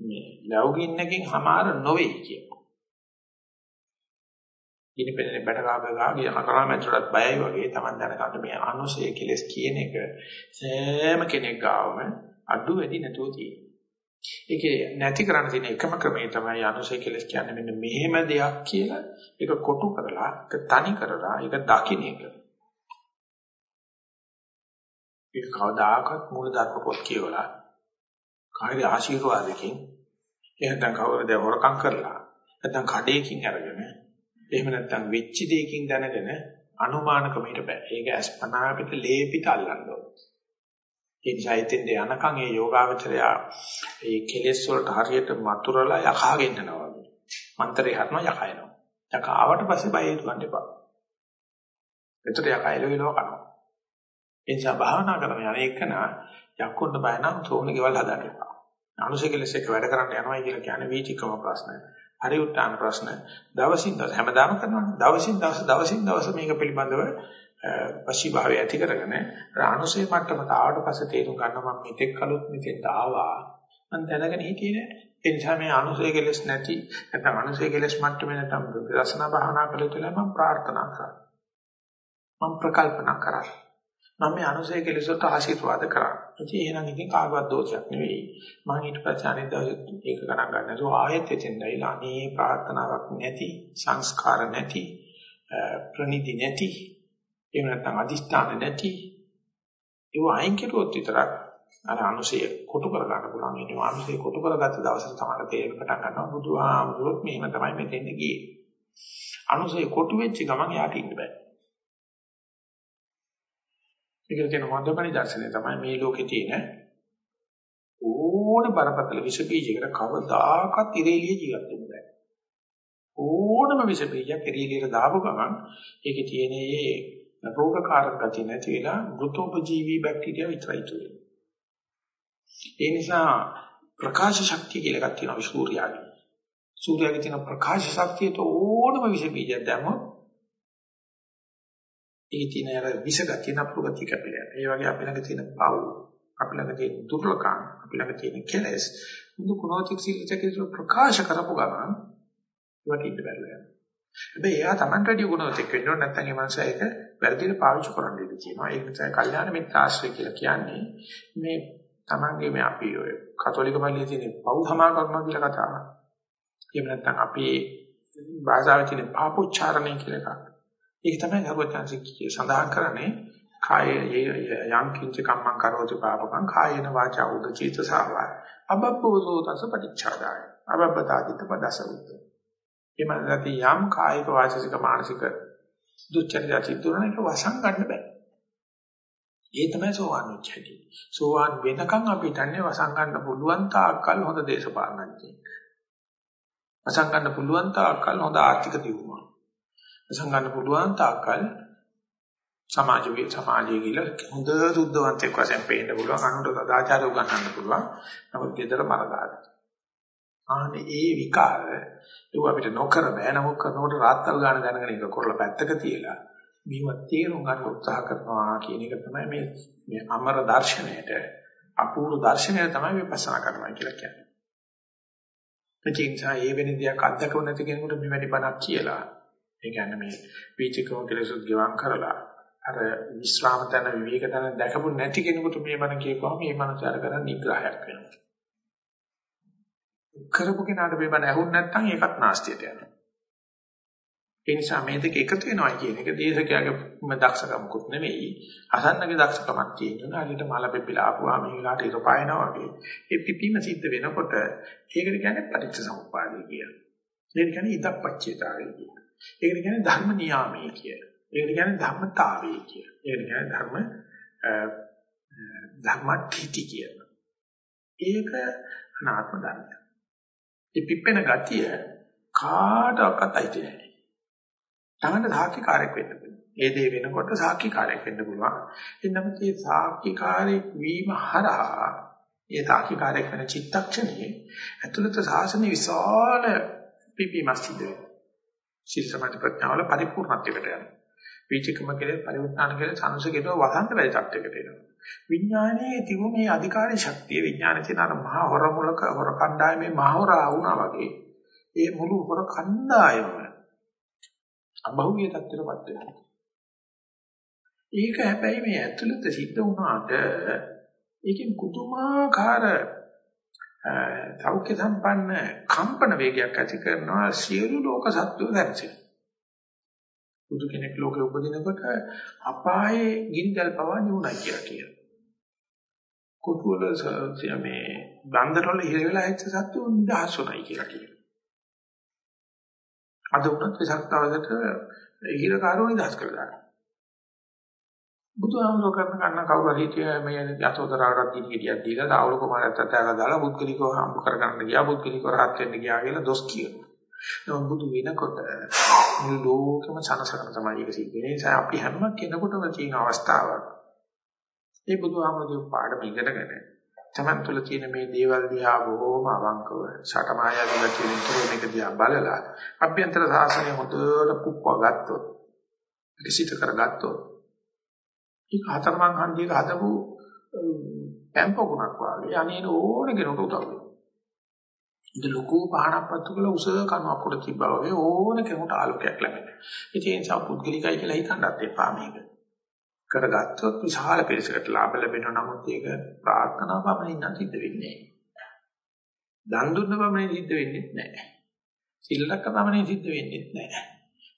මේ ලැබුගින්නකින් හමාර නොවේ කියන ඉනිපෙන්නේ බඩ ගාග ගා කියන කරාමැතුලත් බයයි වගේ Taman දැනගන්න මේ අනුසය කෙලස් කියන එක සෑම කෙනෙක් ගාවම අඩු වැඩි නැතුව තියෙනවා. ඒකේ නැති කරන්න තියෙන එකම ක්‍රමය තමයි අනුසය කෙලස් කියන්නේ මෙන්න මෙහෙම දෙයක් කියලා ඒක කොටු කරලා ඒක තනි කරලා ඒක දකින්න එක. ඒක කවදාකවත් මූල ධර්ම පොත් කියවලා කාගේ ආශිර්වාදකින් එහෙනම් කවුරුද හොරකම් කරලා නැත්නම් කඩේකින් අරගෙන එහෙම නැත්නම් වෙච්ච දෙයකින් දැනගෙන අනුමානකමයට බෑ. ඒක අස්පනා පිට ලේපිට අල්ලන්න ඕනේ. ඒ නිසා ඉතින් යනකම් ඒ යෝගාවචරයා ඒ කෙලෙස් වලට හරියට මතුරලා යකාගෙන යනවා වගේ. මන්තරේ හරනවා යකා එනවා. යකා ආවට පස්සේ බය හිතන්න එපා. එතකොට යකා එළවෙලව කනවා. ඒ නිසා භාවනා කරන යන්නේකන යක්කොන්න බය නම් තෝරන ගෙවල් හදන්න එපා. අනුසය කෙලෙස් එක වැඩ කරන්න යනවා කියලා කියන්නේ වීතිකම ප්‍රශ්නය. හරි උත්තරන ප්‍රශ්න. දවසින් දවස හැමදාම කරනවානේ. දවසින් දවස දවසින් දවස මේක පිළිබඳව වශීභාවය ඇති කරගෙන අනුසය මට්ටමට ආවට පස්සේ තේරුම් ගන්න මම මෙතෙක් කලොත් මෙතෙන්ට ආවා. මම දැනගෙන හිටියේ නෑ. ඒ නිසා මේ අනුසය කෙලෙස් නැති නැත්නම් අනුසය කෙලෙස් මට්ටමේ නැත්නම් විදර්ශනා භාවනා කළේ කියලා මම ප්‍රාර්ථනා කරා. මම ප්‍රකල්පනා කරා. මම මේ අනුසය කෙලෙසට ආශිර්වාද කරා. ඉතින් එහෙනම් ඉතින් කාගවත් දෝෂයක් නෙවෙයි. මම ඊට පස්සේ අනිත් දවසේ ඒක ගණන් ගන්න නැතුව ආයෙත් එතෙන්දයිලා අනේ ප්‍රාර්ථනාවක් නැති සංස්කාර නැති ප්‍රණිති නැති එහෙම නැත්නම් අදිස්ථාන නැති ඒව අයින් කෙරුවොත් විතරක් අර අනුසය කොටු කර ගන්න පුළුවන්. ඒ අනුසය කොටු කරගත්ත දවසට තමයි තේරෙන්න පටන් ගන්නවා බුදුහාමුදුරුවෝ මෙහෙම තමයි මෙතෙන්ද ගියේ. අනුසය කොටු වෙච්ච ගමන් යාට ඉන්න බෑ. ඒකට කියන හොඳපණි දර්ශනය තමයි මේ ලෝකේ තියෙන ඕන බරපතල විස බීජයකට කවදාකවත් ඉරේලිය ජීවත් වෙන්න බෑ. ඕනම විස බීජයක් ඉරේලියට දාපු ගමන් ඒකේ තියෙන ඒ රෝගකාරක ගතිය නැති වෙලා මෘතෝපජීවී බැක්ටීරියා විතරයි තියෙන්නේ. ඒ නිසා ප්‍රකාශ ශක්තිය කියලා එකක් තියෙනවා සූර්යාගේ. සූර්යාගේ තියෙන ප්‍රකාශ ශක්තියට ඕනම විස බීජයක් දැම්මොත් ඒ තියෙන අර විස ගතිය නපුරු ගතිය කැපිලා යනවා. ඒ වගේ අපි ළඟ තියෙන පව්, අපි ළඟ තියෙන දුර්ලකම්, අපි ළඟ තියෙන කෙලෙස් මුදු කුණෝතික සිල්චකේ ප්‍රකාශ කරපු ගමන් ඒවට ඉන්න බැරුව යනවා. හැබැයි එයා Taman රෙඩි ගුණෝතික වෙන්න ඕන නැත්නම් ඒ මනුස්සයා ඒක වැරදිට පාවිච්චි කරන්න ඉඩ තියෙනවා. ඒක තමයි කල්යාණ මිත්‍ර ආශ්‍රය කියලා කියන්නේ. මේ Tamanගේ මේ අපි ඔය කතෝලික පල්ලියේ තියෙන පව් සමා කරනවා කියලා කතාවක්. එහෙම නැත්නම් අපි භාෂාවේ තියෙන පාපෝච්චාරණය කියලා එකක්. ඒක තමයි සර්වඥාන්සේ සඳහන් කරන්නේ කාය යම් කිංච කම්මං කරෝති පාපකං කායේන වාචා උදචිත සාවා අබබ්බෝසෝ තස පටිච්චාදාය. අබබ්බතාදිත පදසරුත් එමන්ති යම් කායික වාචික මානසික දුච්චර්ය සිදුරන එක වසන් ගන්න බෑ. ඒ තමයි සෝවාන් වෙච්ච හැටි. සෝවාන් වෙනකන් අපි හිතන්නේ වසන් ගන්න පුළුවන් තාක්කල් හොඳ දේශපාලනඥයෙක්. වසන් ගන්න පුළුවන් තාක්කල් හොඳ ආර්ථික දියුණුවක්. සංගන්න පුළුවන් තාක්කල් සමාජ වේ සමාජයේ කියලා හොඳ සුද්ධවන්තයෙක් වශයෙන් පේන්න පුළුවන් අනුන්ට සදාචාරය උගන්වන්න පුළුවන්. නමුත් gedara මරදාන ආනේ ඒ විකාර ඒක අපිට නොකර බෑ. නමුත් කරනකොට රාත්තල් ගන්න දැනගෙන ඒක කරලා පැත්තක තියලා මේව තේරුම් ගන්න උත්සාහ කරනවා කියන එක තමයි මේ මේ අමර දර්ශනයට අපූර්ව දර්ශනය තමයි විපස්සනා කරනවා කියලා කියන්නේ. ඒ නිසා ඒ වෙන දෙයක් අත්දකව නැති කෙනෙකුට මෙවැනි බණක් කියලා ඒ කියන්නේ මේ වීචකම කෙලෙසුත් ගිවන් කරලා අර විශ්‍රාම තන විවේක තන දැකපු නැති කෙනෙකුට මේ මන කියපුවම මේ මනසාර කරන් නිග්‍රහයක් වෙනවා. කරපු කෙනාට මේ බණ ඇහුන් නැත්නම් ඒකත් නාස්තියට යනවා. ඒ නිසා මේ දෙක එකතු වෙනවා කියන එක දේශකයාගේ දක්ෂකමකුත් නෙවෙයි අසන්නගේ දක්ෂකමක් කියනවා. හරියට මල පෙපිලා ආපුවා මේ වෙලාවට ඉර පායනවා වගේ. ඒ පිපීම සිද්ධ වෙනකොට ඒකට කියන්නේ පටිච්ච සමුප්පාදය කියලා. ඒක කියන්නේ ඉදප්පච්චේතාවය කියලා. ඒකට කියන්නේ ධර්ම නියාමයේ කියලා. ඒකට කියන්නේ ධර්මතාවයේ කියලා. ඒකට කියන්නේ ධර්ම ධර්මඨිති කියලා. ඒක අනාත්ම ධර්මයක්. මේ පිපෙන ගතිය කාටවත් අයිති නැහැ. තමන්න සාක්ෂිකාරයක් වෙන්න පුළුවන්. ඒ දේ වෙනකොට සාක්ෂිකාරයක් වෙන්න පුළුවන්. එන්නම මේ සාක්ෂිකාරයක් වීම හරහා ඒ සාක්ෂිකාරයක් වෙන චිත්තක්ෂණයේ ඇතුළත සාසන විශාල පිපීමක් සිදු වෙනවා. සීල සමාධි ප්‍රඥාවල පරිපූර්ණත්වයකට යනවා. වීචකම කෙලෙස් පරිවර්තන කෙලෙස් සංසකේතව වසන්ත බැරි තත්යකට එනවා. විඥානයේ තිබු මේ අධිකාරී ශක්තිය විඥානයේ තියෙන අර මහා හොර මුලක හොර කණ්ඩායමේ මහා හොරා වුණා වගේ ඒ මුළු හොර කණ්ඩායම අභෞවිය තත්ත්වයටපත් වෙනවා. ඒක හැබැයි මේ ඇතුළත සිද්ධ වුණාට ඒකෙන් කුතුමාකාර සෞඛ්‍ය සම්පන්න කම්පන වේගයක් ඇති කරනවා සියලු ලෝක සත්වෝ දැක්සෙන. බුදු කෙනෙක් ලෝකේ උපදිනකොට අපායේ ගිනිදල් පවා නිවුණා කියලා කියනවා. කොටුවල මේ බන්දරවල හිර වෙලා හිට සත්තු නිදහස් උනායි කියලා කියනවා. අද උනත් විසක් දවසට හිරකාරෝ නිදහස් කරලා දානවා. බුදුහාමුදුර කරන කන්න කවුරු හිටිය මේ යසෝදරාවට දීලා ගෙඩියක් දීලා දාවුල කුමාරයත් අතහැරලා දාලා බුද්ධලිකව හම්බ කරගන්න ගියා බුද්ධලිකව රහත් වෙන්න ගියා කියලා දොස් කියනවා. නමුත් බුදු වෙනකොට මුළු ලෝකෙම සනසන තමයි ඒක සිද්ධ වෙන්නේ. ඒ නිසා අපි හැම කෙනෙකුටම තියෙන අවස්ථාවක්. මේ බුදුහාමුදුරුවෝ පාඩම ඉගෙනගෙන තමන් තුළ තියෙන මේ දේවල් දිහා බොහොම අවංකව සටමායා වල තියෙන තුරු මේක දිහා බලලා අභ්‍යන්තර සාසනය හොඳට පුප්පව ගත්තොත් විසිත කරගත්තොත් ඒක හතරමං හන්දියක හදපු පැම්පකුණක් වගේ අනේන ඕන කෙනෙකුට උදව් වෙනවා. ඉත ලොකු පහනක් පත්තු කළ උස කණුවක් උඩ තිබ්බා වගේ ඕන කෙනෙකුට ආලෝකයක් ලැබෙනවා. ඒ නිසා පුද්ගලිකයි කියලා හිතන්නත් එපා මේක. කරගත්තොත් විශාල පිරිසකට ලාභ ලැබෙනවා. නමුත් ඒක ප්‍රාර්ථනා පමණින් නම් සිද්ධ වෙන්නේ නැහැ. දන් දුන්න පමණින් සිද්ධ වෙන්නේ නැහැ. සිල්ලක පමණින් සිද්ධ වෙන්නේ නැහැ.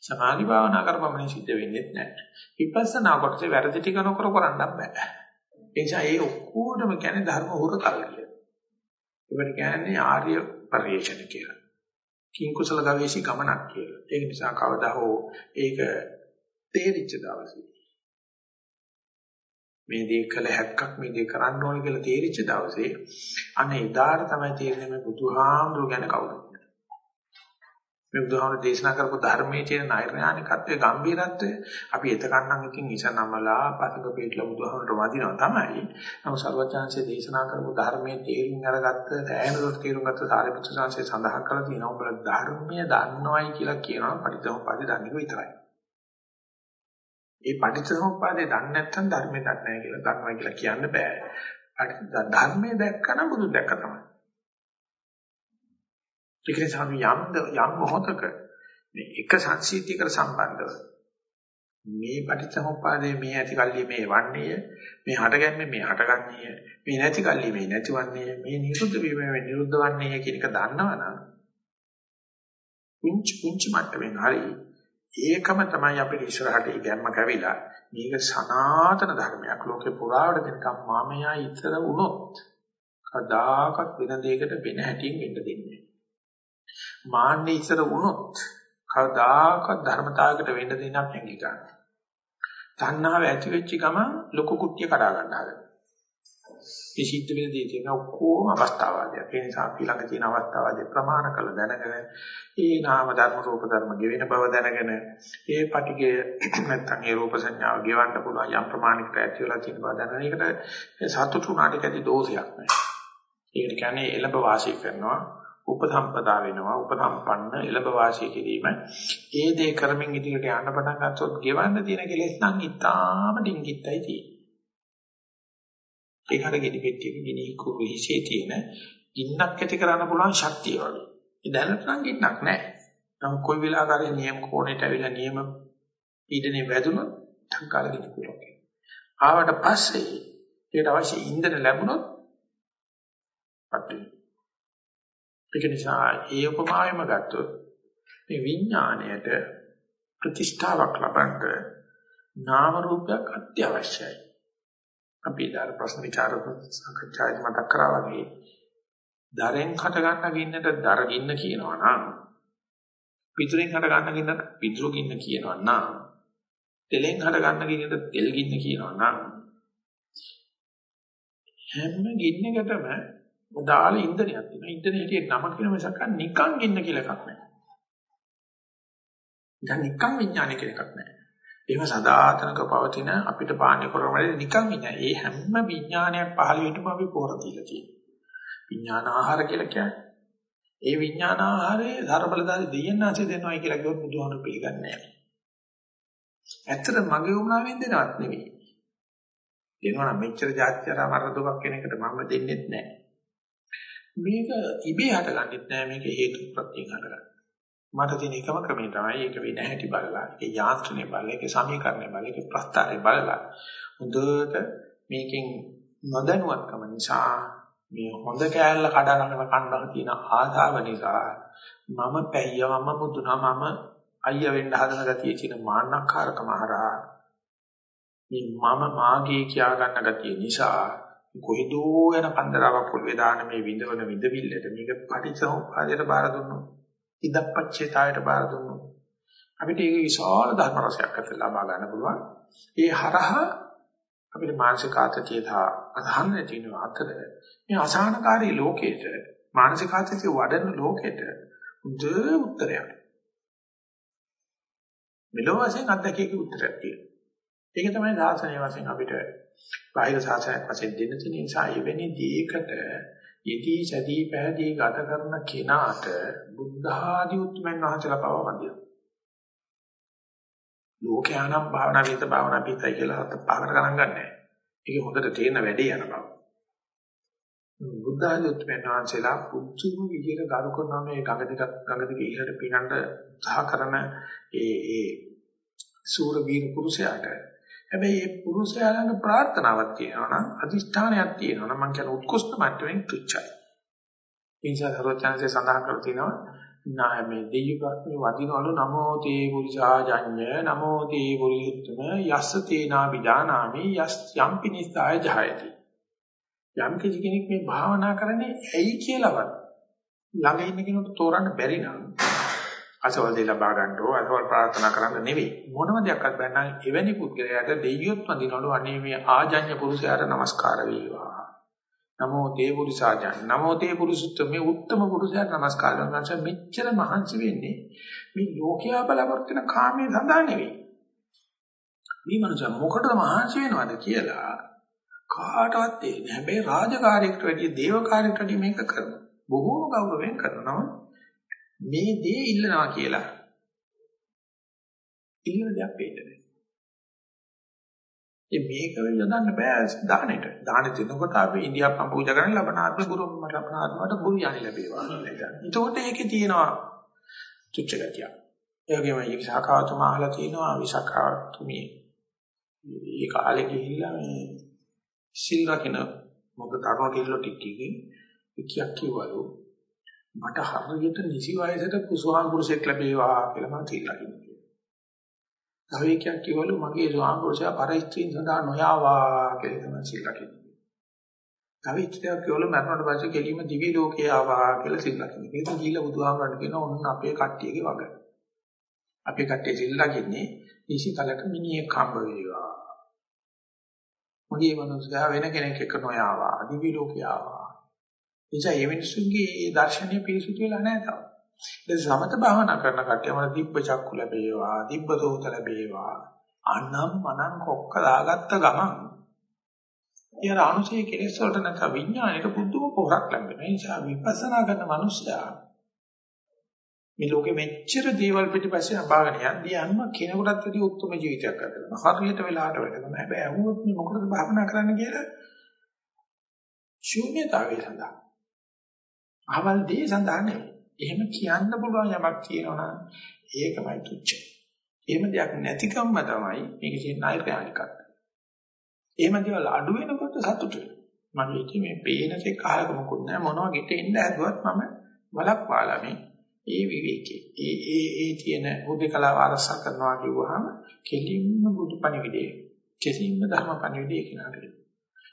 සමාධි භාවනා කරපමණින් සිද්ධ වෙන්නේ නැහැ. විපස්සනා කොටසේ වැරදි ටික නොකර කරන්න බෑ. ඒ නිසා ඒ ඔක්කොටම කියන්නේ ධර්ම හුරතල් කියලා. ඒකට කියන්නේ ආර්ය පරිශ්‍රණ කියලා. කිං කුසල ගවේෂි ගමනක් කියලා. ඒක නිසා කවදා හෝ ඒක තේරිච්ච දවසේ මේ දේ කළ හැක්කක් මේ දේ කරන්න ඕනේ කියලා තේරිච්ච දවසේ අනේ එදාට තමයි තේරෙන්නේ මේ බුදුහාමුදුරු ගැන කවුද මේ බුදුහාමුදුරු දේශනා කරපු ධර්මයේ තියෙන නෛර්යානිකත්වයේ ගැඹීරත්වය අපි එතකන්නම් ඉතින් ඉසනමලා පසක පිටලා බුදුහාමුදුරු වදිනවා තමයි. නමුත් සර්වඥාන්සේ දේශනා කරපු ධර්මයේ තේරුම් අරගත්ත සෑහෙනකට තේරුම් ගත්ත සාරිපුත්‍ර සංසේ සඳහන් කරලා තියෙනවා උඹලා ධර්මය දන්නවයි කියලා කියනවා පරිත්‍යාගපාදී දන්නේ විතරයි. ඒ පටිච්චසමුප්පාදේ දන්නේ නැත්නම් ධර්මය දන්නේ නැහැ කියලා දන්නවා කියලා කියන්න බෑ. ධර්මයේ දැක්කම බුදු දැක්ක තමයි. ඒක නිසා අපි යම් යම් මොහොතක මේ එක සංසිද්ධියකට සම්බන්ධව මේ පටිච්චසමුප්පාදයේ මේ ඇති කල්ලි මේ වන්නේය මේ හටගන්නේ මේ හටගන්නේය මේ නැති කල්ලි මේ නැතිවන්නේය මේ නිරුද්ධ වීම මේ නිරුද්ධ වන්නේය කියන එක දන්නවනම් පුංචි පුංචි මට්ටමින් හරි ඒකම තමයි අපිට ඉස්සරහට ඉගැම්ම කැවිලා මේක සනාතන ධර්මයක්. ලෝකේ පුරාවට දෙනකම් මාමයා ඉතර වුණොත් කදාකත් වෙන දෙයකට වෙන හැටියෙන් වෙන්න දෙන්නේ මාන්නේ ඉස්සර වුණොත් කවදාකවත් ධර්මතාවයකට වෙන්න දෙන්නක් නැගී ගන්න. තණ්හාව ඇති වෙච්ච ගමන් ලොකු කුට්ටිය කඩා ගන්න හදනවා. මේ සිද්ධ වෙන දේ තියෙන ඔක්කොම අවස්ථාවාදයක්. ඒ නිසා අපි ළඟ තියෙන අවස්ථාවාදී ප්‍රමාණ කළ දැනගෙන ඒ නාම ධර්ම රූප ධර්ම ගෙවෙන බව දැනගෙන ඒ පටිගය නැත්තම් ඒ රූප සංඥාව ගෙවන්න පුළුවන් යම් ප්‍රමාණයකට ඇති වෙලා තියෙන බව දැනගෙන ඒකට සතුටු උනාට කැදි දෝෂයක් නැහැ. ඒකට කියන්නේ එළඹ වාසය කරනවා උපසම්පදා වෙනවා උපසම්පන්න එළඹ වාසය කිරීම. ඒ දේ කරමින් ඉදිරියට යන්න පටන් ගත්තොත් ගෙවන්න තියෙන කෙලෙස් නම් ඉතාම ඩිංගිත්තයි තියෙන්නේ. ඒකට ගෙඩි පෙට්ටියක ගිනි කුරු හිසේ තියෙන ගින්නක් ඇති කරන්න පුළුවන් ශක්තිය වගේ. ඒ දැනට නම් ගින්නක් නැහැ නම් කොයි වෙලාවකරි නියම කෝණයට ඇවිල්ලා නියම පීඩනේ වැදුනොත් ටංකාල ගිනි කුරක්. ආවට පස්සේ ඒකට අවශ්‍ය ඉන්ධන ලැබුණොත් අපිට ඒක නිසා ඒ උපමාවෙම ගත්තොත් මේ විඥාණයට ප්‍රතිෂ්ඨාවක් ලබන්න නාම රූපයක් අත්‍යවශ්‍යයි. අපි ඊදාර ප්‍රශ්න විචාරක සාකච්ඡාවේ මතක් කරා වගේ දරෙන් හට ගන්න ගින්නට දර ගින්න කියනවා නම් පිටුරෙන් හට ගන්න ගින්නට පිටුරු ගින්න කියනවා නම් තෙලෙන් හට ගන්න ගින්නට තෙල් ගින්න කියනවා නම් හැම ගින්නකටම දාල ඉන්ධනයක් තියෙනවා. ඉන්ධනයේ නම කියන මිසක් නිකන් ඉන්න කියලා එකක් නැහැ. දැන් නිකන් විඥානය කියලා එකක් නැහැ. එහෙම සදාතනක පවතින අපිට පාණ්‍ය කරවල නිකන් ඉන්නේ. ඒ හැම විඥානයක් පහළ වෙන්නම අපි පොර දීලා තියෙනවා. විඥාන ආහාර කියලා කියන්නේ. ඒ විඥාන ආහාරයේ ධර්මබලදාරි දෙයන්නාසේ දෙනවා කියලා කිව්වොත් බුදුහාමුදුරු පිළිගන්නේ නැහැ. ඇත්තට මගේ උමනාවෙන් දෙනවත් නෙවෙයි. දෙනවා නම් මෙච්චර જાත්‍යර මරණ දුකක් කෙනෙකුට මම දෙන්නෙත් නැහැ. මේක ඉබේ හටගන්නෙත් නෑ මේක හේතු ප්‍රත්‍යයෙන් හටගන්නේ. මට තියෙන එකම ක්‍රමය තමයි ඒක වෙන හැටි බලලා, ඒක යාන්ත්‍රණය බලලා, ඒක සමීකරණය බලලා, ඒක ප්‍රස්තාරය බලලා. හොඳට මේකෙන් නොදැනුවත්කම නිසා මේ හොඳ කෑල්ල කඩනගෙන කන්න තියෙන ආශාව නිසා මම පැయ్య මම මුදුනා මම අයියා වෙන්න හදන ගතිය කියන මාන්නක්කාරකම හරහා මේ මම මාගේ කියා ගන්න ගතිය නිසා කොහෙදෝ යන කන්දරාවක් පොළවේ දාන මේ විඳවන විඳවිල්ලට මේක පටිච්චසමුප්පාදයට බාර දුන්නොත් ඉදප්පච්චේතාවයට බාර දුන්නොත් අපිට ඒක විශාල ධර්ම රසයක් අතට ලබා ගන්න පුළුවන්. ඒ හරහා අපිට මානසික ආතතිය සහ අධහන තියෙන අතර මේ අසහනකාරී ලෝකේට මානසික ආතතිය වඩන ලෝකෙට උද උත්තරයක්. මෙලොව වශයෙන් අත්දැකීක උත්තරයක් තියෙනවා. ඒක තමයි සාසනය වශයෙන් අපිට බාහිර සාසනයක් වශයෙන් දෙන්න තියෙන නිසා එවැනි දීකට යෙදී සැදී පැහැදී ගත කරන කෙනාට බුද්ධ ආදී උතුම්යන් වහන්සේලා පව වදිනවා. ලෝකයානම් භාවනා විත භාවනා පිටයි කියලා හත පහකට ගණන් ගන්නෑ. ඒක හොඳට තේරෙන වැඩේ යන බව. බුද්ධ ආදී උතුම්යන් වහන්සේලා පුදුම විදියට ගරු කරන මේ ගඟ දෙක ගඟ දෙක ඉහළට පිනන්න සහ කරන ඒ ඒ සූර වීර පුරුෂයාට හැබැයි මේ පුරුෂයා ළඟ ප්‍රාර්ථනාවක් තියෙනවා නම් අදිෂ්ඨානයක් තියෙනවා නම් මම කියන උත්කෘෂ්ඨ මට්ටමින් තුච්චයි. ඒ නිසා සරෝජාන්සේ සඳහන් කර තිනවා නාය මේ දෙයියපත්මේ වදිනවලු නමෝ තේ පුරිසාජඤ්ඤ නමෝ තේ පුරියුත්තම යස්ස තේනා විදානාමි යස් යම්පි නිස්සාය ජහයති. යම් කෙනෙක් මේ භාවනා කරන්නේ ඇයි කියලාවත් ළඟ ඉන්න කෙනෙකුට තෝරන්න බැරි නම් අසවල් දෙය ලබා ගන්න ඕ අසවල් ප්‍රාර්ථනා කරන්න නෙවෙයි. මොනම දෙයක්වත් බැන්නම් එවැනි පුද්ගලයාට දෙවියොත් වඳිනවලු. අනේ මේ ආජඤ්‍ය පුරුෂයාට নমස්කාර වේවා. නමෝ තේ පුරුෂාජන් නමෝ තේ පුරුෂුත්ත මේ උත්තම පුරුෂයාට নমස්කාර කරනවා. මෙච්චර මහන්සි වෙන්නේ මේ ලෝකයා බලාපොරොත්තු වෙන කාමයේ සඳහා නෙවෙයි. මේ මනුස්සයා මොකටද මහන්සි වෙනවද කියලා කාටවත් තේරෙන්නේ හැබැයි රාජකාරියකට වැඩිය දේව කාර්යයකට වැඩිය මේක කරනවා. බොහෝම ගෞරවයෙන් කරනවා. මේ දේ ඉල්ලනවා කියලා ඉල්ලන දෙයක් වෙන්නේ ඉතින් මේක යොදන්න බෑ දානෙට. දානෙ දෙනකොට අපි ඉන්දියාප්පම් පූජා කරන ලබනාත්ම ගුරු මට ලබනාත්මට ගුරු යණි ලැබේවා කියලා. එතකොට ඒකේ තියෙනවා තුච්ච ගතිය. ඒ වගේම මේ විසාකාතුමා අහලා තියෙනවා විසාකාතුමී ඒ කාලේ ගිහිල්ලා මේ සිල් රකින්න මොකද ධර්ම කිල්ලෝ ටිකකින් කියක් කිව්වලු මට හරියට නිසි වයසට කුසුහාන් පුරුෂයෙක් ලැබේවා කියලා මම සිල් රකින්න කිව්වා. තව එකක් කිව්වලු මගේ ස්වාම පුරුෂයා පරිස්ත්‍රීන් සඳහා නොයාවා කියලා තමයි සිල් රකින්න. තව එකක් කිව්වලු මරණයට පස්සේ කෙලිම දිවි ලෝකේ ආවා කියලා සිල් රකින්න. ඒක ගිහිල්ලා බුදුහාමරණ කියන ඔන්න අපේ කට්ටියගේ වග. අපේ කට්ටිය සිල් රකින්නේ නිසි කලක මිනිහෙක් හම්බ වේවා. මගේ මනුස්සයා වෙන කෙනෙක් එක්ක නොයාවා. දිවි ලෝකේ ආවා. නිසා මේ මිනිස්සුන්ගේ මේ දර්ශනීය පිරිසුදු වෙලා නැහැ තාම. ඒ සමත භාවනා කරන කට්ටියම දිබ්බ චක්කු ලැබේවා, දිබ්බ සෝත ලැබේවා. අනම් මනම් කොක්ක දාගත්ත ගමන් ඊයර අනුසය කෙලෙස් වලට නැත්නම් විඥාණයට පුදුම පොරක් ලැබෙනවා. ඒ නිසා විපස්සනා කරන මනුස්සයා මේ ලෝකෙ මෙච්චර දේවල් පිටිපස්සේ අපාගෙන යද්දී අන්න කෙනෙකුටත් වැඩි උත්තරම ජීවිතයක් ගත කරනවා. හරියට වෙලාවට වැඩ කරනවා. හැබැයි අහුවොත් මේ මොකටද භාවනා කරන්න කියලා ශූන්‍යතාවය සඳහා අවල් දේ සඳහා නෙවෙයි. එහෙම කියන්න පුළුවන් යමක් කියනවා නම් ඒකමයි තුච්ච. එහෙම දෙයක් නැතිකම්ම තමයි මේක කියන නෛර්යානිකත්වය. එහෙම දේවල් අඩු වෙනකොට සතුටු වෙනවා. මගේ ඉතින් මේ පේනසේ කාලක මොකුත් නැහැ මොනවා ගෙට එන්න ඇදුවත් මම වලක්වාලා මේ ඒ විවේකේ ඒ ඒ ඒ තියෙන බුද්ධකලාව අරසා කරනවා කිව්වහම කෙලින්ම බුදු පණිවිඩය කෙලින්ම ධර්ම පණිවිඩය කියනවා.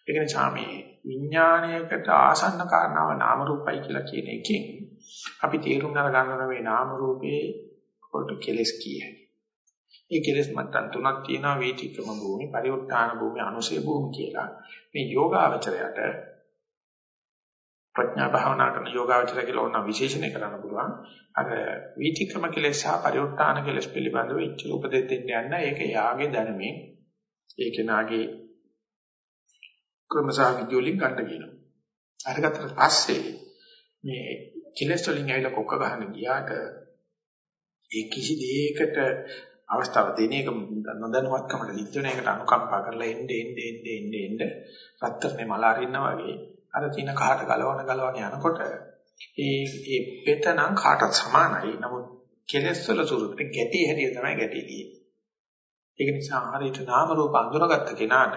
ඒක නිසා මේ විඥාණයකට ආසන්න කාරණාව නාම රූපයි කියලා කියන එකෙන් අපි තේරුම් ගන්න මේ නාම රූපේ කොට කෙලස් කියයි. මේ කෙලස් මට්ටම් තුනක් තියෙනවා වේතිකම භූමි, පරිඋත්ථාන භූමි, අනුසය භූමි කියලා. මේ යෝගාවචරයට ප්‍රඥා භාවනා කරන යෝගාවචරය කියලා ඕන විශේෂණය කරන්න පුළුවන්. අර වීතික්‍රම කෙලෙස් සහ පරිඋත්ථාන කෙලෙස් පිළිබඳව ඉච්ඡ උපදෙස් දෙන්න යන්න ඒක යාගේ දැනුමින් ඒක නාගේ ක්‍රමසහ විද්‍යෝලින් ගන්න කියනවා. අරගත්තට පස්සේ මේ කෙලස් වලින් ඇවිල්ලා කොක්ක ගන්න ගියාට ඒ කිසි දෙයකට අවස්ථාව දෙන එක නොදැනුවත්කමට ලිච්චන එකට අනුකම්පා කරලා එන්නේ එන්නේ එන්නේ එන්නේ එන්නේ රත්තරනේ මල අරින්නා වගේ අර තින කහට ගලවන ගලවන යනකොට ඒ ඒ පෙතනම් කාටත් සමානයි නමුත් කෙලස් වල ස්වරූපෙ ගැටි හැටිය තමයි ගැටි තියෙන්නේ ඒක නිසා හරියට නාම රූප අඳුරගත්ත කෙනාට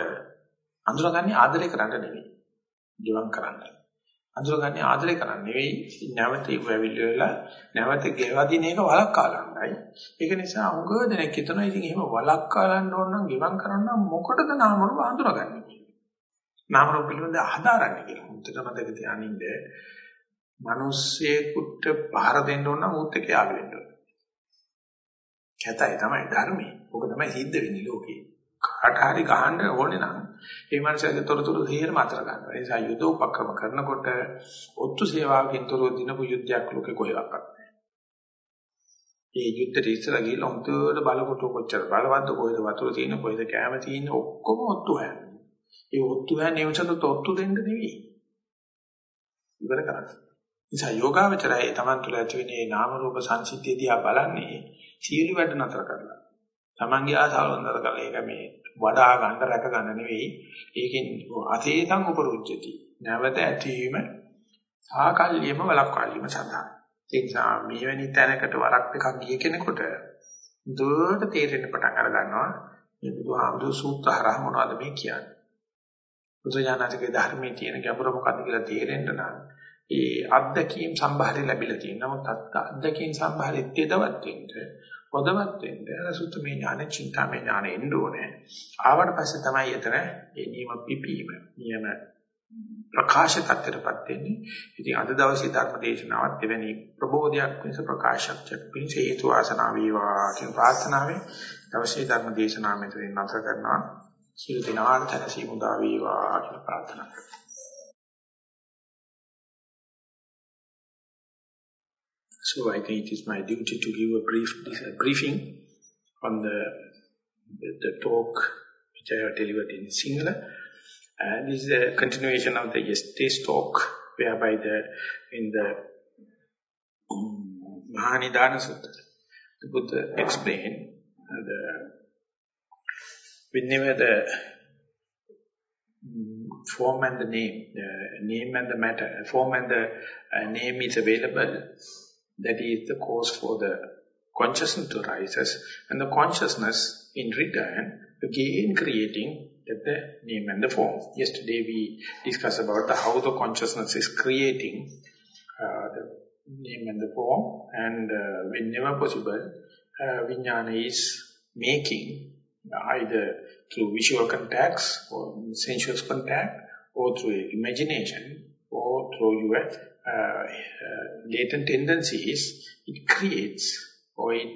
අඳුරගන්නේ ආදරය කරන්න නෙවෙයි. ජීවම් කරන්න. අඳුරගන්නේ ආදරය කරන්න නෙවෙයි. නැවත ඉවෙවිල වෙලා නැවත ගෙවදින එක වළක්වාලන්නයි. ඒක නිසා උගව දෙනෙක් හිතනවා ඉතින් එහෙම වළක්වාලන්න ඕන නම් ගිවම් කරන්න මොකටද නාමරුව අඳුරගන්නේ කියලා. නාම රූප පිළිබඳ හදාරන්නේ කියලා. මුත්තර මතක තියානින්ද මිනිස්සෙකුට පහර දෙන්න ඕන නම් ඌත් එක්ක යාළු වෙන්න ඕන. කැතයි තමයි ධර්මයේ. ඕක තමයි සිද්ධ වෙන්නේ ලෝකේ. කාට හරි ගහන්න ඕනේ නම් ඒ මනුස්සයාගේ තොරතුරු සියරම අතර ගන්නවා. ඒ නිසා යුද උපක්‍රම කරනකොට ඔත්තු සේවාවකින් තොරව දිනපු යුද්ධයක් ලෝකේ කොහෙවත් නැහැ. ඒ යුද්ධෙට ඉස්සලා ගිහලා හොඳට බලකොට කොච්චර බලවත්ද කොහෙද වතුර තියෙන කොහෙද කැම තියෙන ඔක්කොම ඔත්තු හැන්නේ. ඒ ඔත්තු හැන්නේ එවසට ඔත්තු දෙන්න නෙවෙයි. ඉවර කරන්නේ. නිසා යෝගාවචරය තමන් තුළ ඇති වෙන මේ නාම රූප සංසිද්ධිය දිහා බලන්නේ සීල වැඩ නතර කරලා. තමන්ගේ ආසාව නතර කරලා ඒක මේ වඩා ගන්න රැක ගන්න නෙවෙයි. ඒකෙන් අතේතං උපරුජ්ජති. නැවත ඇතිවීම සාකල්යෙම වලක්වාලීම සඳහා. ඒ නිසා මෙවැනි තැනකට වරක් දෙකක් ගිය කෙනෙකුට දුරට තේරෙන්න පටන් අර ගන්නවා මේ බුදුහාමුදුරු සූත්‍රහරහ මොනවද මේ කියන්නේ. බුදුජානකගේ ධර්මයේ තියෙන ගැඹුර මොකක්ද කියලා තේරෙන්න නම් ඒ අත්දැකීම් සම්භාරය ලැබිලා තියෙනවා. නමුත් අත්දැකීම් සම්භාරෙත් යදවත් වෙන්න, පොදවත් වෙන්න, සුත්තමේ ඥාන, චින්තාමේ ඥාන එන්න ඕනේ. ආවට පස්සේ තමයි එතන ඒ නියම පිපීම, නියම ප්‍රකාශ tattරපත් වෙන්නේ. ඉතින් අද දවසේ ධර්ම දේශනාවත් එවැනි ප්‍රබෝධයක් වෙනස ප්‍රකාශයක් පිණිස හේතු වාසනා වේවා කියන ප්‍රාර්ථනාවෙන් දවසේ ධර්ම දේශනාව මෙතනින් නැවත කරනවා. සියලු දෙනාට සැනසීම උදා වේවා කියලා ප්‍රාර්ථනා කරනවා. So I think it is my duty to give a brief a briefing on the, the, the talk which I have delivered in Sinhala. This is a continuation of the yesterday's talk, whereby the in the um, Mahanidana Sutta, the Buddha explained uh, the whenever the um, form and the name, the name and the matter, form and the uh, name is available, that is the cause for the consciousness to rises, and the consciousness in return again creating the name and the form. Yesterday we discussed about the, how the consciousness is creating uh, the name and the form, and uh, whenever possible, uh, vijnana is making either through visual contacts or sensuous contact or through imagination or through your uh, uh, latent tendencies, it creates or it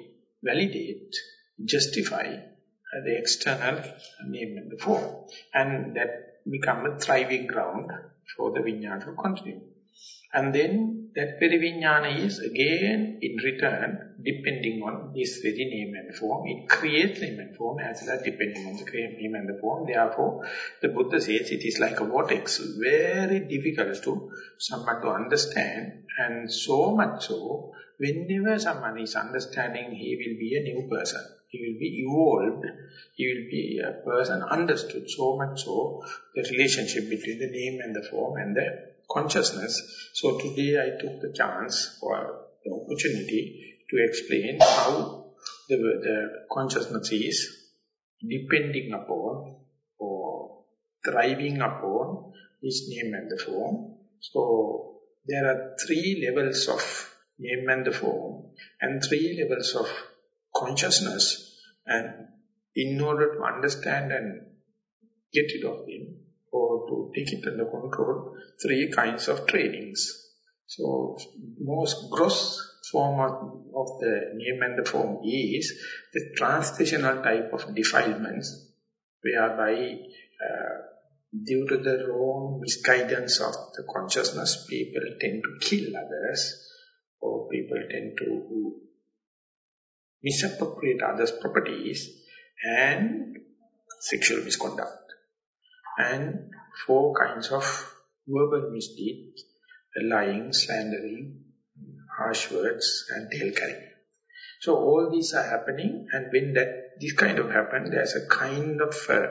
validates, justify uh, the external name and the form. And that become a thriving ground for the vinyana to continue. And then that very is again in return depending on this very name and form. It creates name and form as well depending on the name and the form. Therefore, the Buddha says it is like a vortex, very difficult to someone to understand. And so much so, whenever someone is understanding, he will be a new person. He will be evolved. He will be a person understood. So much so, the relationship between the name and the form and the consciousness. So today I took the chance or the opportunity to explain how the, the consciousness is depending upon or thriving upon this name and the form. So there are three levels of name and the form and three levels of consciousness and in order to understand and get rid of them, to take it under control, three kinds of trainings. So, most gross form of, of the name and the form is the transitional type of defilements, whereby uh, due to the wrong misguidance of the consciousness, people tend to kill others, or people tend to misappropriate others' properties, and sexual misconduct and four kinds of verbal misdeeds, lying, slandering, harsh words and tail carrying. So all these are happening and when that this kind of happen, there's a kind of uh,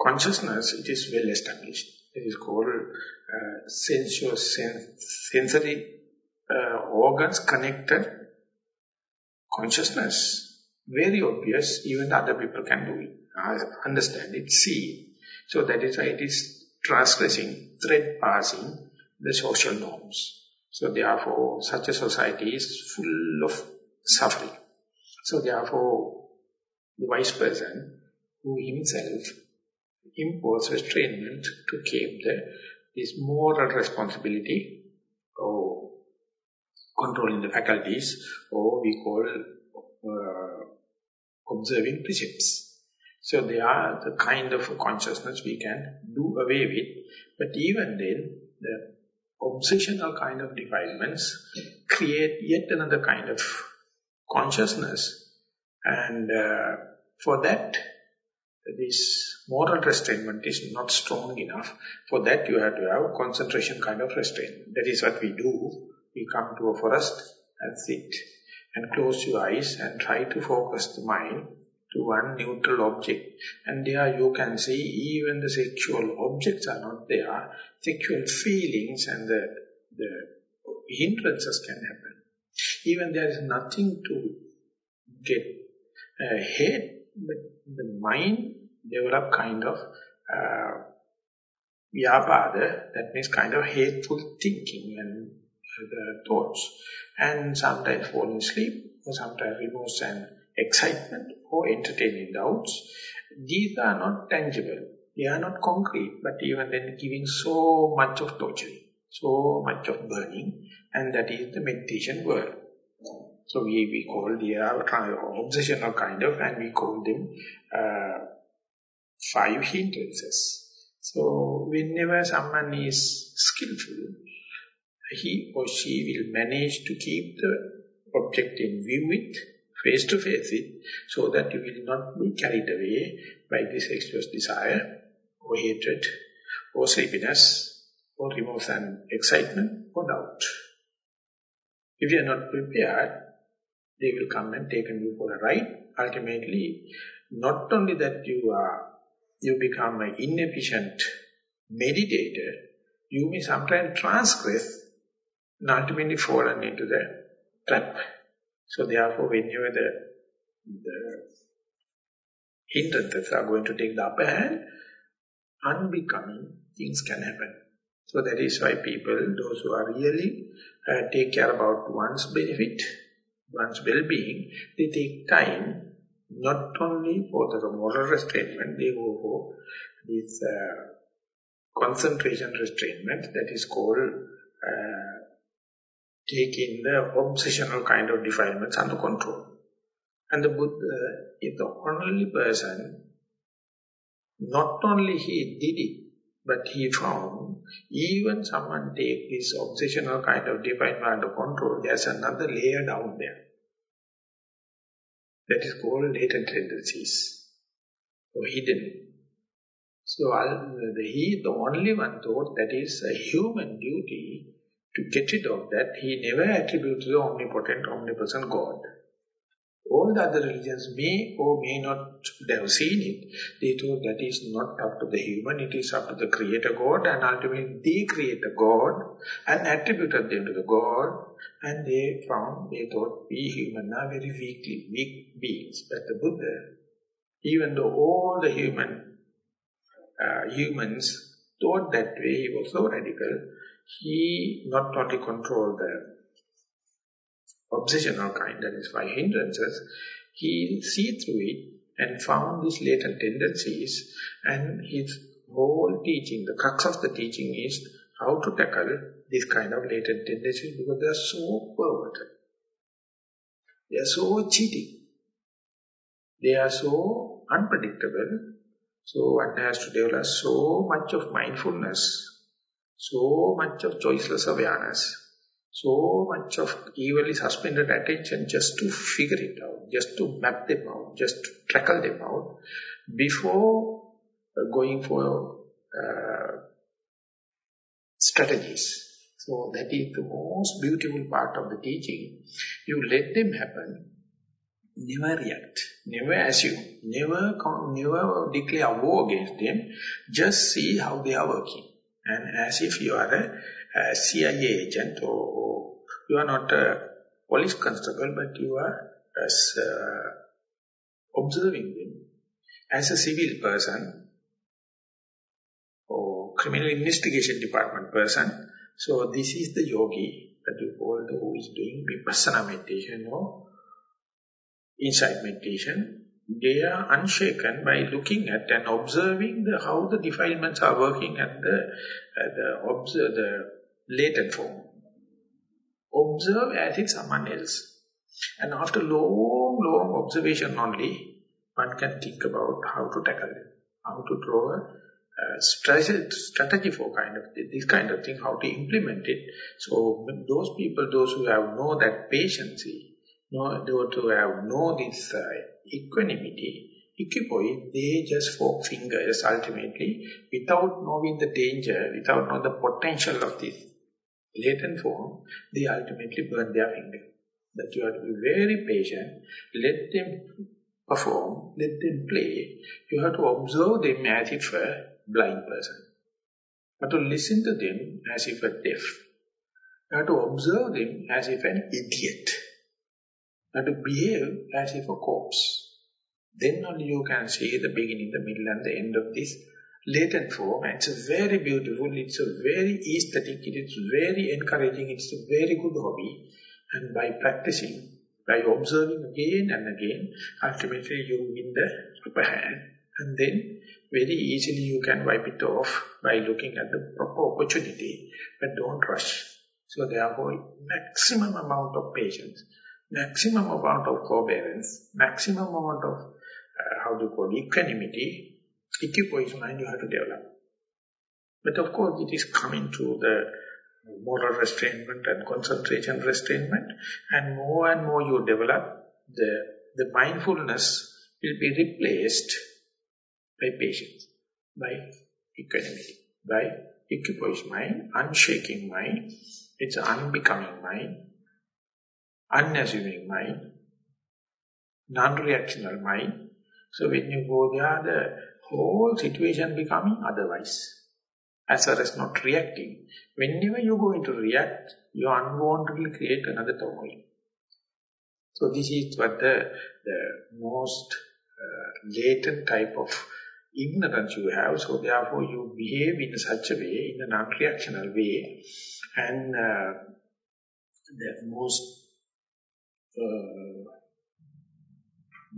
consciousness, it is well established. It is called uh, sensuous, sen sensory uh, organs connected consciousness. Very obvious, even other people can do it. Understand it, see it. So that is why it is transgressing, thread passing the social norms. So therefore, such a society is full of suffering. So therefore, the wise person who himself impose restraint to keep the, this moral responsibility or controlling the faculties or we call uh, observing precepts. So they are the kind of consciousness we can do away with. But even then, the obsessional kind of defilements create yet another kind of consciousness. And uh, for that, this moral restraint is not strong enough. For that, you have to have concentration kind of restraint. That is what we do. We come to a forest and sit and close your eyes and try to focus the mind to one neutral object. And there you can see even the sexual objects are not there. Sexual feelings and the, the hindrances can happen. Even there is nothing to get uh, hate, but the mind develop kind of uh, vyapada, that means kind of hateful thinking and uh, thoughts. And sometimes falling asleep, or sometimes remorse and excitement or entertaining doubts. These are not tangible. They are not concrete, but even then giving so much of torture, so much of burning, and that is the meditation world. So we, we call the uh, obsessional kind of, and we call them uh, five hindrances. So whenever someone is skillful, he or she will manage to keep the object in view with face to face it, so that you will not be carried away by this express desire, or hatred, or sleepiness, or remorse and excitement, or doubt. If you are not prepared, they will come and take you for a ride. Ultimately, not only that you are you become an inefficient meditator, you may sometimes transgress and ultimately fallen into the trap. So therefore, whenever the, the hindrances are going to take the upper hand, unbecoming things can happen. So that is why people, those who are really uh, take care about one's benefit, one's well-being, they take time not only for the moral restraint, they go for this uh, concentration restraint that is called uh, taking the obsessional kind of defilements under control. And the Buddha is the only person, not only he did it, but he found even someone take this obsessional kind of defilement under control, there's another layer down there. That is called latent tendencies, or hidden. So he the only one thought that is a human duty to get rid of that, he never attributed to the omnipotent, omnipresent God. All the other religions may or may not have seen it. They thought that is not up to the human, it is up to the Creator God and ultimately they create a God and attributed them to the God and they found, they thought we human are very weakly, weak beings. But the Buddha, even though all the human uh, humans thought that way, he was so radical, he not only controlled the obsessional kind, that is why hindrances, he see through it and found these latent tendencies and his whole teaching, the crux of the teaching is how to tackle this kind of latent tendencies because they are so perverted. They are so cheating. They are so unpredictable. So one has to develop so much of mindfulness so much of choiceless awareness, so much of evenly suspended attention just to figure it out, just to map them out, just to tackle them out, before going for uh, strategies. So that is the most beautiful part of the teaching. You let them happen, never react, never assume, never, never declare war against them, just see how they are working and as if you are a, a CIA agent or, you are not a police constable but you are as uh, observing them as a civil person or criminal investigation department person. So this is the yogi that you call who is doing vipassana meditation or insight meditation. They are unshaken by looking at and observing the, how the defilements are working at the, uh, the, observe, the latent form. Observe as if someone else. And after long, long observation only, one can think about how to tackle it, how to draw a strategy for kind of this kind of thing, how to implement it. So those people, those who have know that patience, those who have no this uh, equanimity, equipoise, they just fork fingers ultimately without knowing the danger, without knowing the potential of this latent form, they ultimately burn their finger. That you have to be very patient, let them perform, let them play. You have to observe them as if a blind person. You have to listen to them as if a deaf. You have to observe them as if an idiot. Have to behave as if a corpse. Then only you can see the beginning, the middle and the end of this latent form. And it's very beautiful, it's a very aesthetic, it's very encouraging, it's a very good hobby. And by practicing, by observing again and again, ultimately you win the upper hand. And then very easily you can wipe it off by looking at the proper opportunity, but don't rush. So therefore, maximum amount of patience, maximum amount of forbearance, maximum amount of, uh, how do you call equanimity, equipoise mind you have to develop. But of course, it is coming to the moral restrainment and concentration restrainment, and more and more you develop, the, the mindfulness will be replaced by patience, by equanimity, by equipoise mind, unshaking mind, it's unbecoming mind, unassuming mind, non-reactional mind. So when you go there, the whole situation becoming otherwise as far as not reacting. Whenever you go into react, you unwantedly create another turmoil. So this is what the, the most uh, latent type of ignorance you have. So therefore you behave in such a way, in a non-reactional way. And uh, the most uh,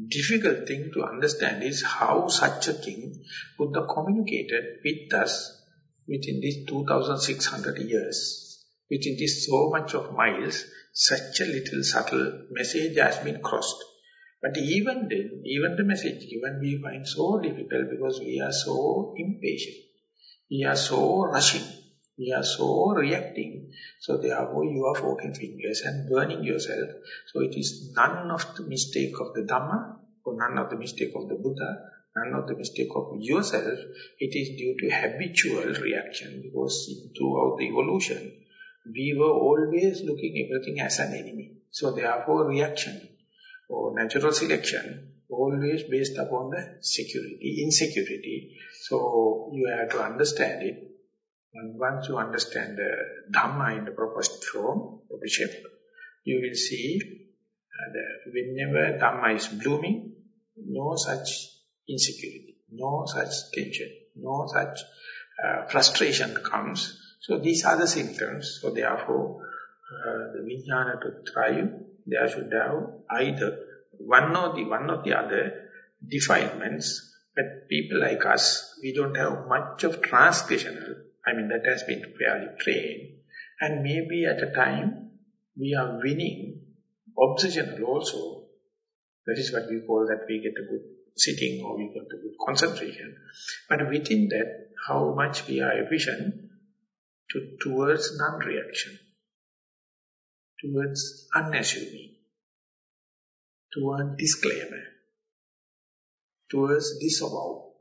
difficult thing to understand is how such a thing would have communicated with us within these 2600 years, within this so much of miles, such a little subtle message has been crossed. But even then, even the message given we find so difficult because we are so impatient. We are so rushing. We are so reacting. So therefore you are forking fingers and burning yourself. So it is none of the mistake of the Dhamma or none of the mistake of the Buddha, none of the mistake of yourself. It is due to habitual reaction because throughout the evolution, we were always looking everything as an enemy. So therefore reaction or natural selection always based upon the security, insecurity. So you have to understand it. And once you understand the Dhamma in the proper form, shape, you will see uh, that whenever Dhamma is blooming, no such insecurity, no such tension, no such uh, frustration comes. So these are the symptoms. So therefore, uh, the vijnana to thrive, there should have either one or the one or the other defilements. But people like us, we don't have much of transgressional. I mean, that has been fairly trained. And maybe at a time, we are winning obsessional also. That is what we call that we get a good sitting or we get a good concentration. But within that, how much we are efficient to, towards non-reaction, towards unassuming, towards disclaimer, towards disavow.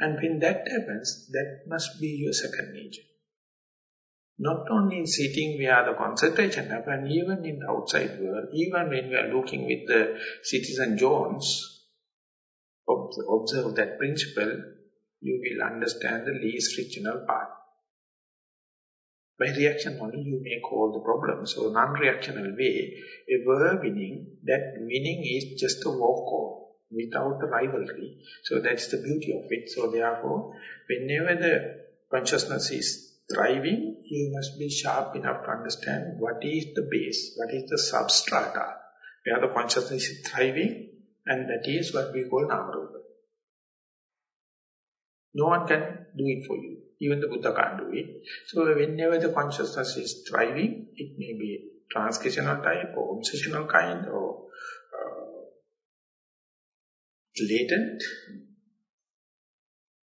And when that happens, that must be your second nature. Not only in sitting where the concentration happens, even in the outside world, even when we are looking with the citizen Jones, observe that principle, you will understand the least frictional part. By reaction only you make all the problems. So non-reactional way, a verb winning, that winning is just a walk-off without the rivalry. So that's the beauty of it. So therefore, whenever the consciousness is thriving, you must be sharp enough to understand what is the base, what is the substrata. Where the consciousness is thriving, And that is what we call Namarupa. No one can do it for you. Even the Buddha can't do it. So whenever the consciousness is thriving, it may be transcriptional type or obsessional kind or latent,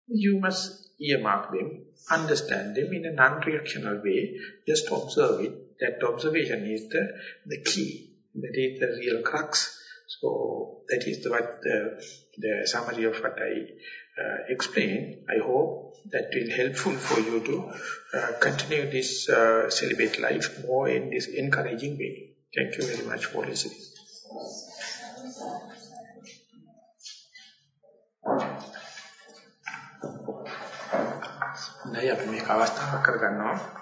you must earmark them, understand them in a non-reactional way, just observe it. That observation is the, the key. That is the real crux. So that is the, what the, the summary of what I uh, explained. I hope that will helpful for you to uh, continue this uh, celibate life more in this encouraging way. Thank you very much for listening. දැන් අපි මේක අවස්ථාවක් කරගන්නවා.